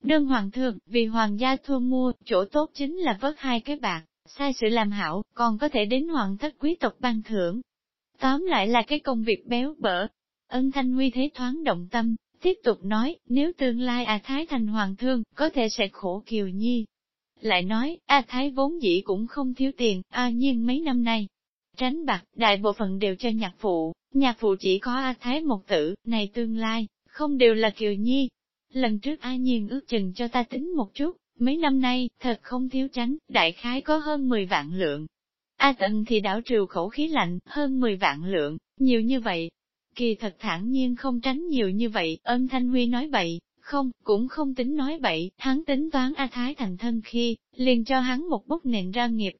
S1: Đơn hoàng thượng, vì hoàng gia thua mua, chỗ tốt chính là vớt hai cái bạc, sai sự làm hảo, còn có thể đến hoàng thất quý tộc ban thưởng. Tóm lại là cái công việc béo bở. Ân Thanh Huy thấy thoáng động tâm, tiếp tục nói, nếu tương lai A Thái thành hoàng thương, có thể sẽ khổ kiều nhi, lại nói, A Thái vốn dĩ cũng không thiếu tiền, A nhiên mấy năm nay. Tránh bạc, đại bộ phận đều cho nhạc phụ, nhạc phụ chỉ có A Thái một tử, này tương lai, không đều là Kiều Nhi. Lần trước A nhiên ước chừng cho ta tính một chút, mấy năm nay, thật không thiếu tránh, đại khái có hơn 10 vạn lượng. A tận thì đảo triều khẩu khí lạnh, hơn 10 vạn lượng, nhiều như vậy. Kỳ thật thản nhiên không tránh nhiều như vậy, ân Thanh Huy nói vậy không, cũng không tính nói bậy, hắn tính toán A Thái thành thân khi, liền cho hắn một bút nền ra nghiệp.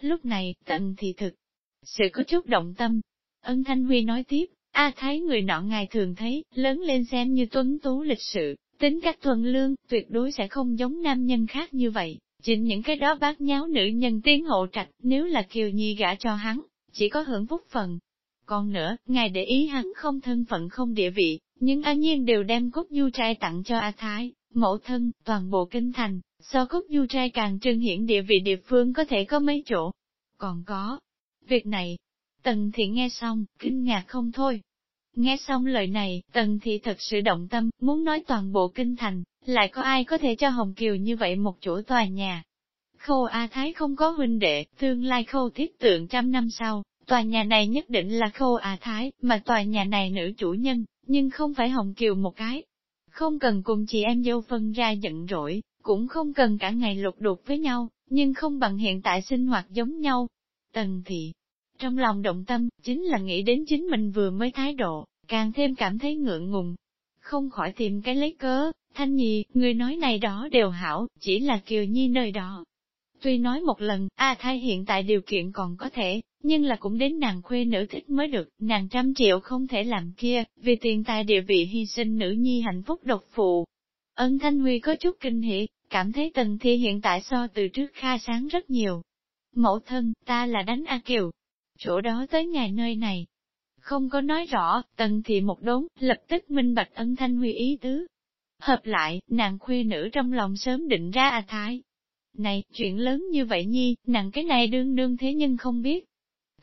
S1: Lúc này, tận thì thực, sự có chút động tâm. Ân Thanh Huy nói tiếp, A Thái người nọ ngài thường thấy, lớn lên xem như tuấn tú lịch sự, tính cách thuần lương, tuyệt đối sẽ không giống nam nhân khác như vậy. Chính những cái đó bác nháo nữ nhân tiến hộ trạch, nếu là kiều nhi gả cho hắn, chỉ có hưởng phúc phần. Còn nữa, ngài để ý hắn không thân phận không địa vị, nhưng an nhiên đều đem cốt du trai tặng cho A Thái, mẫu thân, toàn bộ kinh thành, so cốt du trai càng trưng hiển địa vị địa phương có thể có mấy chỗ. Còn có, việc này, tần thị nghe xong, kinh ngạc không thôi. Nghe xong lời này, tần thị thật sự động tâm, muốn nói toàn bộ kinh thành, lại có ai có thể cho Hồng Kiều như vậy một chỗ tòa nhà. Khâu A Thái không có huynh đệ, tương lai khâu thiết tượng trăm năm sau, tòa nhà này nhất định là khâu A Thái, mà tòa nhà này nữ chủ nhân, nhưng không phải Hồng Kiều một cái. Không cần cùng chị em dâu phân ra giận rỗi, cũng không cần cả ngày lục đục với nhau, nhưng không bằng hiện tại sinh hoạt giống nhau. Tần thị, trong lòng động tâm, chính là nghĩ đến chính mình vừa mới thái độ, càng thêm cảm thấy ngượng ngùng. Không khỏi tìm cái lấy cớ, thanh nhi, người nói này đó đều hảo, chỉ là kiều nhi nơi đó. Tuy nói một lần, A Thái hiện tại điều kiện còn có thể, nhưng là cũng đến nàng khuê nữ thích mới được, nàng trăm triệu không thể làm kia, vì tiền tài địa vị hy sinh nữ nhi hạnh phúc độc phụ. Ân Thanh Huy có chút kinh hỉ, cảm thấy tần thi hiện tại so từ trước kha sáng rất nhiều. Mẫu thân, ta là đánh A Kiều. Chỗ đó tới ngày nơi này. không có nói rõ, tần thị một đốn, lập tức minh bạch ân thanh huy ý tứ. Hợp lại, nàng khuê nữ trong lòng sớm định ra a thái. Này, chuyện lớn như vậy nhi, nàng cái này đương đương thế nhưng không biết.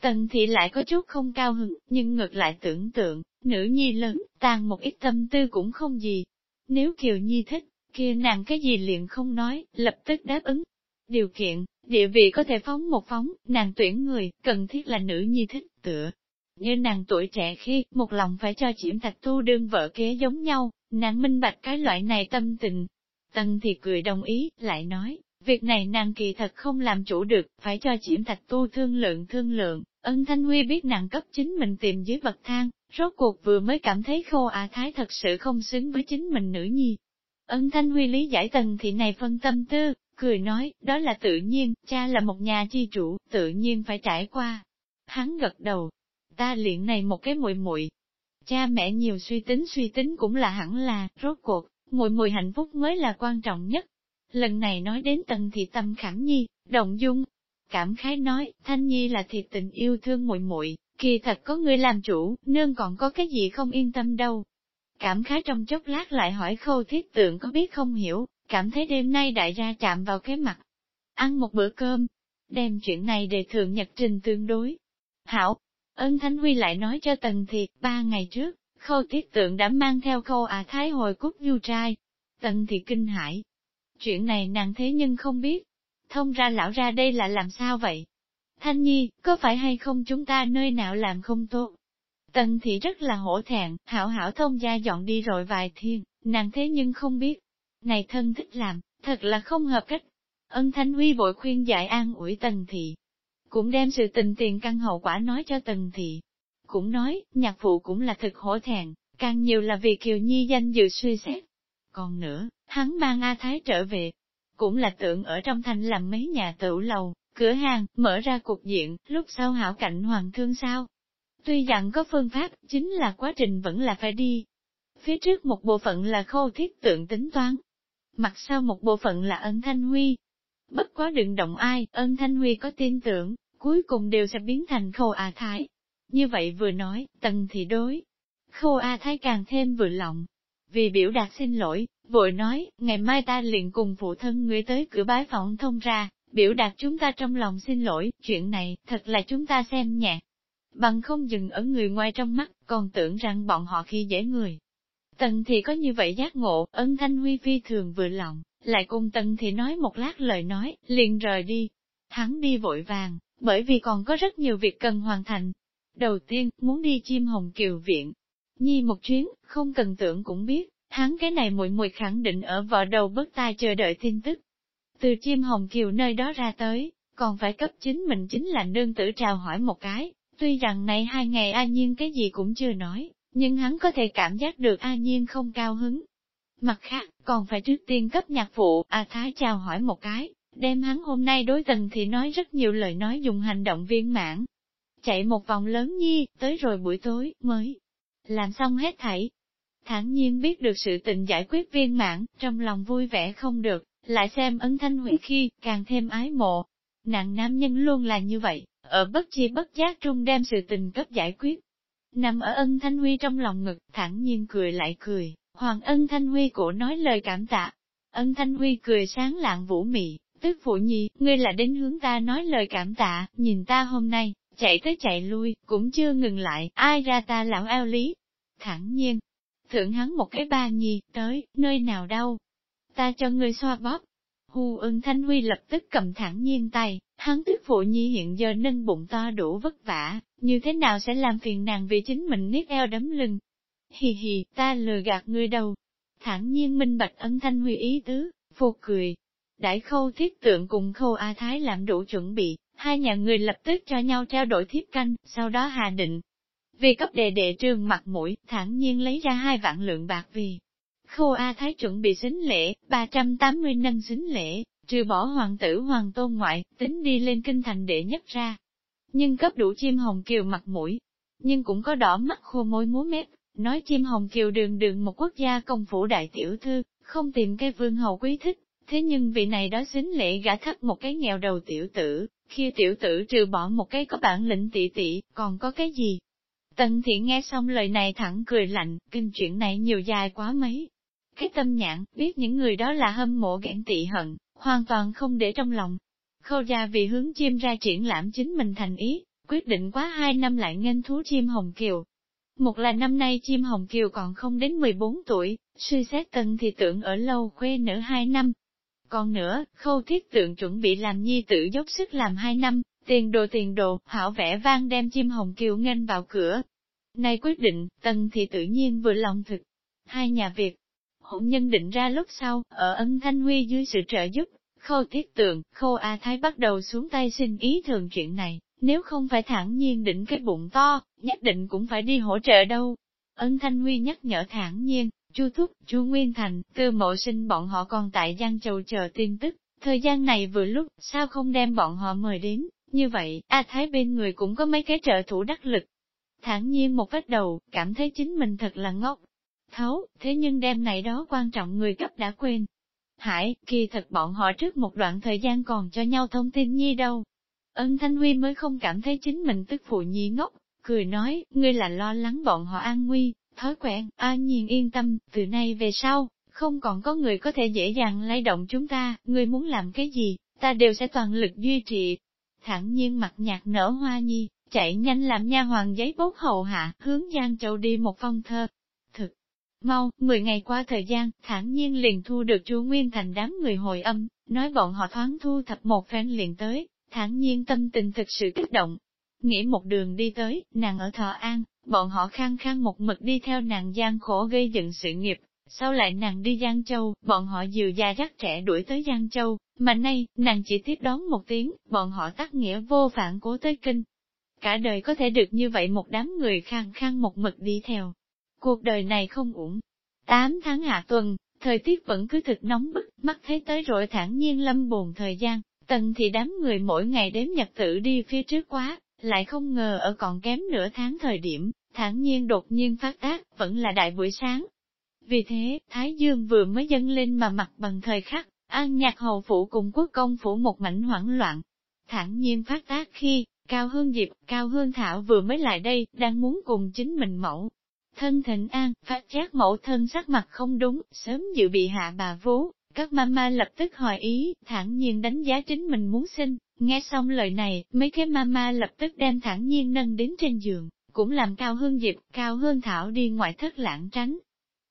S1: Tần thị lại có chút không cao hứng, nhưng ngược lại tưởng tượng, nữ nhi lớn, tàn một ít tâm tư cũng không gì. Nếu Kiều Nhi thích, kia nàng cái gì liền không nói, lập tức đáp ứng. Điều kiện, địa vị có thể phóng một phóng, nàng tuyển người, cần thiết là nữ nhi thích, tựa. Như nàng tuổi trẻ khi, một lòng phải cho chiếm thạch tu đương vợ kế giống nhau, nàng minh bạch cái loại này tâm tình. Tần thì cười đồng ý, lại nói, việc này nàng kỳ thật không làm chủ được, phải cho chiếm thạch tu thương lượng thương lượng, ân thanh huy biết nàng cấp chính mình tìm dưới bậc thang, rốt cuộc vừa mới cảm thấy khô à thái thật sự không xứng với chính mình nữ nhi. Ân thanh huy lý giải tần thị này phân tâm tư, cười nói, đó là tự nhiên, cha là một nhà chi chủ, tự nhiên phải trải qua. Hắn gật đầu, ta luyện này một cái muội muội. Cha mẹ nhiều suy tính suy tính cũng là hẳn là, rốt cuộc, muội muội hạnh phúc mới là quan trọng nhất. Lần này nói đến tần thị tâm khảm nhi, động dung, cảm khái nói, thanh nhi là thiệt tình yêu thương muội muội, kỳ thật có người làm chủ, nương còn có cái gì không yên tâm đâu. Cảm khái trong chốc lát lại hỏi khâu thiết tượng có biết không hiểu, cảm thấy đêm nay đại gia chạm vào cái mặt. Ăn một bữa cơm, đem chuyện này để thường nhật trình tương đối. Hảo, ân Thánh Huy lại nói cho Tần Thiệt, ba ngày trước, khâu thiết tượng đã mang theo khâu à thái hồi cúc du trai. Tần Thiệt kinh hãi. Chuyện này nàng thế nhưng không biết. Thông ra lão ra đây là làm sao vậy? Thanh Nhi, có phải hay không chúng ta nơi nào làm không tốt? Tần Thị rất là hổ thẹn, hảo hảo thông gia dọn đi rồi vài thiên, nàng thế nhưng không biết, này thân thích làm, thật là không hợp cách. Ân Thanh Huy vội khuyên giải an ủi Tần Thị, cũng đem sự tình tiền căn hậu quả nói cho Tần Thị. Cũng nói, nhạc phụ cũng là thực hổ thẹn, càng nhiều là vì Kiều Nhi danh dự suy xét. Còn nữa, hắn mang A Thái trở về, cũng là tưởng ở trong thành làm mấy nhà tựu lầu, cửa hàng, mở ra cục diện, lúc sau hảo cảnh hoàng thương sao. Tuy rằng có phương pháp, chính là quá trình vẫn là phải đi. Phía trước một bộ phận là khâu thiết tượng tính toán, mặt sau một bộ phận là ân thanh huy. Bất quá đừng động ai, ân thanh huy có tin tưởng, cuối cùng đều sẽ biến thành khâu A Thái. Như vậy vừa nói, tần thì đối. Khâu A Thái càng thêm vừa lòng. Vì biểu đạt xin lỗi, vội nói, ngày mai ta liền cùng phụ thân ngươi tới cửa bái phỏng thông ra, biểu đạt chúng ta trong lòng xin lỗi, chuyện này, thật là chúng ta xem nhẹ. Bằng không dừng ở người ngoài trong mắt, còn tưởng rằng bọn họ khi dễ người. Tần thì có như vậy giác ngộ, ân thanh huy phi thường vừa lòng, lại cùng tần thì nói một lát lời nói, liền rời đi. Hắn đi vội vàng, bởi vì còn có rất nhiều việc cần hoàn thành. Đầu tiên, muốn đi chim hồng kiều viện. Nhi một chuyến, không cần tưởng cũng biết, hắn cái này muội muội khẳng định ở vợ đầu bớt tai chờ đợi tin tức. Từ chim hồng kiều nơi đó ra tới, còn phải cấp chính mình chính là nương tử chào hỏi một cái, tuy rằng này hai ngày a nhiên cái gì cũng chưa nói, nhưng hắn có thể cảm giác được A Nhiên không cao hứng. Mặt khác, còn phải trước tiên cấp nhạc phụ, A Thái chào hỏi một cái, đem hắn hôm nay đối tần thì nói rất nhiều lời nói dùng hành động viên mãn. Chạy một vòng lớn nhi, tới rồi buổi tối, mới làm xong hết thảy. Thẳng nhiên biết được sự tình giải quyết viên mãn, trong lòng vui vẻ không được, lại xem ấn thanh hủy khi, càng thêm ái mộ. Nặng nam nhân luôn là như vậy, ở bất chi bất giác trung đem sự tình cấp giải quyết. Nằm ở ân thanh huy trong lòng ngực, thẳng nhiên cười lại cười, hoàng ân thanh huy cổ nói lời cảm tạ. Ân thanh huy cười sáng lạng vũ mị, tức phụ nhi, ngươi là đến hướng ta nói lời cảm tạ, nhìn ta hôm nay, chạy tới chạy lui, cũng chưa ngừng lại, ai ra ta lão ao lý. Thẳng nhiên, thưởng hắn một cái ba nhi, tới, nơi nào đâu? Ta cho ngươi xoa bóp. Hù ưng thanh huy lập tức cầm thẳng nhiên tay, hắn tức phụ nhi hiện giờ nâng bụng to đủ vất vả, như thế nào sẽ làm phiền nàng vì chính mình niết eo đấm lưng. Hì hì, ta lừa gạt ngươi đâu. Thẳng nhiên minh bạch ân thanh huy ý tứ, phô cười. Đại khâu thiết tượng cùng khâu A Thái làm đủ chuẩn bị, hai nhà người lập tức cho nhau trao đổi thiếp canh, sau đó hà định. Vì cấp đề đệ trương mặt mũi, thản nhiên lấy ra hai vạn lượng bạc vì. khô A Thái chuẩn bị xính lễ, 380 năm xính lễ, trừ bỏ hoàng tử hoàng tôn ngoại, tính đi lên kinh thành đệ nhất ra, nhưng cấp đủ chim hồng kiều mặt mũi, nhưng cũng có đỏ mắt khô môi múa mép, nói chim hồng kiều đường đường một quốc gia công phủ đại tiểu thư, không tìm cái vương hầu quý thích, thế nhưng vị này đó xính lễ gã thấp một cái nghèo đầu tiểu tử, khi tiểu tử trừ bỏ một cái có bản lĩnh tỷ tỷ, còn có cái gì? Tần thị nghe xong lời này thẳng cười lạnh, kinh chuyện này nhiều dài quá mấy. Cái tâm nhãn, biết những người đó là hâm mộ ghen tị hận, hoàn toàn không để trong lòng. Khâu gia vì hướng chim ra triển lãm chính mình thành ý, quyết định quá hai năm lại nghênh thú chim hồng kiều. Một là năm nay chim hồng kiều còn không đến 14 tuổi, suy xét tần thì tưởng ở lâu khuê nở hai năm. Còn nữa, khâu thiết tượng chuẩn bị làm nhi tử dốc sức làm hai năm, tiền đồ tiền đồ, hảo vẽ vang đem chim hồng kiều nghênh vào cửa. Nay quyết định, tần thì tự nhiên vừa lòng thực. Hai nhà Việt, hỗn nhân định ra lúc sau, ở ân thanh huy dưới sự trợ giúp, khâu thiết tượng, khâu A Thái bắt đầu xuống tay xin ý thường chuyện này, nếu không phải thản nhiên định cái bụng to, nhất định cũng phải đi hỗ trợ đâu. Ân Thanh Huy nhắc nhở thản nhiên, Chu Thúc, Chu Nguyên Thành, tư mộ sinh bọn họ còn tại Giang Châu chờ tin tức, thời gian này vừa lúc, sao không đem bọn họ mời đến, như vậy, A Thái bên người cũng có mấy cái trợ thủ đắc lực. Thản nhiên một vết đầu, cảm thấy chính mình thật là ngốc. Thấu, thế nhưng đêm này đó quan trọng người cấp đã quên. Hải, kỳ thật bọn họ trước một đoạn thời gian còn cho nhau thông tin nhi đâu, Ân Thanh Huy mới không cảm thấy chính mình tức phụ nhi ngốc, cười nói, ngươi là lo lắng bọn họ an nguy, thói quen, an nhiên yên tâm, từ nay về sau, không còn có người có thể dễ dàng lay động chúng ta, ngươi muốn làm cái gì, ta đều sẽ toàn lực duy trì. Thẳng nhiên mặt nhạt nở hoa nhi, chạy nhanh làm nha hoàng giấy bốt hậu hạ, hướng Giang Châu đi một phong thơ. Thực, mau, 10 ngày qua thời gian, thản nhiên liền thu được chú Nguyên Thành đám người hồi âm, nói bọn họ thoáng thu thập một phen liền tới, thản nhiên tâm tình thực sự kích động. Nghĩ một đường đi tới, nàng ở Thọ An, bọn họ khang khang một mực đi theo nàng gian khổ gây dựng sự nghiệp. Sau lại nàng đi Giang Châu, bọn họ dìu già dắt trẻ đuổi tới Giang Châu, mà nay, nàng chỉ tiếp đón một tiếng, bọn họ tắt nghĩa vô phản cố tới kinh. Cả đời có thể được như vậy một đám người khang khang một mực đi theo. Cuộc đời này không uổng. Tám tháng hạ tuần, thời tiết vẫn cứ thực nóng bức, mắt thấy tới rồi thản nhiên lâm buồn thời gian, Tần thì đám người mỗi ngày đếm nhật tử đi phía trước quá, lại không ngờ ở còn kém nửa tháng thời điểm, thản nhiên đột nhiên phát tác, vẫn là đại buổi sáng. Vì thế, Thái Dương vừa mới dâng lên mà mặt bằng thời khắc, an nhạc hầu phủ cùng quốc công phủ một mảnh hoảng loạn. Thản nhiên phát tác khi, Cao Hương Diệp, Cao Hương Thảo vừa mới lại đây, đang muốn cùng chính mình mẫu. Thân thịnh an, phát giác mẫu thân sắc mặt không đúng, sớm dự bị hạ bà vú, các mama lập tức hỏi ý, thản nhiên đánh giá chính mình muốn sinh, nghe xong lời này, mấy cái mama lập tức đem thản nhiên nâng đến trên giường, cũng làm Cao Hương Diệp, Cao Hương Thảo đi ngoại thất lãng tránh.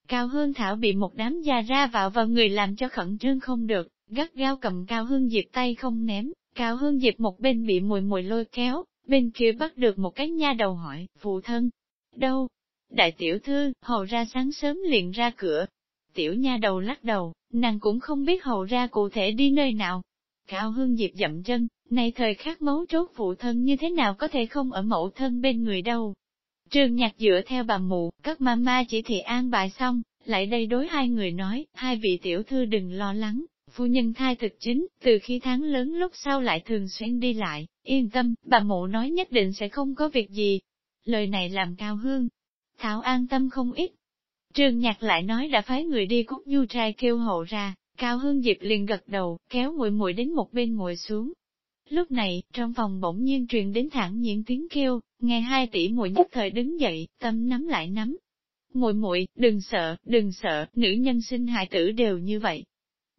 S1: Cao Hương Thảo bị một đám già ra vào vào người làm cho khẩn trương không được, gắt gao cầm Cao Hương Diệp tay không ném, Cao Hương Diệp một bên bị mùi mùi lôi kéo, bên kia bắt được một cái nha đầu hỏi, phụ thân, đâu? Đại tiểu thư, hầu ra sáng sớm liền ra cửa. Tiểu nha đầu lắc đầu, nàng cũng không biết hầu ra cụ thể đi nơi nào. Cao Hương Diệp dậm chân, này thời khắc mấu chốt phụ thân như thế nào có thể không ở mẫu thân bên người đâu. Trương nhạc dựa theo bà mụ, các mama chỉ thị an bài xong, lại đây đối hai người nói, hai vị tiểu thư đừng lo lắng, phu nhân thai thực chính, từ khi tháng lớn lúc sau lại thường xuyên đi lại, yên tâm, bà mụ nói nhất định sẽ không có việc gì. Lời này làm cao hương. Thảo an tâm không ít, Trương Nhạc lại nói đã phái người đi cút nhu trai kêu hộ ra, Cao Hương Diệp liền gật đầu, kéo muội muội đến một bên ngồi xuống. Lúc này, trong phòng bỗng nhiên truyền đến thẳng nhiên tiếng kêu, nghe hai tỷ muội nhất thời đứng dậy, tâm nắm lại nắm. Muội muội, đừng sợ, đừng sợ, nữ nhân sinh hài tử đều như vậy.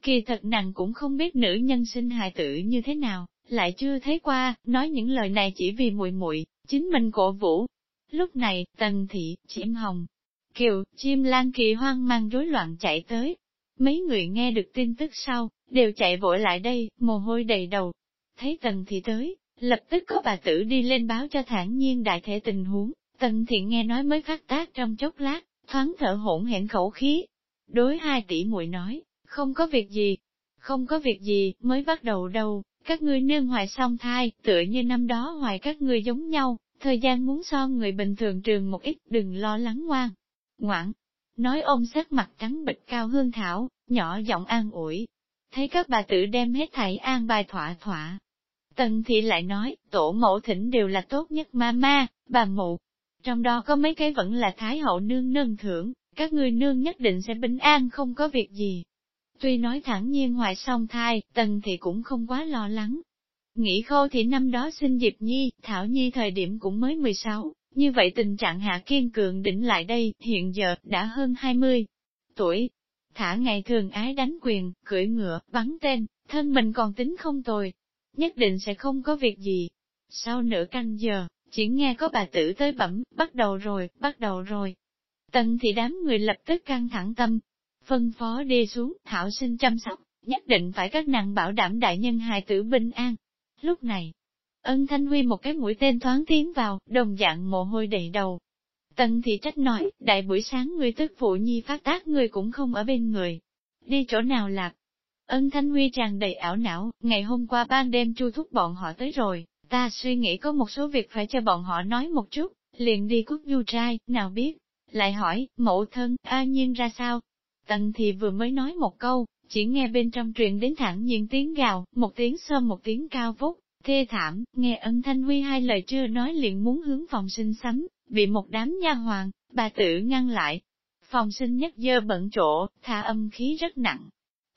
S1: Kỳ thật nàng cũng không biết nữ nhân sinh hài tử như thế nào, lại chưa thấy qua, nói những lời này chỉ vì muội muội, chính mình cổ vũ. Lúc này, tần thị, chiếm hồng, Kiều, chim lan kỳ hoang mang rối loạn chạy tới. Mấy người nghe được tin tức sau, đều chạy vội lại đây, mồ hôi đầy đầu. Thấy tần thị tới, lập tức có bà tử đi lên báo cho thản nhiên đại thể tình huống, tần thị nghe nói mới phát tác trong chốc lát, thoáng thở hỗn hển khẩu khí. Đối hai tỷ muội nói, không có việc gì, không có việc gì, mới bắt đầu đâu, các ngươi nương hoài song thai, tựa như năm đó hoài các ngươi giống nhau, thời gian muốn so người bình thường trường một ít, đừng lo lắng ngoan, ngoãn. Nói ôm sát mặt trắng bịch cao hương thảo, nhỏ giọng an ủi. Thấy các bà tử đem hết thảy an bài thỏa thỏa. Tần thị lại nói, tổ mẫu thỉnh đều là tốt nhất ma ma, bà mụ. Trong đó có mấy cái vẫn là thái hậu nương nương thưởng, các người nương nhất định sẽ bình an không có việc gì. Tuy nói thẳng nhiên hoài song thai, tần thị cũng không quá lo lắng. Nghĩ khô thì năm đó sinh Diệp Nhi, Thảo Nhi thời điểm cũng mới 16, như vậy tình trạng hạ kiên cường đỉnh lại đây, hiện giờ, đã hơn 20 tuổi. Thả ngày thường ái đánh quyền, cưỡi ngựa, bắn tên, thân mình còn tính không tồi. Nhất định sẽ không có việc gì. Sau nửa canh giờ, chỉ nghe có bà tử tới bẩm, bắt đầu rồi, bắt đầu rồi. Tần thì đám người lập tức căng thẳng tâm. Phân phó đi xuống, thảo sinh chăm sóc, nhất định phải các nàng bảo đảm đại nhân hài tử bình an. Lúc này, ân thanh huy một cái mũi tên thoáng tiến vào, đồng dạng mồ hôi đầy đầu. Tần thị trách nói, đại buổi sáng người tức phụ nhi phát tác người cũng không ở bên người. Đi chỗ nào lạc? Ân thanh huy tràn đầy ảo não, ngày hôm qua ban đêm chu thúc bọn họ tới rồi, ta suy nghĩ có một số việc phải cho bọn họ nói một chút, liền đi cút du trai, nào biết. Lại hỏi, mẫu thân, a nhiên ra sao? Tần thì vừa mới nói một câu, chỉ nghe bên trong truyền đến thẳng nhiên tiếng gào, một tiếng sơm một tiếng cao vút, thê thảm, nghe ân thanh huy hai lời chưa nói liền muốn hướng phòng sinh sắm, bị một đám nha hoàng, bà tử ngăn lại. Phòng sinh nhất dơ bận chỗ, tha âm khí rất nặng.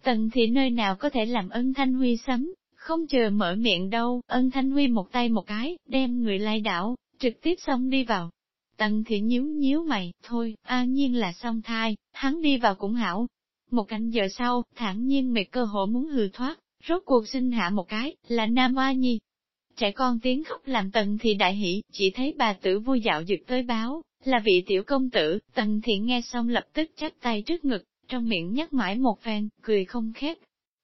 S1: Tần thị nơi nào có thể làm ân thanh huy sấm, không chờ mở miệng đâu, ân thanh huy một tay một cái, đem người lai đảo, trực tiếp xong đi vào. Tần thị nhíu nhíu mày, thôi, an nhiên là xong thai, hắn đi vào cũng hảo, một canh giờ sau, thản nhiên mệt cơ hội muốn hư thoát, rốt cuộc sinh hạ một cái, là Nam Oa Nhi. Trẻ con tiếng khóc làm tần thị đại hỷ, chỉ thấy bà tử vui dạo dực tới báo, là vị tiểu công tử, tần thị nghe xong lập tức chắp tay trước ngực, trong miệng nhắc mãi một phen, cười không khép.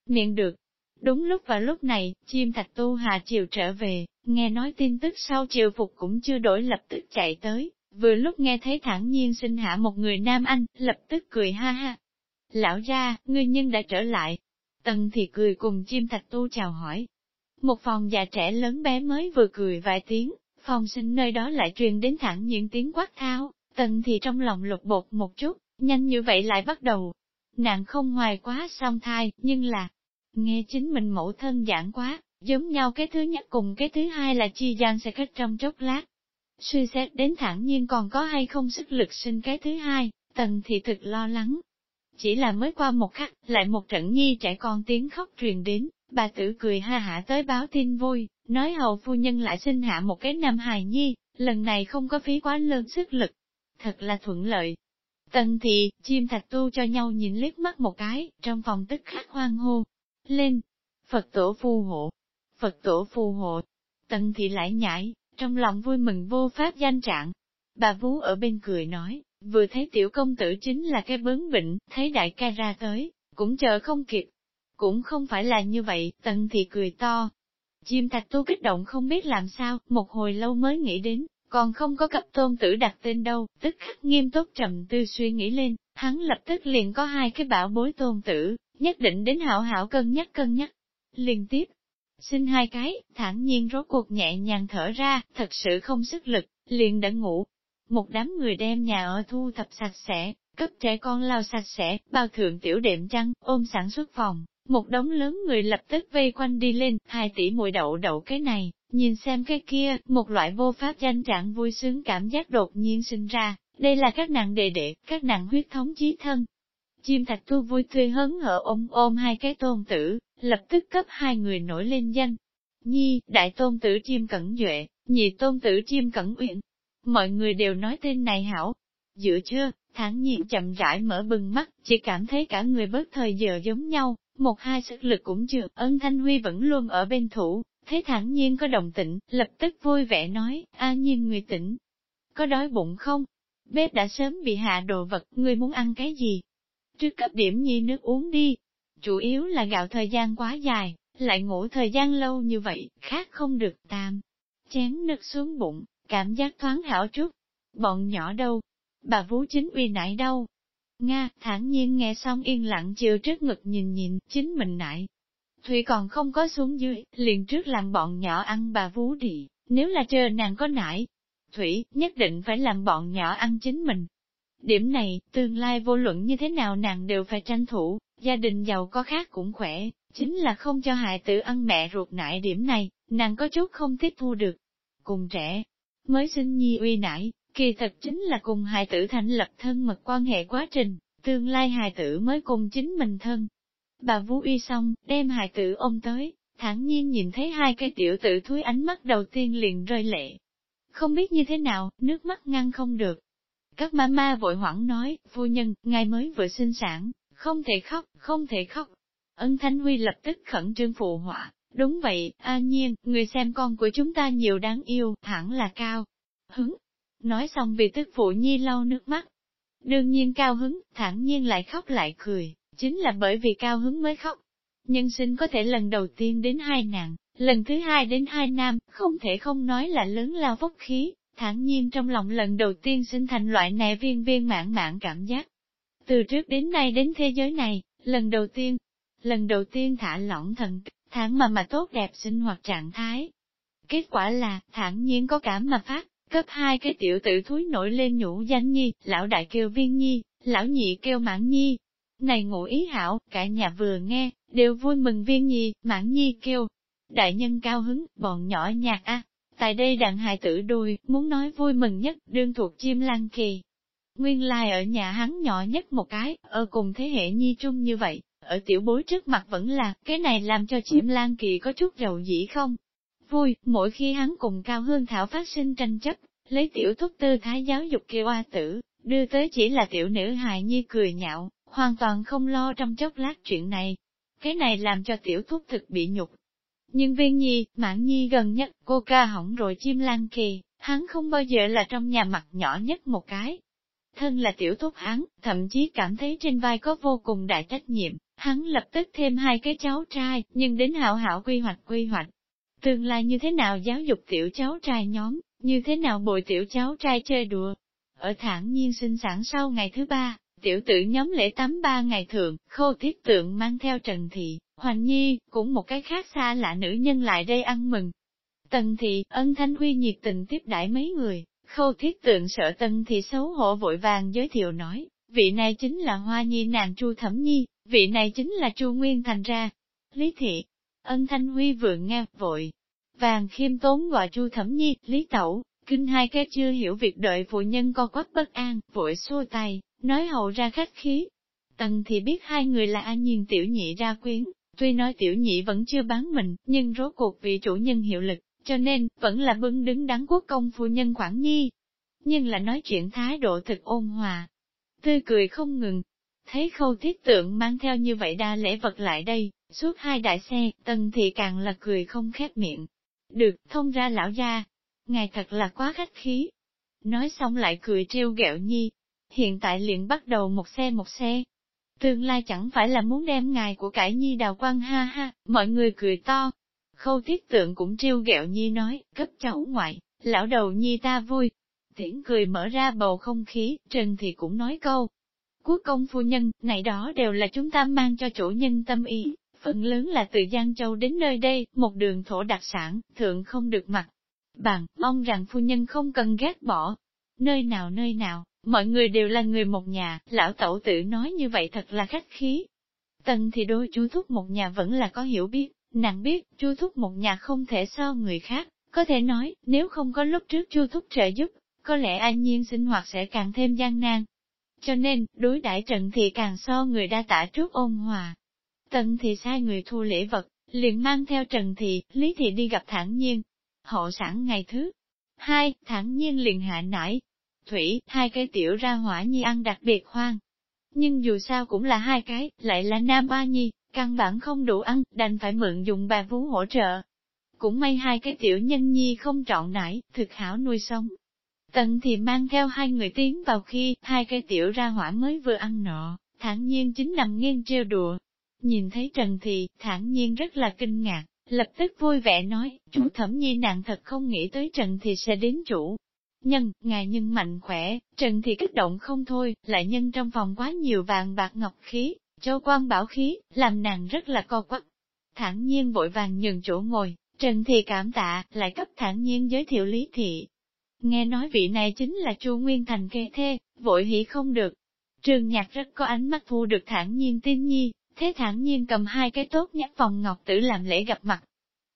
S1: Miệng được. Đúng lúc và lúc này, chim thạch tu hà chiều trở về, nghe nói tin tức sau chiều phục cũng chưa đổi lập tức chạy tới, vừa lúc nghe thấy thản nhiên sinh hạ một người nam anh, lập tức cười ha ha, Lão ra, ngươi nhân đã trở lại. Tần thì cười cùng chim thạch tu chào hỏi. Một phòng già trẻ lớn bé mới vừa cười vài tiếng, phòng sinh nơi đó lại truyền đến thẳng những tiếng quát tháo, tần thì trong lòng lục bột một chút, nhanh như vậy lại bắt đầu. Nàng không hoài quá song thai, nhưng là, nghe chính mình mẫu thân giảng quá, giống nhau cái thứ nhất cùng cái thứ hai là chi gian sẽ kết trong chốc lát. Suy xét đến thẳng nhiên còn có hay không sức lực sinh cái thứ hai, tần thì thực lo lắng, chỉ là mới qua một khắc, lại một trận nhi trẻ con tiếng khóc truyền đến, bà tử cười ha hả tới báo tin vui, nói hầu phu nhân lại sinh hạ một cái nam hài nhi, lần này không có phí quá lớn sức lực. Thật là thuận lợi. Tần thị, chim thạch tu cho nhau nhìn liếc mắt một cái, trong phòng tức khắc hoang hô. Lên! Phật tổ phù hộ! Phật tổ phù hộ! Tần thị lại nhảy, trong lòng vui mừng vô pháp danh trạng. Bà vú ở bên cười nói, Vừa thấy tiểu công tử chính là cái bướng bỉnh, thấy đại ca ra tới, cũng chờ không kịp. Cũng không phải là như vậy, tần thị cười to. Chim thạch tu kích động không biết làm sao, một hồi lâu mới nghĩ đến, còn không có cặp tôn tử đặt tên đâu, tức khắc nghiêm túc trầm tư suy nghĩ lên, hắn lập tức liền có hai cái bảo bối tôn tử, nhất định đến hảo hảo cân nhắc cân nhắc. Liên tiếp, xin hai cái, thản nhiên rốt cuộc nhẹ nhàng thở ra, thật sự không sức lực, liền đã ngủ, một đám người đem nhà ở thu thập sạch sẽ, cấp trẻ con lao sạch sẽ, bao thượng tiểu đệm chăn, ôm sản xuất phòng. Một đống lớn người lập tức vây quanh đi lên, hai tỷ mùi đậu đậu cái này, nhìn xem cái kia, một loại vô pháp danh trạng vui sướng cảm giác đột nhiên sinh ra, đây là các nàng đệ đệ, các nàng huyết thống chí thân. Chim thạch thu vui tươi hớn hở ôm ôm hai cái tôn tử, lập tức cấp hai người nổi lên danh. Nhi, đại tôn tử chim cẩn duệ, nhị tôn tử chim cẩn uyển, Mọi người đều nói tên này hảo. Giữa chưa, thản nhiên chậm rãi mở bừng mắt, chỉ cảm thấy cả người bớt thời giờ giống nhau, một hai sức lực cũng chưa, ân thanh huy vẫn luôn ở bên thủ, thấy thẳng nhiên có đồng tĩnh, lập tức vui vẻ nói, a nhiên người tỉnh. Có đói bụng không? Bếp đã sớm bị hạ đồ vật, người muốn ăn cái gì? Trước cấp điểm nhi nước uống đi. Chủ yếu là gạo thời gian quá dài, lại ngủ thời gian lâu như vậy, khác không được tam. Chén nước xuống bụng, cảm giác thoáng hảo chút. Bọn nhỏ đâu? Bà vú chính uy nại đâu? Nga, thản nhiên nghe xong yên lặng chiều trước ngực nhìn nhìn, chính mình nại. Thủy còn không có xuống dưới, liền trước làm bọn nhỏ ăn bà vú đi, nếu là chờ nàng có nại. Thủy, nhất định phải làm bọn nhỏ ăn chính mình. Điểm này, tương lai vô luận như thế nào nàng đều phải tranh thủ, gia đình giàu có khác cũng khỏe, chính là không cho hại tử ăn mẹ ruột nại điểm này, nàng có chút không tiếp thu được. Cùng trẻ, mới sinh nhi uy nải, kỳ thật chính là cùng hài tử thành lập thân mật quan hệ quá trình, tương lai hài tử mới cùng chính mình thân. Bà Vũ uy xong, đem hài tử ôm tới, thản nhiên nhìn thấy hai cái tiểu tử thúi ánh mắt đầu tiên liền rơi lệ. không biết như thế nào, nước mắt ngăn không được. Các ma ma vội hoảng nói, phu nhân, ngài mới vừa sinh sản, không thể khóc, không thể khóc. Ân Thanh Huy lập tức khẩn trương phụ họa, đúng vậy, a nhiên, người xem con của chúng ta nhiều đáng yêu, hẳn là cao. Hứng. Nói xong vì tức phụ nhi lau nước mắt. Đương nhiên cao hứng, thản nhiên lại khóc lại cười, chính là bởi vì cao hứng mới khóc. Nhân sinh có thể lần đầu tiên đến hai nàng, lần thứ hai đến hai nam, không thể không nói là lớn lao vốc khí, thản nhiên trong lòng lần đầu tiên sinh thành loại này viên viên mãn mãn cảm giác. Từ trước đến nay đến thế giới này, lần đầu tiên, lần đầu tiên thả lỏng thần, thản mà mà tốt đẹp sinh hoạt trạng thái. Kết quả là, thản nhiên có cảm mà phát, cấp hai cái tiểu tử thúi nổi lên nhũ danh nhi, lão đại kêu viên nhi, lão nhị kêu mãn nhi. Này ngụ ý hảo, cả nhà vừa nghe, đều vui mừng viên nhi, mãn nhi kêu. Đại nhân cao hứng, bọn nhỏ nhạc a Tại đây đặng hài tử đuôi, muốn nói vui mừng nhất, đương thuộc chim lan kỳ. Nguyên lai ở nhà hắn nhỏ nhất một cái, ở cùng thế hệ nhi chung như vậy, ở tiểu bối trước mặt vẫn là, cái này làm cho chim lan kỳ có chút rầu dĩ không? Vui, mỗi khi hắn cùng Cao Hương Thảo phát sinh tranh chấp, lấy tiểu thúc tư thái giáo dục kêu oa tử, đưa tới chỉ là tiểu nữ hài nhi cười nhạo, hoàn toàn không lo trong chốc lát chuyện này. Cái này làm cho tiểu thúc thực bị nhục, nhưng viên nhi, mãn nhi gần nhất, cô ca hỏng rồi chim lan kỳ, hắn không bao giờ là trong nhà mặt nhỏ nhất một cái. Thân là tiểu thúc hắn, thậm chí cảm thấy trên vai có vô cùng đại trách nhiệm, hắn lập tức thêm hai cái cháu trai, nhưng đến hảo hảo quy hoạch quy hoạch. Tương lai như thế nào giáo dục tiểu cháu trai nhóm, như thế nào bồi tiểu cháu trai chơi đùa. Ở thản nhiên sinh sản sau ngày thứ ba, tiểu tử nhóm lễ tắm ba ngày thường, khô thiết tượng mang theo Trần Thị, Hoành Nhi, cũng một cái khác xa lạ nữ nhân lại đây ăn mừng. Tần Thị, ân Thanh Huy nhiệt tình tiếp đãi mấy người, khâu thiết tượng sợ Tần Thị xấu hổ vội vàng giới thiệu nói, vị này chính là Hoa Nhi nàng Chu Thẩm Nhi, vị này chính là Chu Nguyên Thành ra. Lý Thị, ân Thanh Huy vừa nghe, vội, vàng khiêm tốn gọi Chu Thẩm Nhi, Lý Tẩu, kinh hai cái chưa hiểu việc đợi phụ nhân co quắp bất an, vội xua tay, nói hậu ra khách khí. Tần thì biết hai người là an nhiên tiểu nhị ra quyến, tuy nói tiểu nhị vẫn chưa bán mình, nhưng rốt cuộc vị chủ nhân hiệu lực, cho nên, vẫn là bưng đứng đắn quốc công phu nhân khoản nhi. Nhưng là nói chuyện thái độ thực ôn hòa, tươi cười không ngừng. Thấy khâu thiết tượng mang theo như vậy đa lễ vật lại đây, suốt hai đại xe, tần thị càng là cười không khép miệng. Được, thông ra lão gia, ngài thật là quá khách khí. Nói xong lại cười trêu ghẹo nhi, hiện tại liền bắt đầu một xe một xe. Tương lai chẳng phải là muốn đem ngài của cải nhi đào quang ha ha, mọi người cười to. Khâu thiết tượng cũng trêu ghẹo nhi nói, cấp cháu ngoại, lão đầu nhi ta vui. Tiễn cười mở ra bầu không khí, Trần thì cũng nói câu. Quốc công phu nhân, này đó đều là chúng ta mang cho chủ nhân tâm ý, phần lớn là từ Giang Châu đến nơi đây, một đường thổ đặc sản, thượng không được mặt. Bằng, mong rằng phu nhân không cần ghét bỏ. Nơi nào nơi nào, Mọi người đều là người một nhà, lão tẩu tử nói như vậy thật là khách khí. Tần thì đôi chú thúc một nhà vẫn là có hiểu biết, nàng biết, chú thúc một nhà không thể so người khác, có thể nói, nếu không có lúc trước chú thúc trợ giúp, có lẽ an nhiên sinh hoạt sẽ càng thêm gian nan. Cho nên, đối đãi trận thì càng so người đa tả trước ôn hòa. Tần thì sai người thu lễ vật, liền mang theo Trần Thị, Lý Thị đi gặp thản nhiên. Hộ sản ngày thứ hai, thản nhiên liền hạ nải, thủy, hai cái tiểu ra hỏa nhi ăn đặc biệt hoang. Nhưng dù sao cũng là hai cái, lại là nam ba nhi, căn bản không đủ ăn, đành phải mượn dùng bà vú hỗ trợ. Cũng may hai cái tiểu nhân nhi không trọn nải, thực hảo nuôi xong tần thì mang theo hai người tiến vào khi, hai cái tiểu ra hỏa mới vừa ăn nọ, thản nhiên chính nằm nghiêng treo đùa. Nhìn thấy Trần thì, thản nhiên rất là kinh ngạc, lập tức vui vẻ nói, chủ thẩm nhi nàng thật không nghĩ tới Trần thì sẽ đến chủ, Nhân, ngài nhân mạnh khỏe, Trần thì kích động không thôi, lại nhân trong phòng quá nhiều vàng bạc ngọc khí, châu quan bảo khí, làm nàng rất là co quắp. Thẳng nhiên vội vàng nhường chỗ ngồi, Trần thì cảm tạ, lại cấp thẳng nhiên giới thiệu lý thị. Nghe nói vị này chính là Chu Nguyên Thành kê thê, vội hỉ không được. Trường nhạc rất có ánh mắt thu được thẳng nhiên tin nhi, thế thẳng nhiên cầm hai cái tốt nhất vòng ngọc tử làm lễ gặp mặt.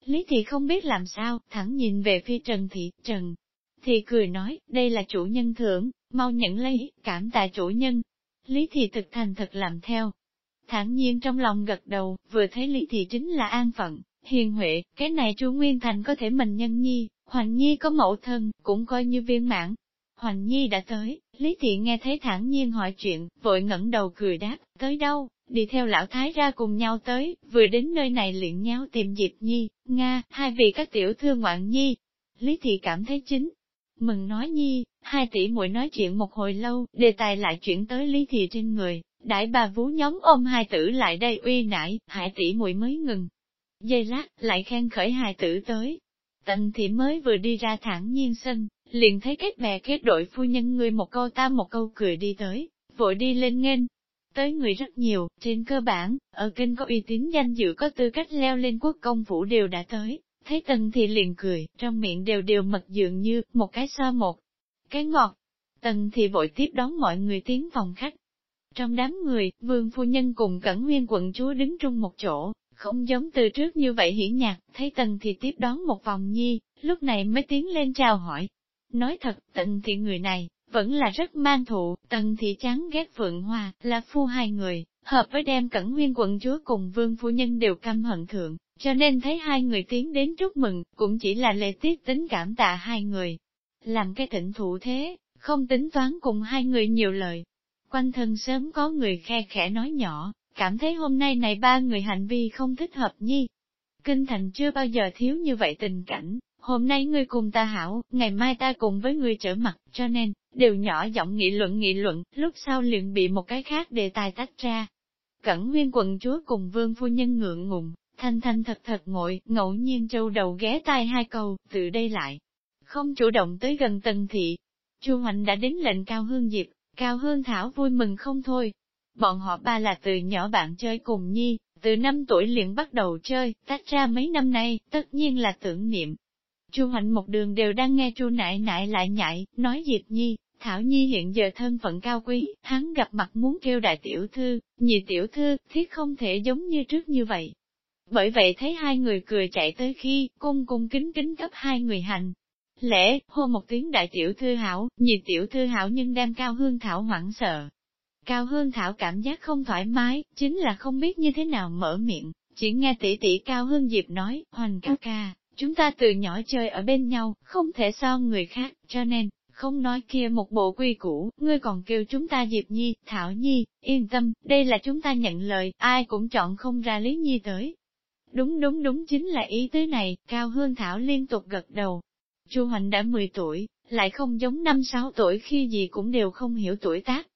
S1: Lý thị không biết làm sao, thẳng nhìn về phi Trần thị, Trần thì cười nói, đây là chủ nhân thưởng, mau nhận lấy, cảm tạ chủ nhân. Lý thị thực thành thật làm theo. thản nhiên trong lòng gật đầu, vừa thấy Lý thị chính là an phận, hiền huệ, cái này chu Nguyên Thành có thể mình nhân nhi, Hoành Nhi có mẫu thân, cũng coi như viên mãn. Hoành Nhi đã tới, Lý Thị nghe thấy thản nhiên hỏi chuyện, vội ngẩng đầu cười đáp, tới đâu, đi theo lão thái ra cùng nhau tới, vừa đến nơi này liền nhau tìm Diệp Nhi, Nga, hai vị các tiểu thư ngoạn Nhi. Lý Thị cảm thấy chính. Mừng nói Nhi, hai tỷ muội nói chuyện một hồi lâu, đề tài lại chuyển tới Lý Thị trên người, đại bà vú nhóm ôm hai tử lại đây uy nải, hai tỷ muội mới ngừng. Dây lát, lại khen khởi hai tử tới. Tần thị mới vừa đi ra thẳng nhiên sân, liền thấy kết bè kết đội phu nhân người một câu ta một câu cười đi tới, vội đi lên nghênh. Tới người rất nhiều, trên cơ bản, ở kinh có uy tín danh dự có tư cách leo lên quốc công phủ đều đã tới, thấy tần thị liền cười, trong miệng đều đều mật dường như, một cái so một, cái ngọt. Tần thị vội tiếp đón mọi người tiến phòng khách. Trong đám người, vương phu nhân cùng cẩn nguyên quận chúa đứng chung một chỗ, không giống từ trước như vậy hiển nhạc, thấy tần thị tiếp đón một vòng nhi, lúc này mới tiến lên chào hỏi, Nói thật, tận thị người này, vẫn là rất mang thụ, tần thị chán ghét Phượng Hoa, là phu hai người, hợp với đem cẩn nguyên quận chúa cùng vương phu nhân đều căm hận thượng, cho nên thấy hai người tiến đến chúc mừng, cũng chỉ là lệ tiết tính cảm tạ hai người. Làm cái thịnh thụ thế, không tính toán cùng hai người nhiều lời. Quanh thân sớm có người khe khẽ nói nhỏ, cảm thấy hôm nay này ba người hành vi không thích hợp nhi. Kinh thành chưa bao giờ thiếu như vậy tình cảnh, hôm nay ngươi cùng ta hảo, ngày mai ta cùng với ngươi trở mặt, cho nên, đều nhỏ giọng nghị luận nghị luận, lúc sau liền bị một cái khác đề tài tách ra. Cẩn nguyên quận chúa cùng vương phu nhân ngượng ngùng, thanh thanh thật thật ngồi, ngẫu nhiên trâu đầu ghé tai hai câu, từ đây lại. Không chủ động tới gần tần thị. Chu Hoành đã đến lệnh Cao Hương Diệp, Cao Hương Thảo vui mừng không thôi. Bọn họ ba là từ nhỏ bạn chơi cùng nhi, từ năm tuổi liền bắt đầu chơi, tách ra mấy năm nay, tất nhiên là tưởng niệm, Chu hạnh một đường đều đang nghe Chu nại nại lại nhại, nói Diệp Nhi, Thảo Nhi hiện giờ thân phận cao quý, hắn gặp mặt muốn kêu đại tiểu thư, nhị tiểu thư, thiết không thể giống như trước như vậy. Bởi vậy thấy hai người cười chạy tới khi, cung cung kính kính cấp hai người hành. Lễ, hô một tiếng đại tiểu thư hảo, nhị tiểu thư hảo nhưng đem cao hương thảo hoảng sợ. Cao hương thảo cảm giác không thoải mái, chính là không biết như thế nào mở miệng, chỉ nghe tỷ tỷ cao hương diệp nói, hoành ca ca, Chúng ta từ nhỏ chơi ở bên nhau, không thể so người khác, cho nên, không nói kia một bộ quy củ, ngươi còn kêu chúng ta Diệp Nhi, Thảo Nhi, yên tâm, đây là chúng ta nhận lời, ai cũng chọn không ra Lý Nhi tới. Đúng đúng đúng chính là ý tứ này, Cao Hương Thảo liên tục gật đầu. Chu Hoành đã 10 tuổi, lại không giống năm sáu tuổi khi gì cũng đều không hiểu tuổi tác.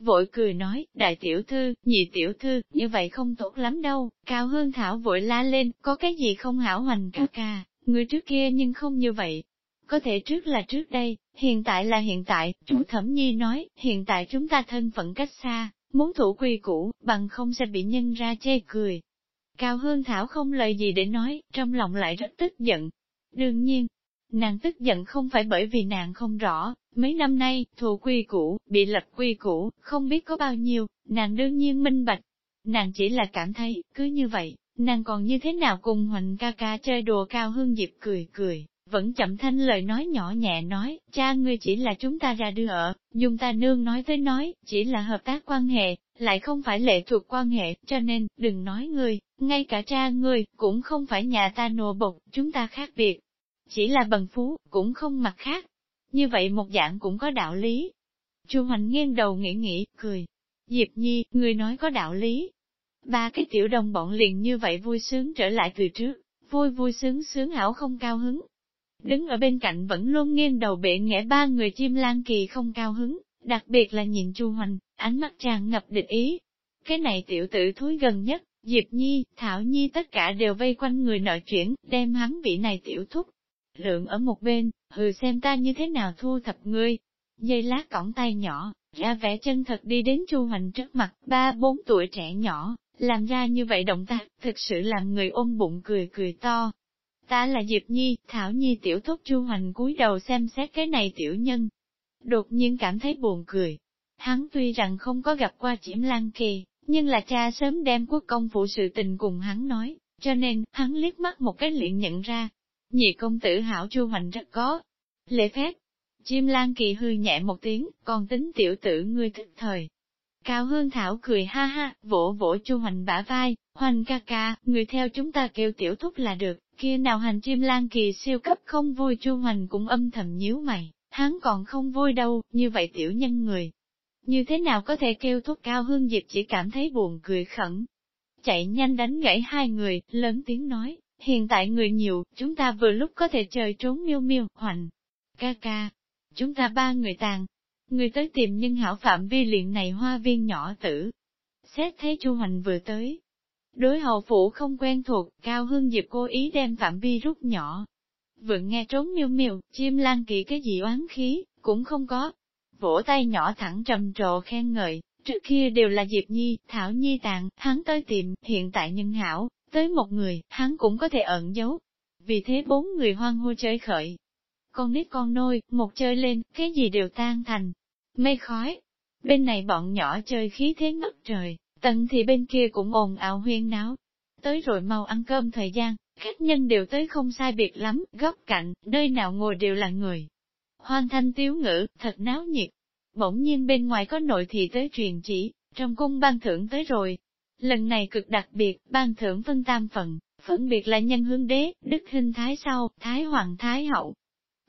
S1: Vội cười nói, đại tiểu thư, nhị tiểu thư, như vậy không tốt lắm đâu, Cao Hương Thảo vội la lên, có cái gì không hảo hoành ca ca, Người trước kia nhưng không như vậy. Có thể trước là trước đây, hiện tại là hiện tại, chú thẩm nhi nói, hiện tại chúng ta thân phận cách xa, muốn thủ quy cũ, bằng không sẽ bị nhân ra chê cười. Cao Hương Thảo không lời gì để nói, trong lòng lại rất tức giận. Đương nhiên, nàng tức giận không phải bởi vì nàng không rõ, mấy năm nay, thù quy cũ, bị lập quy cũ, không biết có bao nhiêu, nàng đương nhiên minh bạch. Nàng chỉ là cảm thấy, cứ như vậy, Nàng còn như thế nào cùng Hoành ca ca chơi đùa cao hương diệp cười cười, vẫn chậm thanh lời nói nhỏ nhẹ nói, cha ngươi chỉ là chúng ta ra đưa ở, dùng ta nương nói tới nói, chỉ là hợp tác quan hệ, lại không phải lệ thuộc quan hệ, cho nên, đừng nói ngươi, ngay cả cha ngươi, cũng không phải nhà ta nô bộc, chúng ta khác biệt. Chỉ là bần phú, cũng không mặt khác. Như vậy một dạng cũng có đạo lý. Chu Hoành nghiêng đầu nghĩ nghĩ, cười. Diệp Nhi, người nói có đạo lý, Ba cái tiểu đồng bọn liền như vậy vui sướng trở lại từ trước, vui vui sướng sướng hảo không cao hứng. Đứng ở bên cạnh vẫn luôn nghiêng đầu bệ nghẽ ba người chim lan kỳ không cao hứng, đặc biệt là nhìn Chu Hoành, ánh mắt tràn ngập địch ý. Cái này tiểu tử thúi gần nhất, Diệp Nhi, Thảo Nhi tất cả đều vây quanh người nội chuyển, đem hắn vị này tiểu thúc. Lượng ở một bên, hừ xem ta như thế nào thu thập ngươi. Dây lát cổng tay nhỏ, ra vẻ chân thật đi đến Chu Hoành trước mặt, ba bốn tuổi trẻ nhỏ, làm ra như vậy động tác, thực sự làm người ôm bụng cười cười to. Ta là Diệp Nhi, Thảo Nhi tiểu thúc chu hoành cúi đầu xem xét cái này tiểu nhân. Đột nhiên cảm thấy buồn cười. Hắn tuy rằng không có gặp qua Chiểm Lan Kỳ, nhưng là cha sớm đem quốc công phụ sự tình cùng hắn nói, cho nên, hắn liếc mắt một cái liền nhận ra. Nhị công tử hảo chu hoành rất có. Lễ phép. Chim Lan Kỳ hư nhẹ một tiếng, còn tính tiểu tử ngươi thức thời, Cao Hương Thảo cười ha ha, vỗ vỗ Chu Hoành bả vai, Hoành ca ca, người theo chúng ta kêu tiểu thúc là được, kia nào hành chim lan kỳ siêu cấp không vui chu hoành cũng âm thầm nhíu mày, hắn còn không vui đâu, như vậy tiểu nhân người. Như thế nào có thể kêu thúc cao hương diệp chỉ cảm thấy buồn cười khẩn. Chạy nhanh đánh gãy hai người, lớn tiếng nói, hiện tại người nhiều, chúng ta vừa lúc có thể chơi trốn miêu miêu, hoành. Ca ca, chúng ta ba người tàn. Người tới tìm nhân hảo phạm vi liền này hoa viên nhỏ tử. Xét thấy chu hoành vừa tới, Đối hậu phủ không quen thuộc, Cao Hương Diệp cố ý đem phạm vi rút nhỏ. Vừa nghe trốn miêu miêu, chim lan kỳ cái gì oán khí, cũng không có. Vỗ tay nhỏ thẳng trầm trồ khen ngợi, trước kia đều là Diệp Nhi, Thảo Nhi tàn, hắn tới tìm, hiện tại nhân hảo, tới một người, hắn cũng có thể ẩn giấu. Vì thế bốn người hoang hô chơi khởi. Con nít con nôi, một chơi lên, cái gì đều tan thành. Mây khói. Bên này bọn nhỏ chơi khí thế ngất trời, tận thì bên kia cũng ồn ào huyên náo. Tới rồi mau ăn cơm thời gian, khách nhân đều tới không sai biệt lắm, góc cạnh, nơi nào ngồi đều là người. Hoan thanh tiếu ngữ, thật náo nhiệt. Bỗng nhiên bên ngoài có nội thị tới truyền chỉ, trong cung ban thưởng tới rồi. Lần này cực đặc biệt, ban thưởng phân tam phần, phân biệt là nhân hương đế, đức hình thái sau, thái hoàng thái hậu.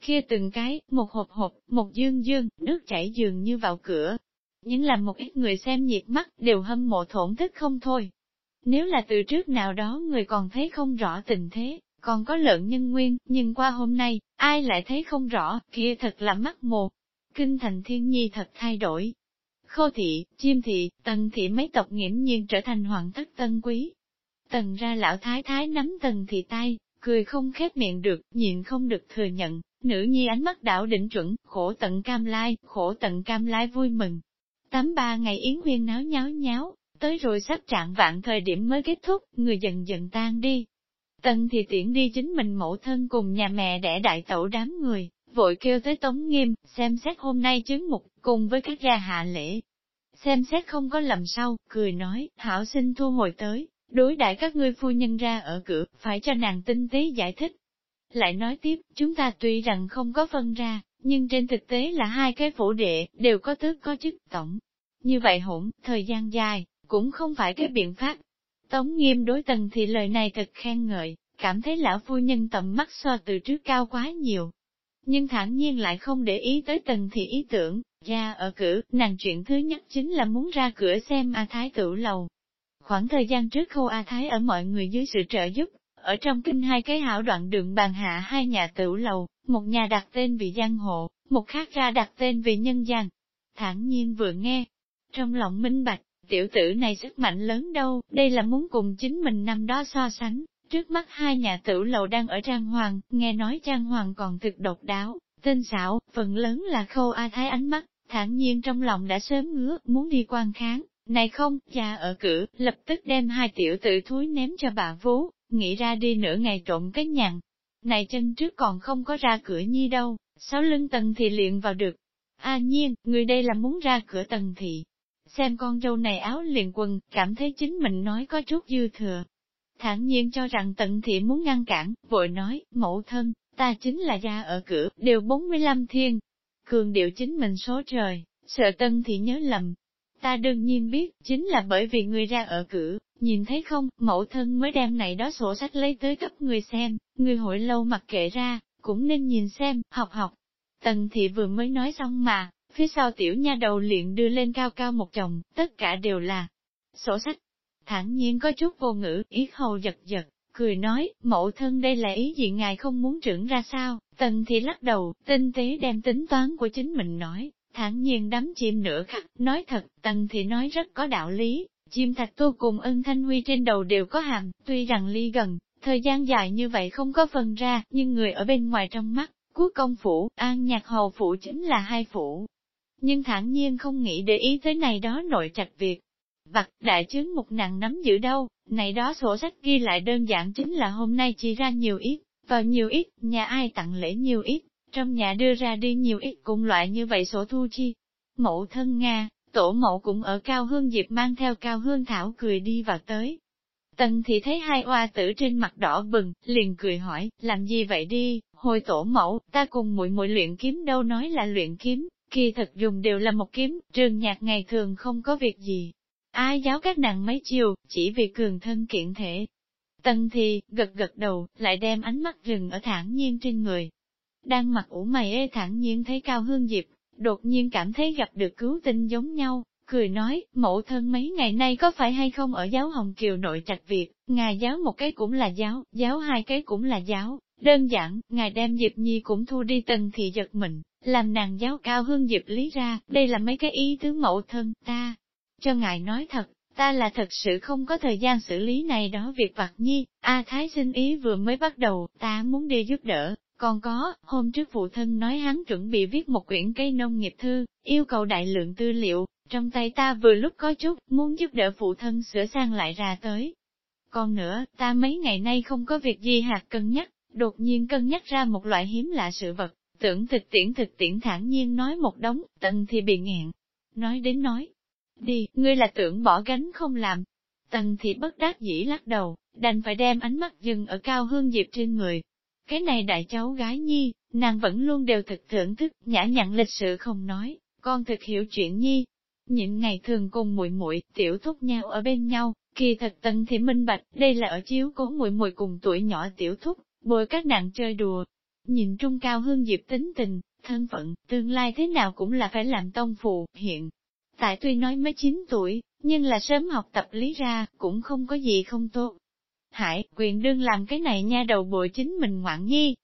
S1: Kia từng cái, một hộp hộp, một dương dương, nước chảy dường như vào cửa, nhưng làm một ít người xem nhiệt mắt đều hâm mộ thổn thức không thôi. Nếu là từ trước nào đó người còn thấy không rõ tình thế, còn có lợn nhân nguyên, nhưng qua hôm nay, ai lại thấy không rõ, kia thật là mắt mù. Kinh thành thiên nhi thật thay đổi. Khô thị, chim thị, tần thị mấy tộc nghiễm nhiên trở thành hoàng thất tân quý. Tần ra lão thái thái nắm tần thị tay, cười không khép miệng được, nhịn không được thừa nhận, nữ nhi ánh mắt đảo định chuẩn, khổ tận cam lai, khổ tận cam lai vui mừng, Tám ba ngày yến huyên náo nháo nháo, tới rồi sắp trạng vạn thời điểm mới kết thúc, người dần dần tan đi. Tần thì tiễn đi chính mình mẫu thân cùng nhà mẹ đẻ đại tẩu đám người, vội kêu tới Tống Nghiêm, xem xét hôm nay chứng mục, cùng với các gia hạ lễ. Xem xét không có lầm sau, cười nói, hảo xin thu hồi tới, đối đại các ngươi phu nhân ra ở cửa, phải cho nàng tinh tế giải thích. Lại nói tiếp, chúng ta tuy rằng không có phân ra, nhưng trên thực tế là hai cái phủ đệ, đều có tước có chức tổng. Như vậy hỗn, thời gian dài, cũng không phải cái biện pháp. Tống nghiêm đối tần thì lời này thật khen ngợi, cảm thấy lão phu nhân tầm mắt so từ trước cao quá nhiều. Nhưng thản nhiên lại không để ý tới tần thị ý tưởng, ra ở cửa, nàng chuyện thứ nhất chính là muốn ra cửa xem A Thái tử lầu. Khoảng thời gian trước khâu A Thái ở mọi người dưới sự trợ giúp, ở trong kinh hai cái hảo đoạn đường bàn hạ hai nhà tử lầu, một nhà đặt tên vì giang hộ, một khác ra đặt tên vì nhân gian. Thản nhiên vừa nghe, trong lòng minh bạch, tiểu tử này sức mạnh lớn đâu, đây là muốn cùng chính mình năm đó so sánh. Trước mắt hai nhà tử lầu đang ở Trang Hoàng, nghe nói Trang Hoàng còn thực độc đáo, tên xảo, phần lớn là khâu A Thái ánh mắt, thản nhiên trong lòng đã sớm ngứa, muốn đi quan kháng. Này không, cha ở cửa, lập tức đem hai tiểu tử thúi ném cho bà vú, nghĩ ra đi nửa ngày trộm cái nhằn. Này chân trước còn không có ra cửa nhi đâu, sáu lưng tầng thì liền vào được. A nhiên, người đây là muốn ra cửa tầng thị. Xem con dâu này áo liền quần, cảm thấy chính mình nói có chút dư thừa. Thản nhiên cho rằng tận thị muốn ngăn cản, vội nói, mẫu thân, ta chính là gia ở cửa, đều 45 thiên. Cường điệu chính mình số trời, sợ tân thị nhớ lầm. Ta đương nhiên biết, chính là bởi vì người ra ở cửa, Nhìn thấy không, mẫu thân mới đem này đó sổ sách lấy tới cấp người xem, người hội lâu mặc kệ ra, cũng nên nhìn xem, học học. Tần thị vừa mới nói xong mà, phía sau tiểu nha đầu liền đưa lên cao cao một chồng, tất cả đều là sổ sách. Thẳng nhiên có chút vô ngữ, yết hầu giật giật, cười nói, mẫu thân đây là ý gì ngài không muốn trưởng ra sao, tần thị lắc đầu, tinh tế đem tính toán của chính mình nói, thản nhiên đắm chim nửa khắc, nói thật, tần thị nói rất có đạo lý, Chim thạch tu cùng ân thanh huy trên đầu đều có hàm, tuy rằng ly gần, thời gian dài như vậy không có phần ra, nhưng người ở bên ngoài trong mắt, quốc công phủ, an nhạc hầu phủ chính là hai phủ. Nhưng thản nhiên không nghĩ để ý tới này đó nội trạch việc. Vặt đại chứng một nặng nắm giữ đâu, này đó sổ sách ghi lại đơn giản chính là hôm nay chỉ ra nhiều ít, vào nhiều ít, nhà ai tặng lễ nhiều ít, trong nhà đưa ra đi nhiều ít cùng loại như vậy sổ thu chi. Mẫu thân Nga, Tổ mẫu cũng ở Cao Hương Diệp mang theo Cao Hương Thảo cười đi vào tới. Tần thì thấy hai oa tử trên mặt đỏ bừng, liền cười hỏi, làm gì vậy đi, hồi tổ mẫu, ta cùng muội muội luyện kiếm đâu nói là luyện kiếm, kỳ thật dùng đều là một kiếm, trường nhạc ngày thường không có việc gì. Ai giáo các nàng mấy chiều, chỉ vì cường thân kiện thể. Tần thì, gật gật đầu, lại đem ánh mắt rừng ở thản nhiên trên người. Đang mặc ủ mày ê thản nhiên thấy cao hương diệp, đột nhiên cảm thấy gặp được cứu tinh giống nhau, cười nói, mẫu thân mấy ngày nay có phải hay không ở giáo Hồng Kiều nội trạch Việt, ngài giáo một cái cũng là giáo, giáo hai cái cũng là giáo, đơn giản, ngài đem Diệp Nhi cũng thu đi tần thì giật mình, làm nàng giáo cao hương Diệp Lý ra, đây là mấy cái ý tứ mẫu thân, ta. Cho ngài nói thật, ta là thật sự không có thời gian xử lý này đó việc vặt nhi, A Thái sinh ý vừa mới bắt đầu, ta muốn đi giúp đỡ, còn có, hôm trước phụ thân nói hắn chuẩn bị viết một quyển cây nông nghiệp thư, yêu cầu đại lượng tư liệu, trong tay ta vừa lúc có chút, muốn giúp đỡ phụ thân sửa sang lại ra tới. Còn nữa, ta mấy ngày nay không có việc gì hạt cân nhắc, đột nhiên cân nhắc ra một loại hiếm lạ sự vật, tưởng thực tiễn thực tiễn thản nhiên nói một đống, tận thì bị nghẹn. Nói đến nói, đi, ngươi là tưởng bỏ gánh không làm. Tần thì bất đắc dĩ lắc đầu, đành phải đem ánh mắt dừng ở cao hương diệp trên người. Cái này đại cháu gái nhi, nàng vẫn luôn đều thực thưởng thức, nhã nhặn lịch sự không nói, con thực hiểu chuyện nhi. những ngày thường cùng muội muội tiểu thúc nhau ở bên nhau, kỳ thật tần thì minh bạch, đây là ở chiếu cố muội muội cùng tuổi nhỏ tiểu thúc, bồi các nàng chơi đùa. Nhìn trung cao hương diệp tính tình, thân phận, tương lai thế nào cũng là phải làm tông phụ, hiện. Tại tuy nói mới 9 tuổi, nhưng là sớm học tập lý ra, cũng không có gì không tốt. Hải, quyền đương làm cái này nha đầu bội chính mình ngoạn nhi.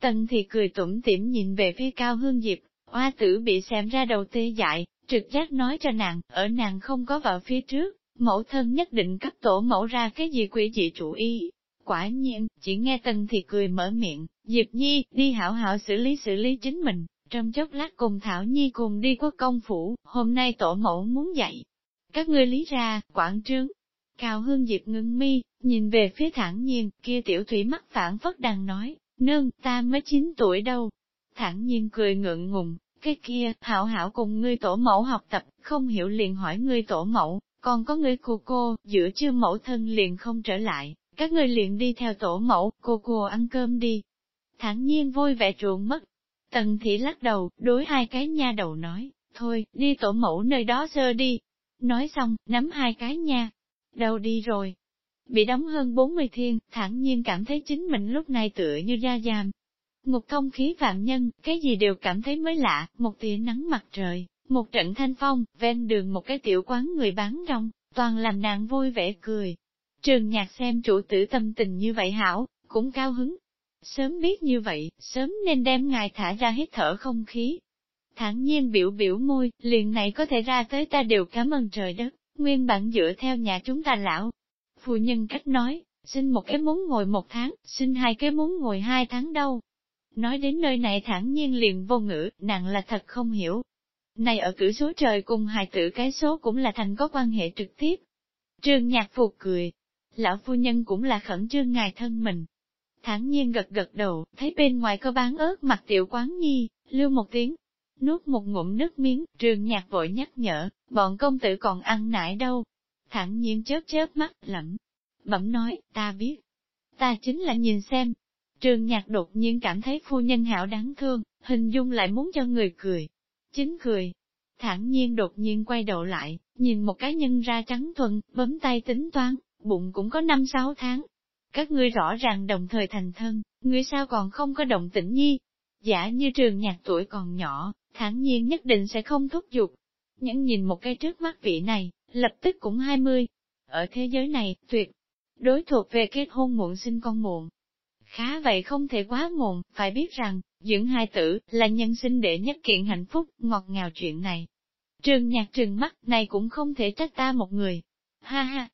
S1: Tần thì cười tủm tỉm nhìn về phía cao hương diệp, hoa tử bị xem ra đầu tê dại, trực giác nói cho nàng, ở nàng không có vào phía trước, mẫu thân nhất định cấp tổ mẫu ra cái gì quỷ dị chủ y Quả nhiên, chỉ nghe tần thì cười mở miệng, Diệp Nhi, đi hảo hảo xử lý xử lý chính mình, trong chốc lát cùng Thảo Nhi cùng đi quốc công phủ, hôm nay tổ mẫu muốn dạy. Các ngươi lý ra, quảng trương. Cao Hương Diệp ngưng mi, nhìn về phía thẳng nhiên, kia tiểu thủy mắt phản phất đang nói, nương, ta mới 9 tuổi đâu. Thẳng nhiên cười ngượng ngùng, cái kia, hảo hảo cùng ngươi tổ mẫu học tập, không hiểu liền hỏi ngươi tổ mẫu, còn có ngươi cô cô, giữa chưa mẫu thân liền không trở lại, các ngươi liền đi theo tổ mẫu, cô cô ăn cơm đi. Thẳng nhiên vui vẻ truộn mất, Tần thị lắc đầu, đối hai cái nha đầu nói, thôi, đi tổ mẫu nơi đó sơ đi. Nói xong, nắm hai cái nha, đầu đi rồi. Bị đóng hơn 40 thiên, thản nhiên cảm thấy chính mình lúc này tựa như ra giam. Ngục thông khí vạn nhân, cái gì đều cảm thấy mới lạ, một tia nắng mặt trời, một trận thanh phong, ven đường một cái tiểu quán người bán rong, toàn làm nàng vui vẻ cười. Trường nhạc xem chủ tử tâm tình như vậy hảo, cũng cao hứng, Sớm biết như vậy, sớm nên đem ngài thả ra hít thở không khí. Thẳng nhiên biểu biểu môi, liền này có thể ra tới ta đều cảm ơn trời đất, nguyên bản dựa theo nhà chúng ta lão. Phu nhân cách nói, xin một cái muốn ngồi một tháng, xin hai cái muốn ngồi hai tháng đâu. Nói đến nơi này thẳng nhiên liền vô ngữ, nặng là thật không hiểu. Này ở cử số trời cùng hài tử cái số cũng là thành có quan hệ trực tiếp. Trương nhạc phục cười. Lão phu nhân cũng là khẩn trương ngài thân mình, thản nhiên gật gật đầu, thấy bên ngoài có bán ớt mặt tiểu quán nhi, lưu một tiếng, nuốt một ngụm nước miếng, trường nhạc vội nhắc nhở, bọn công tử còn ăn nải đâu. Thẳng nhiên chớp chớp mắt, lẩm, bẩm nói, ta biết, ta chính là nhìn xem. Trường nhạc đột nhiên cảm thấy phu nhân hảo đáng thương, hình dung lại muốn cho người cười. Chính cười. Thẳng nhiên đột nhiên quay đầu lại, nhìn một cái nhân ra trắng thuần, bấm tay tính toán, bụng cũng có năm sáu tháng, các ngươi rõ ràng đồng thời thành thân, ngươi sao còn không có động tĩnh nhi? Giả như trường nhạc tuổi còn nhỏ, thản nhiên nhất định sẽ không thúc giục. Nhẫn nhìn một cái trước mắt vị này, lập tức cũng 20. Ở thế giới này, tuyệt, đối thuộc về kết hôn muộn sinh con muộn. Khá vậy không thể quá muộn, phải biết rằng, dưỡng hai tử, là nhân sinh đệ nhất kiện hạnh phúc, ngọt ngào chuyện này. Trường nhạc trường mắt này cũng không thể trách ta một người. Ha ha,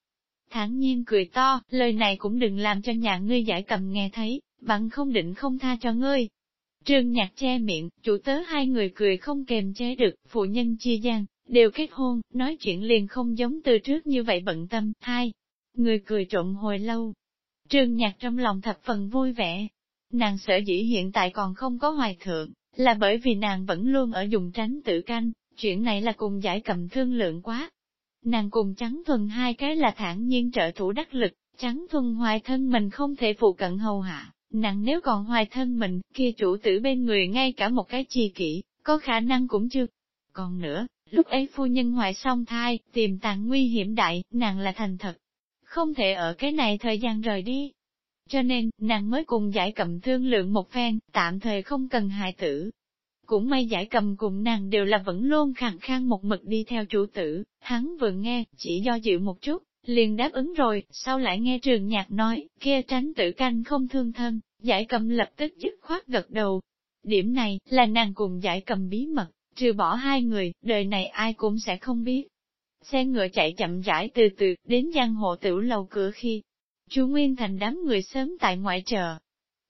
S1: thản nhiên cười to, lời này cũng đừng làm cho nhà ngươi giải cầm nghe thấy, bằng không định không tha cho ngươi. Trương nhạc che miệng, chủ tớ hai người cười không kềm chế được, phụ nhân chia gian, đều kết hôn, nói chuyện liền không giống từ trước như vậy bận tâm, hai. Người cười trộm hồi lâu. Trương nhạc trong lòng thập phần vui vẻ. Nàng sở dĩ hiện tại còn không có hoài thượng, là bởi vì nàng vẫn luôn ở dùng tránh tự canh, chuyện này là cùng giải cầm thương lượng quá, Nàng cùng trắng thuần hai cái là thản nhiên trợ thủ đắc lực, trắng thuần hoài thân mình không thể phụ cận hầu hạ, nàng nếu còn hoài thân mình, kia chủ tử bên người ngay cả một cái chi kỷ, có khả năng cũng chưa. Còn nữa, lúc ấy phu nhân hoài xong thai, tiềm tàng nguy hiểm đại, nàng là thành thật. không thể ở cái này thời gian rời đi. Cho nên, nàng mới cùng giải cầm thương lượng một phen, tạm thời không cần hại tử. Cũng may giải cầm cùng nàng đều là vẫn luôn khẳng khang một mực đi theo chủ tử, hắn vừa nghe, chỉ do dự một chút, liền đáp ứng rồi, sau lại nghe trường nhạc nói, kia tránh tử canh không thương thân, giải cầm lập tức dứt khoát gật đầu. Điểm này, là nàng cùng giải cầm bí mật, trừ bỏ hai người, đời này ai cũng sẽ không biết. Xe ngựa chạy chậm rãi từ từ, đến giang hộ tiểu lầu cửa khi, Chu Nguyên Thành đám người sớm tại ngoại chợ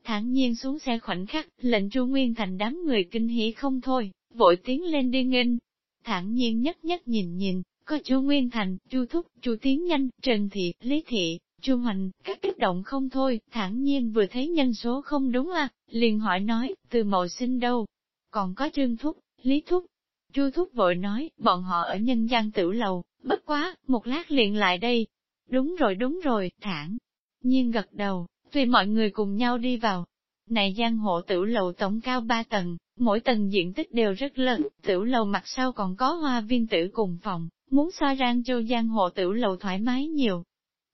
S1: thản nhiên xuống xe khoảnh khắc, lệnh Chu Nguyên Thành đám người kinh hỉ không thôi, vội tiến lên đi nghênh. thản nhiên nhất nhất nhìn nhìn, có Chu Nguyên Thành, Chu Thúc, Chu Tiến Nhanh, Trần Thị, Lý Thị, Chu Hoành, các kích động không thôi, thản nhiên vừa thấy nhân số không đúng à, liền hỏi nói, từ mậu sinh đâu? Còn có Trương Thúc, Lý Thúc. Chu Thúc vội nói, bọn họ ở nhân gian tử lầu, bất quá, một lát liền lại đây. Đúng rồi đúng rồi, thản nhiên gật đầu, tùy mọi người cùng nhau đi vào. Này giang hộ tử lầu tổng cao 3 tầng, mỗi tầng diện tích đều rất lớn, tử lầu mặt sau còn có hoa viên tử cùng phòng, muốn so rang châu giang hộ tử lầu thoải mái nhiều.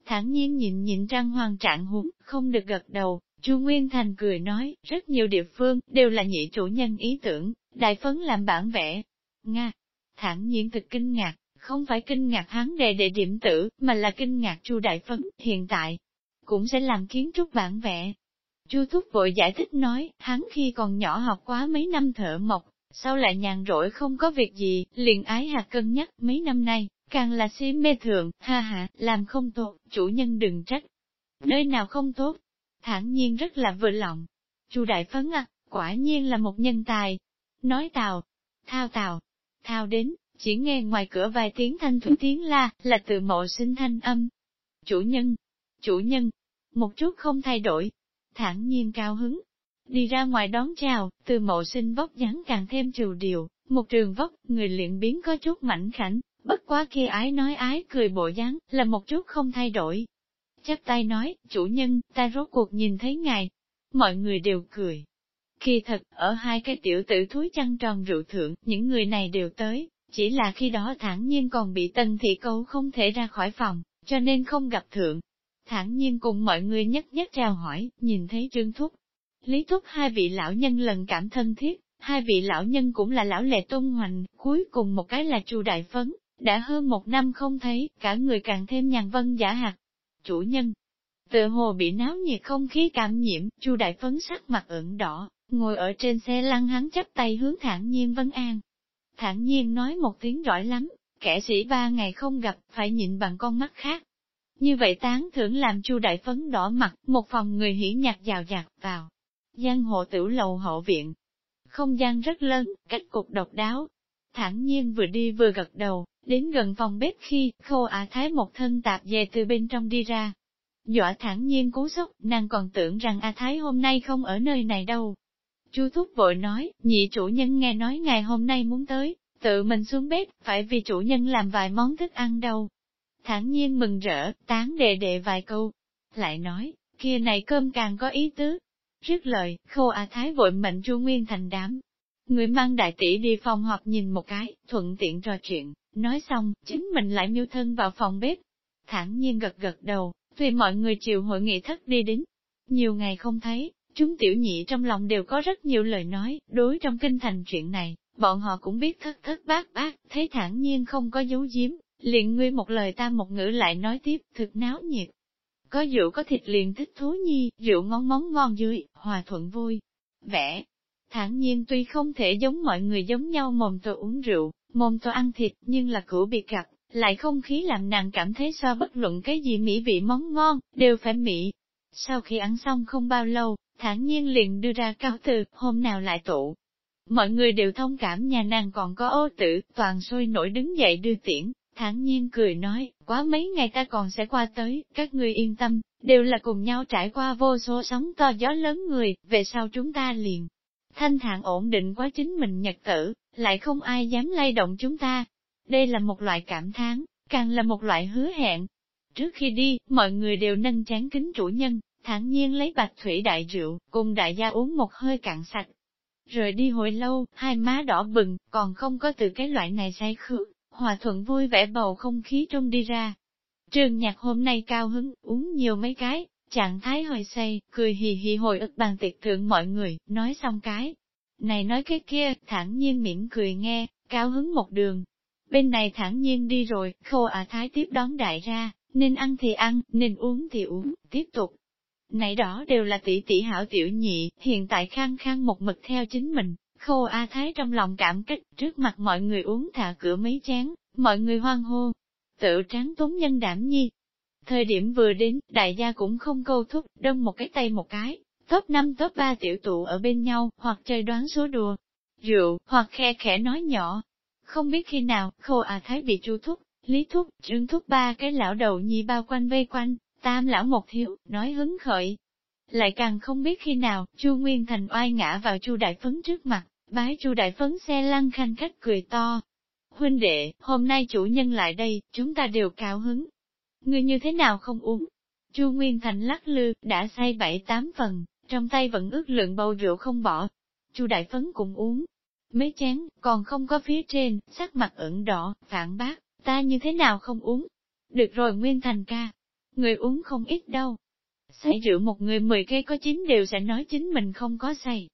S1: Thẳng nhiên nhìn nhìn răng hoàng trạng hùng, không được gật đầu, Chu Nguyên Thành cười nói, rất nhiều địa phương, đều là nhị chủ nhân ý tưởng, đại phấn làm bản vẽ. Nga, thẳng nhiên thực kinh ngạc, không phải kinh ngạc hắn đề đệ điểm tử, mà là kinh ngạc Chu đại phấn, hiện tại, cũng sẽ làm kiến trúc bản vẽ. Chu Thúc vội giải thích nói, hắn khi còn nhỏ học quá mấy năm thợ mộc, sau lại nhàn rỗi không có việc gì, liền ái hạt cân nhắc mấy năm nay, càng là si mê thượng, ha ha, làm không tốt, chủ nhân đừng trách. Nơi nào không tốt, thản nhiên rất là vừa lòng. Chu Đại Phấn à, quả nhiên là một nhân tài. Nói tào, thao tào, thao đến, chỉ nghe ngoài cửa vài tiếng thanh thủy tiếng la, là từ mộ sinh thanh âm. Chủ nhân, chủ nhân, một chút không thay đổi, thản nhiên cao hứng. Đi ra ngoài đón chào, từ mộ sinh vóc dáng càng thêm trừu điều, một trường vóc, người luyện biến có chút mảnh khảnh, bất quá kia ái nói ái cười bộ dáng, là một chút không thay đổi. Chắp tay nói, chủ nhân, ta rốt cuộc nhìn thấy ngài. Mọi người đều cười. Khi thật, ở hai cái tiểu tử thúi chăn tròn rượu thượng, những người này đều tới, chỉ là khi đó thản nhiên còn bị tân thị câu không thể ra khỏi phòng, cho nên không gặp thượng thản nhiên cùng mọi người nhất nhất chào hỏi, nhìn thấy Trương Thúc. Lý Thúc hai vị lão nhân lần cảm thân thiết, hai vị lão nhân cũng là lão lệ tôn hoành, cuối cùng một cái là chu đại phấn, đã hơn một năm không thấy, cả người càng thêm nhàn vân giả hạt. Chủ nhân, tự hồ bị náo nhiệt không khí cảm nhiễm, chu đại phấn sắc mặt ửng đỏ, ngồi ở trên xe lăn hắn chắp tay hướng thản nhiên vân an. Thản nhiên nói một tiếng giỏi lắm, kẻ sĩ ba ngày không gặp, phải nhịn bằng con mắt khác. Như vậy tán thưởng làm chu đại phấn đỏ mặt, một phòng người hỉ nhạc dào dạt vào. Giang hộ tiểu lầu hậu viện. Không gian rất lớn, cách cục độc đáo. Thẳng nhiên vừa đi vừa gật đầu, đến gần phòng bếp khi khô ả thái một thân tạp về từ bên trong đi ra. Dọa thẳng nhiên cú sốc, nàng còn tưởng rằng A Thái hôm nay không ở nơi này đâu. Chu Thúc vội nói, nhị chủ nhân nghe nói ngày hôm nay muốn tới, tự mình xuống bếp, phải vì chủ nhân làm vài món thức ăn đâu thản nhiên mừng rỡ, tán đệ đệ vài câu. Lại nói, kia này cơm càng có ý tứ. Rước lời, khô A Thái vội mệnh Chu Nguyên thành đám. Người mang đại tỷ đi phòng họp nhìn một cái, thuận tiện trò chuyện, nói xong, chính mình lại miêu thân vào phòng bếp. Thản nhiên gật gật đầu, tùy mọi người chiều hội nghị thất đi đến. Nhiều ngày không thấy, chúng tiểu nhị trong lòng đều có rất nhiều lời nói, đối trong kinh thành chuyện này, bọn họ cũng biết thất thất bát bát, thấy thản nhiên không có dấu giếm, liền ngươi một lời ta một ngữ lại nói tiếp, thực náo nhiệt. Có rượu có thịt liền thích thú nhi, rượu ngon món ngon dưới, hòa thuận vui. Vẽ, thản nhiên tuy không thể giống mọi người giống nhau mồm tôi uống rượu, mồm tôi ăn thịt, nhưng là cửu biệt gặp, lại không khí làm nàng cảm thấy so bất luận cái gì mỹ vị món ngon, đều phải mỹ. Sau khi ăn xong không bao lâu, thản nhiên liền đưa ra cao từ, hôm nào lại tụ. Mọi người đều thông cảm nhà nàng còn có ô tử, toàn sôi nổi đứng dậy đưa tiễn, thản nhiên cười nói, quá mấy ngày ta còn sẽ qua tới, các ngươi yên tâm, đều là cùng nhau trải qua vô số sóng to gió lớn người, về sau chúng ta liền. Thanh thản ổn định quá chính mình nhật tử, lại không ai dám lay động chúng ta. Đây là một loại cảm thán, càng là một loại hứa hẹn. Trước khi đi, mọi người đều nâng chán kính chủ nhân, thản nhiên lấy bạch thủy đại rượu, cùng đại gia uống một hơi cạn sạch. Rồi đi hồi lâu, hai má đỏ bừng, còn không có từ cái loại này say khử, hòa thuận vui vẻ bầu không khí trong đi ra. Trường nhạc hôm nay cao hứng, uống nhiều mấy cái, trạng thái hồi say, cười hì hì hồi ức bàn tiệc thượng mọi người, nói xong cái. Này nói cái kia, thản nhiên mỉm cười nghe, cao hứng một đường. Bên này thản nhiên đi rồi, khô à thái tiếp đón đại ra, nên ăn thì ăn, nên uống thì uống, tiếp tục. Này đó đều là tỷ tỷ hảo tiểu nhị, hiện tại khang khang một mực theo chính mình, khô A Thái trong lòng cảm kích, trước mặt mọi người uống thả cửa mấy chén, mọi người hoan hô. Tự tráng tốn nhân đảm nhi. Thời điểm vừa đến, đại gia cũng không câu thúc, đông một cái tay một cái, top 5 top 3 tiểu tụ ở bên nhau, hoặc chơi đoán số đùa, rượu, hoặc khe khẽ nói nhỏ. Không biết khi nào, khô A Thái bị chu thúc, lý thúc, trương thúc ba cái lão đầu nhi bao quanh vây quanh, tam lão một thiếu, nói hứng khởi. Lại càng không biết khi nào, Chu Nguyên Thành oai ngã vào Chu Đại Phấn trước mặt, bái Chu Đại Phấn xe lăn khanh khách cười to. Huynh đệ, hôm nay chủ nhân lại đây, chúng ta đều cao hứng. Người như thế nào không uống? Chu Nguyên Thành lắc lư, đã say bảy tám phần, trong tay vẫn ước lượng bầu rượu không bỏ. Chu Đại Phấn cũng uống. Mấy chén, còn không có phía trên, sắc mặt ửng đỏ, phản bác, ta như thế nào không uống? Được rồi Nguyên Thành ca, người uống không ít đâu. Say rượu một người mười cây có chín đều sẽ nói chính mình không có say.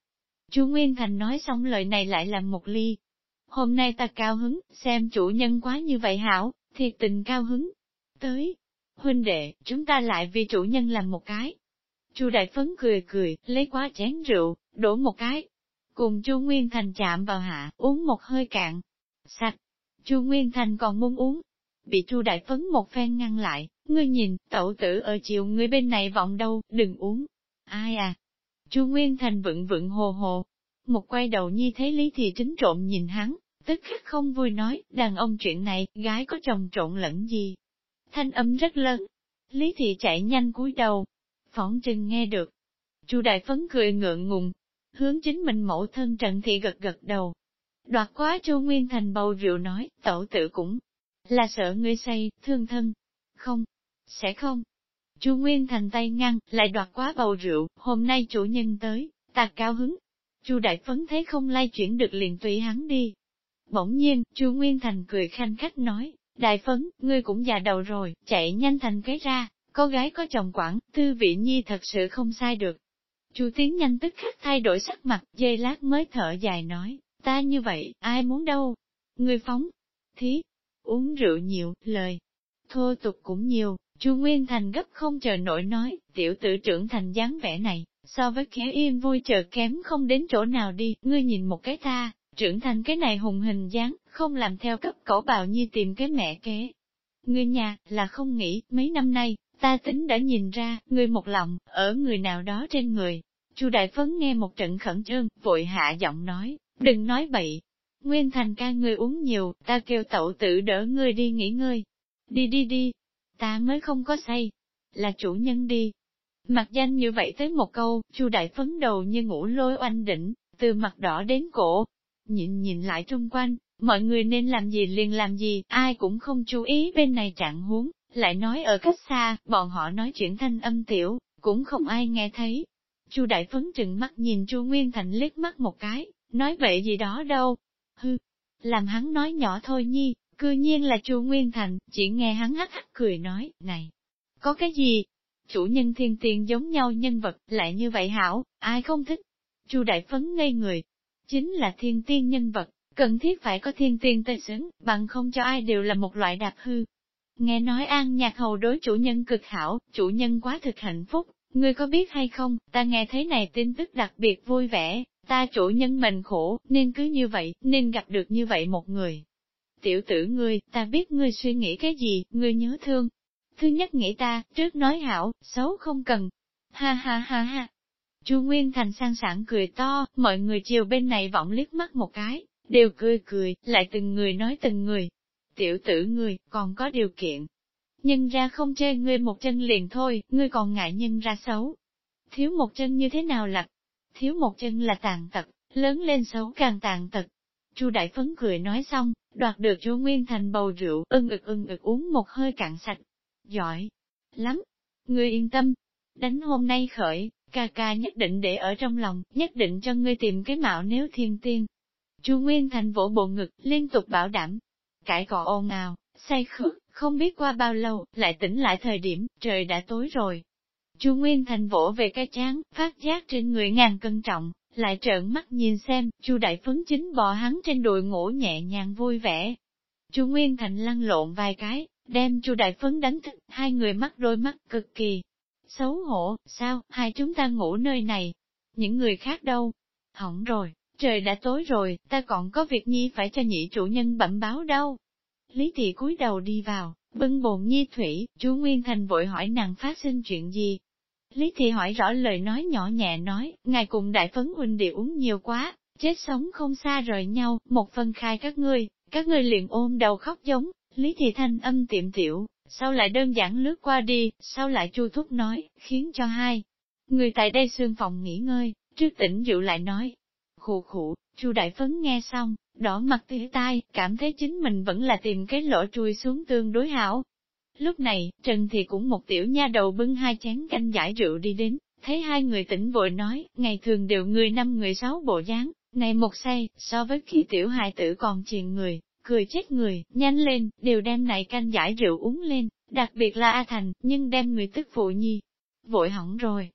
S1: Chu Nguyên Thành nói xong lời này lại làm một ly. Hôm nay ta cao hứng, xem chủ nhân quá như vậy hảo, thiệt tình cao hứng. Tới, huynh đệ, chúng ta lại vì chủ nhân làm một cái. Chu Đại Phấn cười cười, lấy quá chén rượu, đổ một cái. Cùng Chu Nguyên Thành chạm vào hạ, uống một hơi cạn. Sạch. Chu Nguyên Thành còn muốn uống. Bị Chu Đại Phấn một phen ngăn lại, ngươi nhìn, tẩu tử ở chiều ngươi bên này vọng đâu, đừng uống. Ai à, Chu Nguyên Thành vựng vựng hồ hồ. Một quay đầu nhi thấy Lý Thị Chính trộm nhìn hắn, tức khắc không vui nói, đàn ông chuyện này, gái có chồng trộn lẫn gì. Thanh âm rất lớn. Lý Thị chạy nhanh cúi đầu. Phỏng trừng nghe được. Chu Đại Phấn cười ngượng ngùng, hướng chính mình mẫu thân Trần Thị gật gật đầu. Đoạt quá Chu Nguyên Thành bầu rượu nói, tẩu tự cũng là sợ ngươi say, thương thân. Không, sẽ không, Chu Nguyên Thành tay ngăn, lại đoạt quá bầu rượu, hôm nay chủ nhân tới, ta cao hứng. Chu Đại Phấn thấy không lay chuyển được liền tùy hắn đi. Bỗng nhiên, Chu Nguyên Thành cười khanh khách nói, Đại Phấn, ngươi cũng già đầu rồi, chạy nhanh thành cái ra, có gái có chồng quản, tư vị nhi thật sự không sai được. Chu Tiến nhanh tức khắc thay đổi sắc mặt, dây lát mới thở dài nói, ta như vậy, ai muốn đâu? Ngươi phóng, thí, uống rượu nhiều, lời, thô tục cũng nhiều, Chu Nguyên Thành gấp không chờ nổi nói, tiểu tử trưởng thành dáng vẻ này, so với kéo yên vui chờ kém không đến chỗ nào đi, ngươi nhìn một cái ta, trưởng thành cái này hùng hình dáng, không làm theo cấp cổ bào nhi tìm cái mẹ kế. Ngươi nhà, là không nghĩ, mấy năm nay, ta tính đã nhìn ra, ngươi một lòng, ở người nào đó trên người. Chu Đại Phấn nghe một trận khẩn trương, vội hạ giọng nói, đừng nói bậy. Nguyên Thành ca ngươi uống nhiều, ta kêu tậu tử đỡ ngươi đi nghỉ ngơi. Đi đi đi, ta mới không có say, là chủ nhân đi. Mặt danh như vậy tới một câu, chu đại phấn đầu như ngủ lôi oanh đỉnh, từ mặt đỏ đến cổ. Nhìn nhìn lại trung quanh, mọi người nên làm gì liền làm gì, ai cũng không chú ý bên này trạng huống, lại nói ở cách xa, bọn họ nói chuyện thanh âm tiểu, cũng không ai nghe thấy. Chu đại phấn trừng mắt nhìn chu Nguyên Thành liếc mắt một cái, nói vậy gì đó đâu. Hư, làm hắn nói nhỏ thôi nhi, Cư nhiên là chu Nguyên Thành, chỉ nghe hắn hắc hắc cười nói, này, có cái gì? Chủ nhân thiên tiền giống nhau nhân vật, lại như vậy hảo, ai không thích? chu Đại Phấn ngây người, chính là thiên tiên nhân vật, cần thiết phải có thiên tiên tây xứng, bằng không cho ai đều là một loại đạp hư. Nghe nói an nhạc hầu đối chủ nhân cực hảo, chủ nhân quá thực hạnh phúc, ngươi có biết hay không, ta nghe thấy này tin tức đặc biệt vui vẻ, ta chủ nhân mình khổ, nên cứ như vậy, nên gặp được như vậy một người, tiểu tử ngươi, ta biết ngươi suy nghĩ cái gì, ngươi nhớ thương. Thứ nhất nghĩ ta, trước nói hảo, xấu không cần. Ha ha ha ha. Chu Nguyên Thành sang sảng cười to, mọi người chiều bên này vọng liếc mắt một cái, đều cười cười, lại từng người nói từng người. Tiểu tử ngươi, còn có điều kiện. Nhân ra không chê ngươi một chân liền thôi, ngươi còn ngại nhân ra xấu. Thiếu một chân như thế nào lặt? Thiếu một chân là tàn tật, lớn lên xấu càng tàn tật. Chu Đại Phấn cười nói xong, đoạt được chúa Nguyên Thành bầu rượu, ưng ực ưng ực uống một hơi cạn sạch. Giỏi lắm, ngươi yên tâm. Đánh hôm nay khởi, ca ca nhất định để ở trong lòng, nhất định cho ngươi tìm cái mạo nếu thiên tiên. Chu Nguyên Thành vỗ bộ ngực, liên tục bảo đảm. Cãi cọ ồn ào, say khước, không biết qua bao lâu, lại tỉnh lại thời điểm, trời đã tối rồi. Chu Nguyên Thành vỗ về cái chán, phát giác trên người ngàn cân trọng, lại trợn mắt nhìn xem, Chu Đại Phấn chính bò hắn trên đùi ngủ nhẹ nhàng vui vẻ. Chu Nguyên Thành lăn lộn vài cái, đem Chu Đại Phấn đánh thức, hai người mắt đôi mắt cực kỳ xấu hổ, sao, hai chúng ta ngủ nơi này, những người khác đâu? Hỏng rồi, trời đã tối rồi, ta còn có việc nhi phải cho nhị chủ nhân bẩm báo đâu. Lý thị cúi đầu đi vào, bưng bồn nhi thủy, chú Nguyên Thành vội hỏi nàng phát sinh chuyện gì. Lý thị hỏi rõ lời nói nhỏ nhẹ nói, ngài cùng đại phấn huynh đệ uống nhiều quá, chết sống không xa rời nhau, một phần khai các ngươi, các ngươi liền ôm đầu khóc giống, Lý thị thanh âm tiệm tiểu, sau lại đơn giản lướt qua đi, sau lại chu thúc nói, khiến cho hai. Người tại đây xương phòng nghỉ ngơi, trước tỉnh dịu lại nói. Khụ khụ, chu đại phấn nghe xong, đỏ mặt tía tai, cảm thấy chính mình vẫn là tìm cái lỗ chui xuống tương đối hảo. Lúc này, Trần thì cũng một tiểu nha đầu bưng hai chén canh giải rượu đi đến, thấy hai người tỉnh vội nói, ngày thường đều người năm người sáu bộ dáng, này một say, so với khi tiểu hài tử còn triền người, cười chết người, nhanh lên, đều đem này canh giải rượu uống lên, đặc biệt là A Thành, nhưng đem người tức phụ nhi. Vội hỏng rồi,